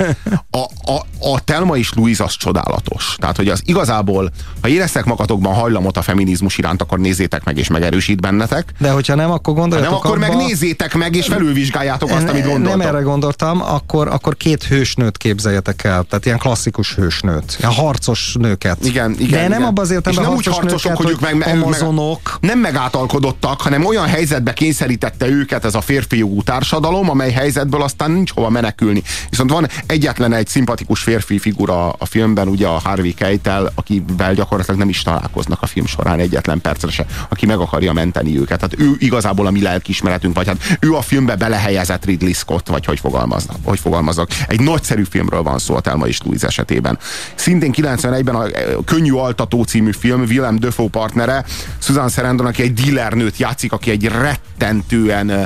Speaker 3: A, a, a Telma és Louise az csodálatos. Tehát, hogy az igazából, ha éreztek magatokban hajlamot a feminizmus iránt, akkor nézzétek meg és megerősít bennetek.
Speaker 4: De hogyha nem, akkor
Speaker 3: Ha
Speaker 4: gondoljatok
Speaker 3: nem, akkor
Speaker 4: abba,
Speaker 3: meg nézzétek meg, és felülvizsgáljátok azt, amit gondoltok.
Speaker 4: Nem erre gondoltam, akkor, akkor két hősnőt képzeljetek el. Tehát ilyen klasszikus hősnőt. Ilyen harcos nőket.
Speaker 3: Igen, igen.
Speaker 4: De nem
Speaker 3: igen.
Speaker 4: abban az értelemben
Speaker 3: nem úgy
Speaker 4: harcos
Speaker 3: harcosok,
Speaker 4: nőket,
Speaker 3: hogy ők meg, meg,
Speaker 4: amazonok.
Speaker 3: nem megátalkodottak, hanem olyan helyzetbe kényszerítette őket ez a férfi jogú társadalom, amely helyzetből aztán nincs hova menekülni. Viszont van egyetlen egy szimpatikus férfi figura a filmben, ugye a Harvey Keitel, akivel gyakorlatilag nem is találkoznak a film során egyetlen percre se, aki meg akarja menteni őket. Tehát ő igazából a mi lelkiismeretünk, vagy hát ő a filmbe belehelyezett Ridley Scott, vagy hogy fogalmaznak. Hogy fogalmaznak. Egy nagyszerű filmről van szó a Telma és Louise esetében. Szintén 91-ben a a Könnyű Altató című film Willem Dafoe partnere, Susan Sarandon, aki egy dealernőt játszik, aki egy rettentően ö,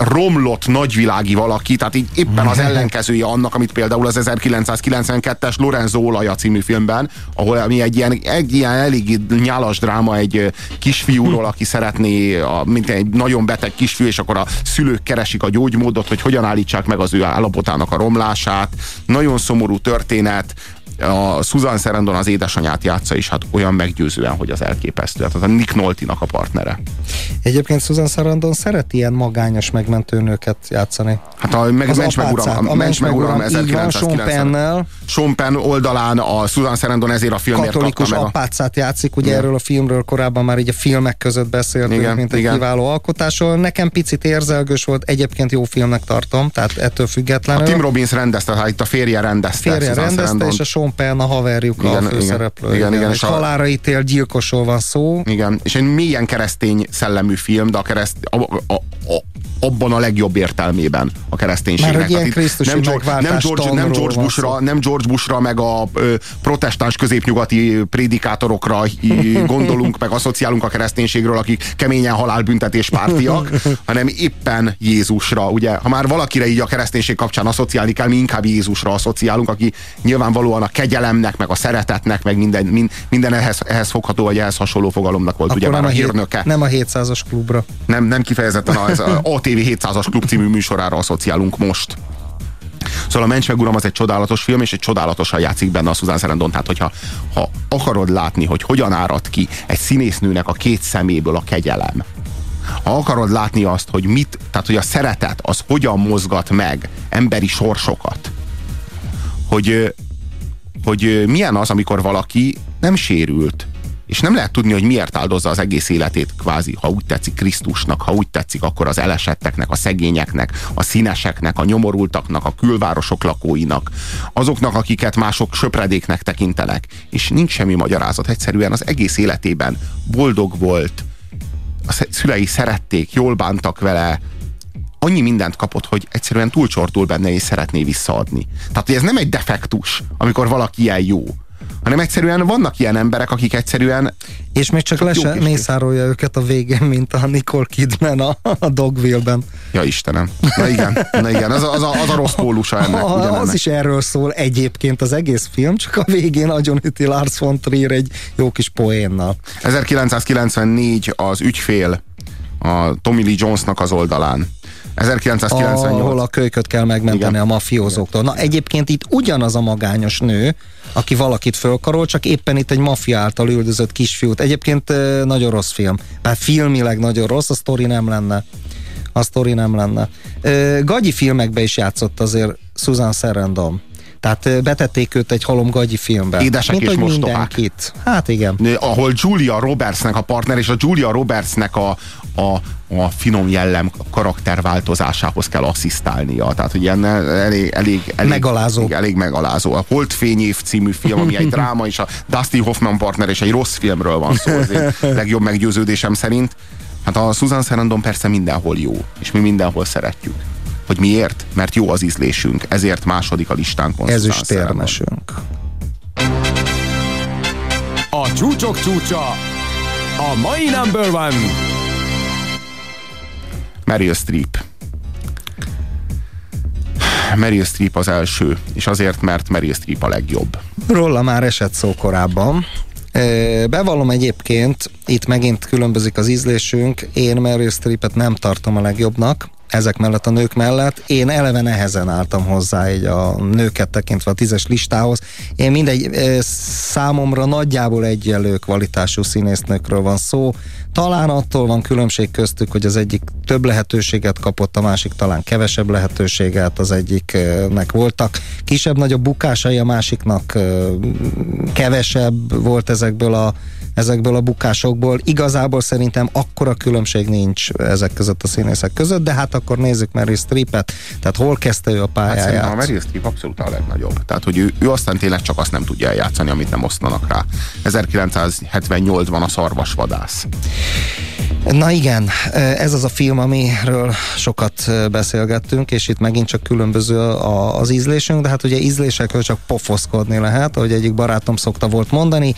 Speaker 3: romlott nagyvilági valaki, tehát így éppen az ellenkezője annak, amit például az 1992-es Lorenzo Olaja című filmben, ahol ami egy ilyen, egy ilyen elég nyálas dráma egy kisfiúról, aki szeretné, a, mint egy nagyon beteg kisfiú, és akkor a szülők keresik a gyógymódot, hogy hogyan állítsák meg az ő állapotának a romlását. Nagyon szomorú történet, a Susan Sarandon az édesanyát játsza is, hát olyan meggyőzően, hogy az elképesztő. Hát az a Nick Nolte-nak a partnere.
Speaker 4: Egyébként Susan Sarandon szeret ilyen magányos megmentő nőket játszani.
Speaker 3: Hát a meg,
Speaker 4: Az
Speaker 3: Mencs meg
Speaker 4: apácák,
Speaker 3: uram,
Speaker 4: a
Speaker 3: Mencs meg uram,
Speaker 4: így van, Sean
Speaker 3: 1990.
Speaker 4: Penn-nel.
Speaker 3: Sean Penn oldalán a Susan Sarandon ezért a filmért
Speaker 4: katolikus
Speaker 3: kapta meg a...
Speaker 4: apácát játszik, ugye
Speaker 3: Igen.
Speaker 4: erről a filmről korábban már így a filmek között beszéltünk,
Speaker 3: Igen,
Speaker 4: mint egy
Speaker 3: igen.
Speaker 4: kiváló alkotásról. Nekem picit érzelgős volt, egyébként jó filmnek tartom, tehát ettől
Speaker 3: A
Speaker 4: függetlenül.
Speaker 3: Tim Robbins rendezte, tehát itt a férje rendezte.
Speaker 4: Férje
Speaker 3: Susan
Speaker 4: rendezte, és a Sean Penn a haverjuk
Speaker 3: Igen,
Speaker 4: a
Speaker 3: igen,
Speaker 4: főszereplő.
Speaker 3: igen, igen,
Speaker 4: Egy
Speaker 3: és a-
Speaker 4: halára ítélt gyilkosról van szó.
Speaker 3: Igen, és egy mélyen keresztény szellemű film, de a kereszt, a, a, a, abban a legjobb értelmében a kereszténységnek.
Speaker 4: Már hogy ilyen
Speaker 3: nem, George, nem, George, nem, George Bushra, nem George Bushra, meg a ö, protestáns középnyugati prédikátorokra gondolunk, meg asszociálunk a kereszténységről, akik keményen halálbüntetés pártiak, hanem éppen Jézusra. Ugye, ha már valakire így a kereszténység kapcsán asszociálni kell, mi inkább Jézusra asszociálunk, aki nyilvánvalóan a kegyelemnek, meg a szeretetnek, meg minden, min- minden ehhez, ehhez fogható, vagy ehhez hasonló fogalomnak volt, ugye már a hírnöke.
Speaker 4: nem a 700-as klubra.
Speaker 3: Nem, nem kifejezetten az ATV 700-as klub című műsorára asszociálunk most. Szóval a Mencs meg Uram az egy csodálatos film, és egy csodálatosan játszik benne a Susan Sarandon. Tehát, hogyha ha akarod látni, hogy hogyan árad ki egy színésznőnek a két szeméből a kegyelem, ha akarod látni azt, hogy mit, tehát hogy a szeretet az hogyan mozgat meg emberi sorsokat, hogy, hogy milyen az, amikor valaki nem sérült, és nem lehet tudni, hogy miért áldozza az egész életét kvázi, ha úgy tetszik Krisztusnak, ha úgy tetszik, akkor az elesetteknek, a szegényeknek, a színeseknek, a nyomorultaknak, a külvárosok lakóinak, azoknak, akiket mások söpredéknek tekintenek. És nincs semmi magyarázat, egyszerűen az egész életében boldog volt, a sz- szülei szerették, jól bántak vele, annyi mindent kapott, hogy egyszerűen túlcsortul benne és szeretné visszaadni. Tehát, hogy ez nem egy defektus, amikor valaki ilyen jó, hanem egyszerűen vannak ilyen emberek, akik egyszerűen
Speaker 4: és még csak le se mészárolja őket a végén, mint a Nicole Kidman a, a Dogville-ben.
Speaker 3: Ja Istenem. Na igen, na igen. Az, a, az, a, az a rossz pólusa ennek.
Speaker 4: A,
Speaker 3: ugyanennek.
Speaker 4: az is erről szól egyébként az egész film, csak a végén nagyon üti Lars von Trier egy jó kis poénnal.
Speaker 3: 1994 az ügyfél a Tommy Lee Jonesnak az oldalán. 1998.
Speaker 4: Ahol a kölyköt kell megmenteni Igen. a mafiózóktól. Na egyébként itt ugyanaz a magányos nő, aki valakit fölkarol, csak éppen itt egy maffia által üldözött kisfiút. Egyébként nagyon rossz film. Bár filmileg nagyon rossz, a sztori nem lenne. A sztori nem lenne. Gagyi filmekbe is játszott azért Susan Sarandon. Tehát betették őt egy halomgagyi filmbe.
Speaker 3: Édesek
Speaker 4: Mint,
Speaker 3: és
Speaker 4: mindenkit. Hát igen.
Speaker 3: Ahol Julia Robertsnek a partner, és a Julia Robertsnek a, a, a finom jellem karakterváltozásához kell asszisztálnia. Tehát, hogy ilyen elég, elég, elég
Speaker 4: megalázó.
Speaker 3: Elég, elég megalázó. A Holdfényév című film, ami egy dráma, és a Dustin Hoffman partner, és egy rossz filmről van szó, az én legjobb meggyőződésem szerint. Hát a Susan Sarandon persze mindenhol jó, és mi mindenhol szeretjük. Hogy miért? Mert jó az ízlésünk, ezért második a listánkon.
Speaker 4: Ezüstérmesünk.
Speaker 1: A csúcsok csúcsa, a mai number one.
Speaker 3: Meryl Streep. Meryl Streep az első, és azért, mert Meryl Streep a legjobb.
Speaker 4: Róla már esett szó korábban. Bevallom egyébként, itt megint különbözik az ízlésünk, én Meryl Streepet nem tartom a legjobbnak, ezek mellett a nők mellett. Én eleve nehezen álltam hozzá így a nőket tekintve a tízes listához. Én mindegy, számomra nagyjából egyenlő kvalitású színésznőkről van szó. Talán attól van különbség köztük, hogy az egyik több lehetőséget kapott, a másik talán kevesebb lehetőséget, az egyiknek voltak kisebb-nagyobb bukásai, a másiknak kevesebb volt ezekből a ezekből a bukásokból. Igazából szerintem akkora különbség nincs ezek között a színészek között, de hát akkor nézzük Meryl Streepet, tehát hol kezdte ő a pályáját. Hát
Speaker 3: a Meryl Streep abszolút a legnagyobb. Tehát, hogy ő, ő aztán tényleg csak azt nem tudja eljátszani, amit nem osztanak rá. 1978-ban a szarvasvadász.
Speaker 4: Na igen, ez az a film, amiről sokat beszélgettünk, és itt megint csak különböző a, az ízlésünk, de hát ugye ízlésekről csak pofoszkodni lehet, ahogy egyik barátom szokta volt mondani.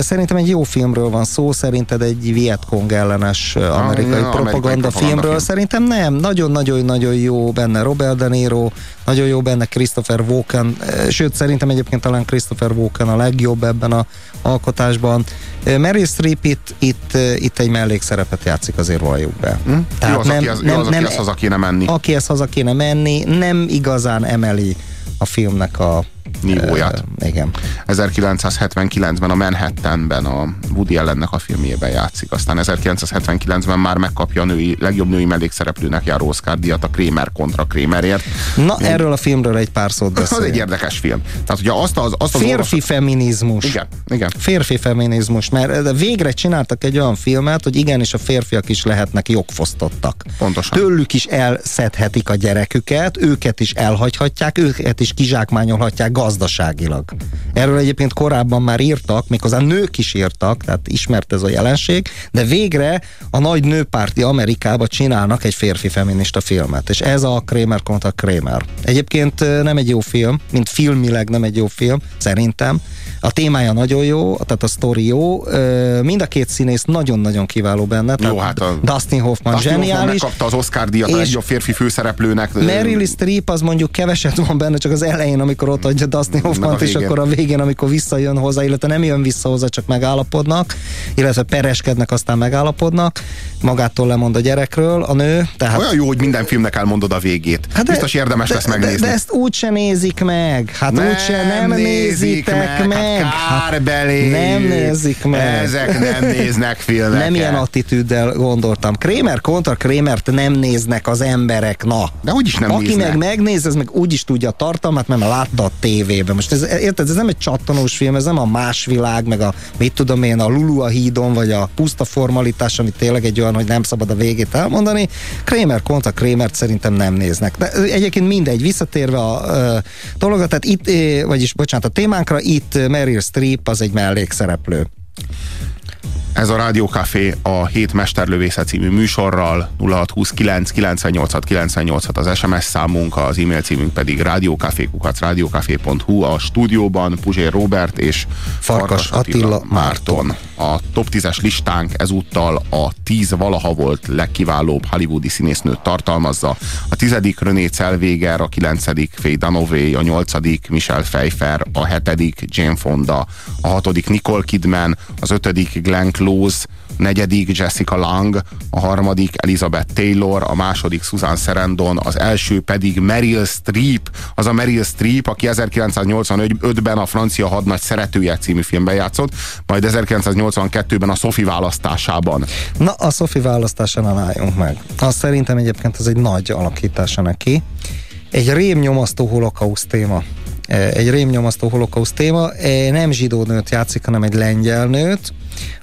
Speaker 4: Szerintem egy jó filmről van szó, szerinted egy Vietkong ellenes amerikai ja, propaganda filmről. Film. Szerintem nem, nagyon-nagyon-nagyon jó benne Robert De Niro, nagyon jó benne Christopher Walken, sőt szerintem egyébként talán Christopher Walken a legjobb ebben a alkotásban. Meryl Streep itt, itt, itt egy mellékszerepet játszik, azért valljuk be.
Speaker 3: Hm? Tehát az, nem, aki, az, nem, az, nem, haza kéne menni.
Speaker 4: Akihez haza kéne menni, nem igazán emeli a filmnek a
Speaker 3: nívóját.
Speaker 4: Uh, igen.
Speaker 3: 1979-ben a Manhattanben a Woody Allennek a filmjében játszik. Aztán 1979-ben már megkapja a női, legjobb női mellékszereplőnek járó Oscar díjat a Kramer kontra Kramerért.
Speaker 4: Na, Én... erről a filmről egy pár szót beszél.
Speaker 3: Az egy érdekes film. Tehát ugye azt az, azt
Speaker 4: az Férfi orvos... feminizmus.
Speaker 3: Igen, igen.
Speaker 4: Férfi feminizmus, mert végre csináltak egy olyan filmet, hogy igenis a férfiak is lehetnek jogfosztottak.
Speaker 3: Pontosan.
Speaker 4: Tőlük is elszedhetik a gyereküket, őket is elhagyhatják, őket is kizsákmányolhatják gazdaságilag. Erről egyébként korábban már írtak, méghozzá nők is írtak, tehát ismert ez a jelenség, de végre a nagy nőpárti Amerikába csinálnak egy férfi feminista filmet, és ez a Kramer kontra Kramer. Egyébként nem egy jó film, mint filmileg nem egy jó film, szerintem. A témája nagyon jó, tehát a sztori jó, mind a két színész nagyon-nagyon kiváló benne.
Speaker 3: Jó, hát a
Speaker 4: Dustin Hoffman
Speaker 3: Dustin
Speaker 4: zseniális.
Speaker 3: Hoffman megkapta az Oscar díjat a legjobb férfi főszereplőnek.
Speaker 4: Meryl Streep az mondjuk keveset van benne, csak az elején, amikor ott adja Dustin Hoffman, és akkor a végén, amikor visszajön hozzá, illetve nem jön vissza hozzá, csak megállapodnak, illetve pereskednek, aztán megállapodnak, magától lemond a gyerekről a nő. Tehát...
Speaker 3: Olyan jó, hogy minden filmnek elmondod a végét. Hát de, Biztos érdemes
Speaker 4: de,
Speaker 3: lesz megnézni.
Speaker 4: De, de ezt úgyse nézik meg. Hát nem úgyse nem nézik meg. meg.
Speaker 3: Hát kár belé.
Speaker 4: Nem nézik meg.
Speaker 3: Ezek nem néznek filmeket.
Speaker 4: Nem ilyen attitűddel gondoltam. Kramer kontra Kramert nem néznek az emberek, na.
Speaker 3: De hogy is nem
Speaker 4: Aki
Speaker 3: néznek.
Speaker 4: meg megnéz, ez meg úgy is tudja a tartalmat, mert látta a tévében. Most ez, érted, ez nem egy csattanós film, ez nem a más világ, meg a mit tudom én, a Lulu a hídon, vagy a puszta formalitás, ami tényleg egy olyan, hogy nem szabad a végét elmondani. Kramer kontra Kramert szerintem nem néznek. De egyébként mindegy, visszatérve a uh, dologat, tehát itt, vagyis bocsánat, a témánkra, itt Meryl Streep az egy mellékszereplő.
Speaker 3: Ez a Rádiókafé a Hét Mesterlövésze című műsorral 0629 98 98 az SMS számunk, az e-mail címünk pedig rádiókafékukat rádiókafé.hu a stúdióban Puzsér Robert és
Speaker 4: Farkas, Farkas Attila, Attila Márton.
Speaker 3: A top 10-es listánk ezúttal a 10 valaha volt legkiválóbb hollywoodi színésznőt tartalmazza. A tizedik René Zellweger, a kilencedik Faye Dunaway, a nyolcadik Michelle Pfeiffer, a hetedik Jane Fonda, a hatodik Nicole Kidman, az ötödik Glenn Close, negyedik Jessica Lang, a harmadik Elizabeth Taylor, a második Susan Sarandon, az első pedig Meryl Streep, az a Meryl Streep, aki 1985-ben a francia hadnagy szeretője című filmben játszott, majd 1982-ben a Sophie választásában.
Speaker 4: Na, a Sophie választásánál álljunk meg. Azt szerintem egyébként ez egy nagy alakítása neki. Egy rémnyomasztó holokauszt téma egy rémnyomasztó holokauszt téma. Nem zsidó nőt játszik, hanem egy lengyel nőt,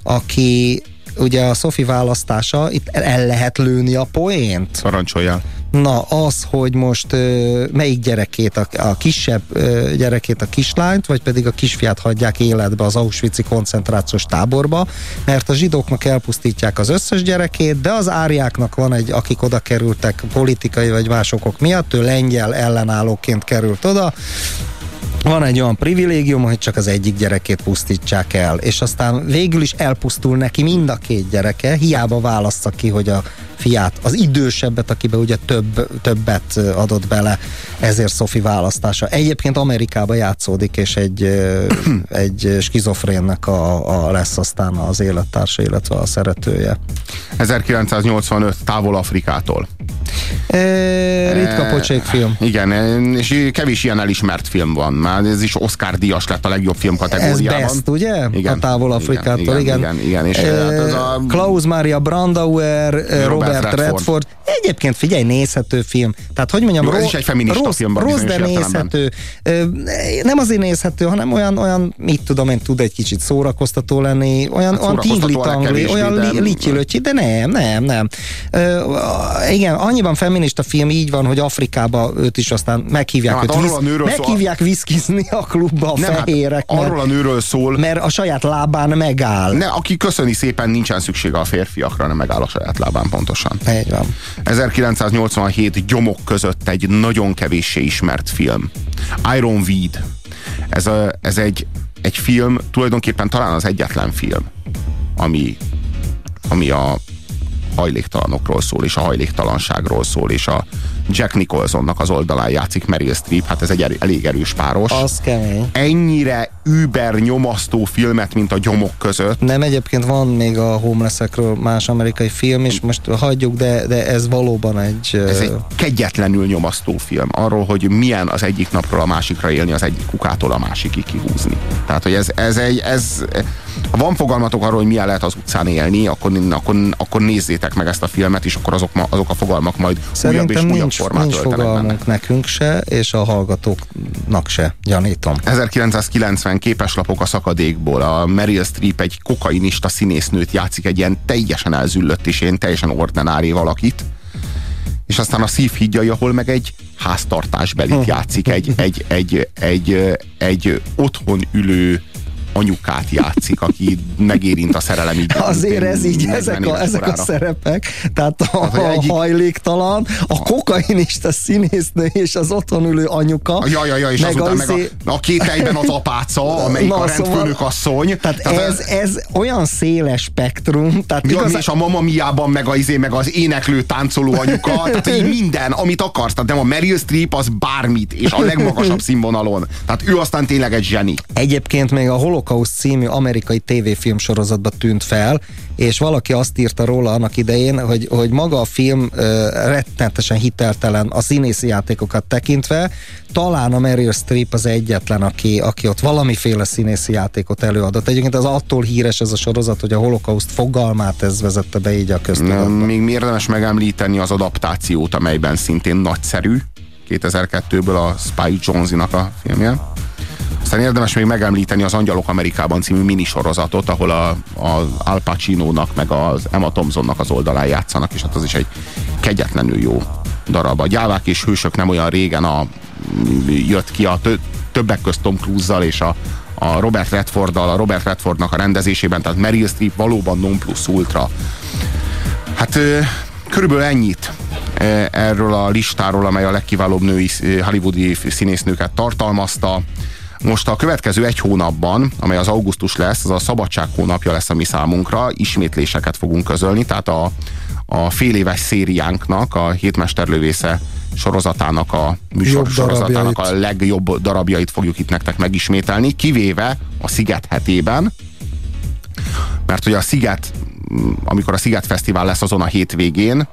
Speaker 4: aki ugye a Sophie választása, itt el lehet lőni a poént.
Speaker 3: Parancsoljál.
Speaker 4: Na, az, hogy most ö, melyik gyerekét, a, a kisebb ö, gyerekét, a kislányt, vagy pedig a kisfiát hagyják életbe az Auschwitz-i koncentrációs táborba, mert a zsidóknak elpusztítják az összes gyerekét, de az árjáknak van egy, akik oda kerültek politikai vagy más okok miatt, ő lengyel ellenállóként került oda, van egy olyan privilégium, hogy csak az egyik gyerekét pusztítsák el, és aztán végül is elpusztul neki mind a két gyereke, hiába válassza ki, hogy a fiát, az idősebbet, akibe ugye több, többet adott bele, ezért Sophie választása. Egyébként Amerikába játszódik, és egy, egy skizofrénnek a, a lesz aztán az élettársa, illetve a szeretője.
Speaker 3: 1985 távol Afrikától.
Speaker 4: E, ritka pocsék film.
Speaker 3: Igen, és kevés ilyen elismert film van. Már ez is Oscar díjas lett a legjobb film kategóriában.
Speaker 4: Ez best, ugye? Igen. A távol Afrikától, igen.
Speaker 3: Igen, igen. igen, és e, hát ez a...
Speaker 4: Klaus Maria Brandauer, Robert, Robert Redford. Redford. Egyébként figyelj, nézhető film. Tehát hogy mondjam,
Speaker 3: Jó, ez is egy feminista rossz, film.
Speaker 4: Rossz, de nézhető. Nem azért nézhető, hanem olyan, olyan mit tudom én, tud egy kicsit szórakoztató lenni, olyan, hát olyan tingli-tangli, olyan li, de nem, nem, nem. Igen, annyiban feminista film így van, hogy Afrikába őt is aztán meghívják hát, őt visz, meghívják szól... viszkizni a klubba a nem, hát fehérek.
Speaker 3: Hát, arról a nőről szól.
Speaker 4: Mert a saját lábán megáll.
Speaker 3: Ne, aki köszöni szépen, nincsen szüksége a férfiakra, nem megáll a saját lábán pontosan.
Speaker 4: Így van.
Speaker 3: 1987 gyomok között egy nagyon kevéssé ismert film. Iron Weed. Ez, a, ez egy, egy film, tulajdonképpen talán az egyetlen film, ami, ami a hajléktalanokról szól, és a hajléktalanságról szól, és a Jack Nicholsonnak az oldalán játszik Meryl Streep, hát ez egy elég erős páros.
Speaker 4: Az kemény.
Speaker 3: Ennyire über nyomasztó filmet, mint a gyomok között.
Speaker 4: Nem, egyébként van még a homelessekről más amerikai film is, most hagyjuk, de, de ez valóban egy...
Speaker 3: Ez egy kegyetlenül nyomasztó film, arról, hogy milyen az egyik napról a másikra élni, az egyik kukától a másikig kihúzni. Tehát, hogy ez, ez egy, ez, ha van fogalmatok arról, hogy milyen lehet az utcán élni, akkor, akkor, akkor nézzétek meg ezt a filmet, és akkor azok, azok a fogalmak majd
Speaker 4: Szerintem
Speaker 3: újabb és újabb
Speaker 4: nincs,
Speaker 3: formát
Speaker 4: nincs fogalmunk benne. nekünk se, és a hallgatóknak se, gyanítom.
Speaker 3: 1990 képeslapok a szakadékból. A Meryl Streep egy kokainista színésznőt játszik, egy ilyen teljesen elzüllött és én teljesen ordinári valakit. És aztán a szívhídjai, ahol meg egy háztartásbelit játszik, egy, egy, egy, egy, egy, egy otthon ülő anyukát játszik, aki megérint a szerelem így.
Speaker 4: Azért ez így, ezek a, ezek a szerepek, tehát a, hát, a egyik... hajléktalan, a kokainista színésznő és az otthon ülő anyuka.
Speaker 3: Ja, ja, ja, és meg azután meg a, a két egyben az apáca, amelyik Na, a rendfőnök szóval, asszony.
Speaker 4: Tehát, tehát ez, ez olyan széles spektrum. Tehát
Speaker 3: ja, igaz... És a Mamma Miában meg, a, izé, meg az éneklő, táncoló anyuka, tehát így minden, amit akarsz. Tehát nem a Meryl Streep az bármit, és a legmagasabb színvonalon. Tehát ő aztán tényleg egy zseni.
Speaker 4: Egyébként még a holok Holocaust című amerikai tévéfilm sorozatba tűnt fel, és valaki azt írta róla annak idején, hogy, hogy maga a film uh, rettenetesen hiteltelen a színészi játékokat tekintve, talán a Meryl Streep az egyetlen, aki, aki ott valamiféle színészi játékot előadott. Egyébként az attól híres ez a sorozat, hogy a holokauszt fogalmát ez vezette be így a köztudatba.
Speaker 3: Még érdemes megemlíteni az adaptációt, amelyben szintén nagyszerű, 2002-ből a Spike Jonze-nak a filmje. Aztán érdemes még megemlíteni az Angyalok Amerikában című minisorozatot, ahol a, a Al Pacino-nak meg az Emma Thompsonnak az oldalán játszanak, és hát az is egy kegyetlenül jó darab. A gyávák és hősök nem olyan régen a, jött ki a többek közt Tom Cruise-zal és a, a Robert Redforddal, a Robert Redfordnak a rendezésében, tehát Meryl Streep valóban non plus ultra. Hát körülbelül ennyit erről a listáról, amely a legkiválóbb női hollywoodi színésznőket tartalmazta. Most a következő egy hónapban, amely az augusztus lesz, az a szabadság hónapja lesz a mi számunkra, ismétléseket fogunk közölni, tehát a, a fél éves szériánknak, a hétmesterlövésze sorozatának a műsor Jobb sorozatának darabjait. a legjobb darabjait fogjuk itt nektek megismételni, kivéve a Sziget hetében, mert hogy a Sziget, amikor a Sziget Fesztivál lesz azon a hétvégén,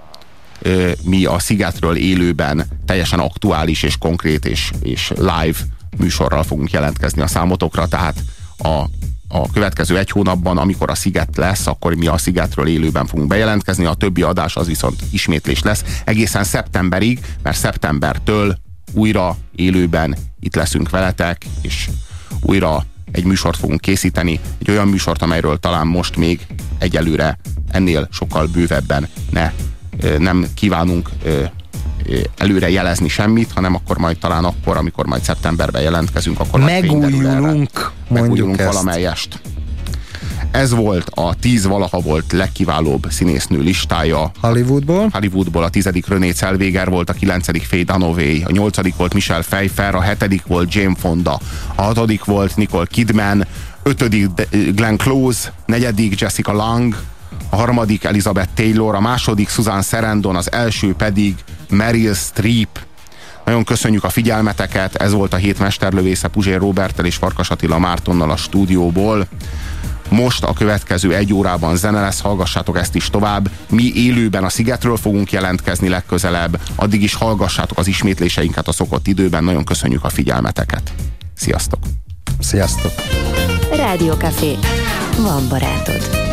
Speaker 3: mi a Szigetről élőben teljesen aktuális és konkrét és, és live műsorral fogunk jelentkezni a számotokra, tehát a a következő egy hónapban, amikor a sziget lesz, akkor mi a szigetről élőben fogunk bejelentkezni, a többi adás az viszont ismétlés lesz. Egészen szeptemberig, mert szeptembertől újra élőben itt leszünk veletek, és újra egy műsort fogunk készíteni, egy olyan műsort, amelyről talán most még egyelőre ennél sokkal bővebben ne, nem kívánunk előre jelezni semmit, hanem akkor majd talán akkor, amikor majd szeptemberben jelentkezünk, akkor
Speaker 4: megújulunk,
Speaker 3: megújulunk valamelyest. Ez volt a tíz valaha volt legkiválóbb színésznő listája.
Speaker 4: Hollywoodból?
Speaker 3: Hollywoodból a tizedik René Zellweger volt, a kilencedik Faye Dunaway, a nyolcadik volt Michelle Pfeiffer, a hetedik volt Jane Fonda, a hatodik volt Nicole Kidman, ötödik Glenn Close, negyedik Jessica Lang, a harmadik Elizabeth Taylor, a második Susan Sarandon, az első pedig Meryl Streep. Nagyon köszönjük a figyelmeteket, ez volt a hét mesterlövésze Puzsér Roberttel és Farkas Attila Mártonnal a stúdióból. Most a következő egy órában zene lesz, hallgassátok ezt is tovább. Mi élőben a Szigetről fogunk jelentkezni legközelebb, addig is hallgassátok az ismétléseinket a szokott időben. Nagyon köszönjük a figyelmeteket. Sziasztok!
Speaker 4: Sziasztok!
Speaker 10: Rádió Café. Van barátod.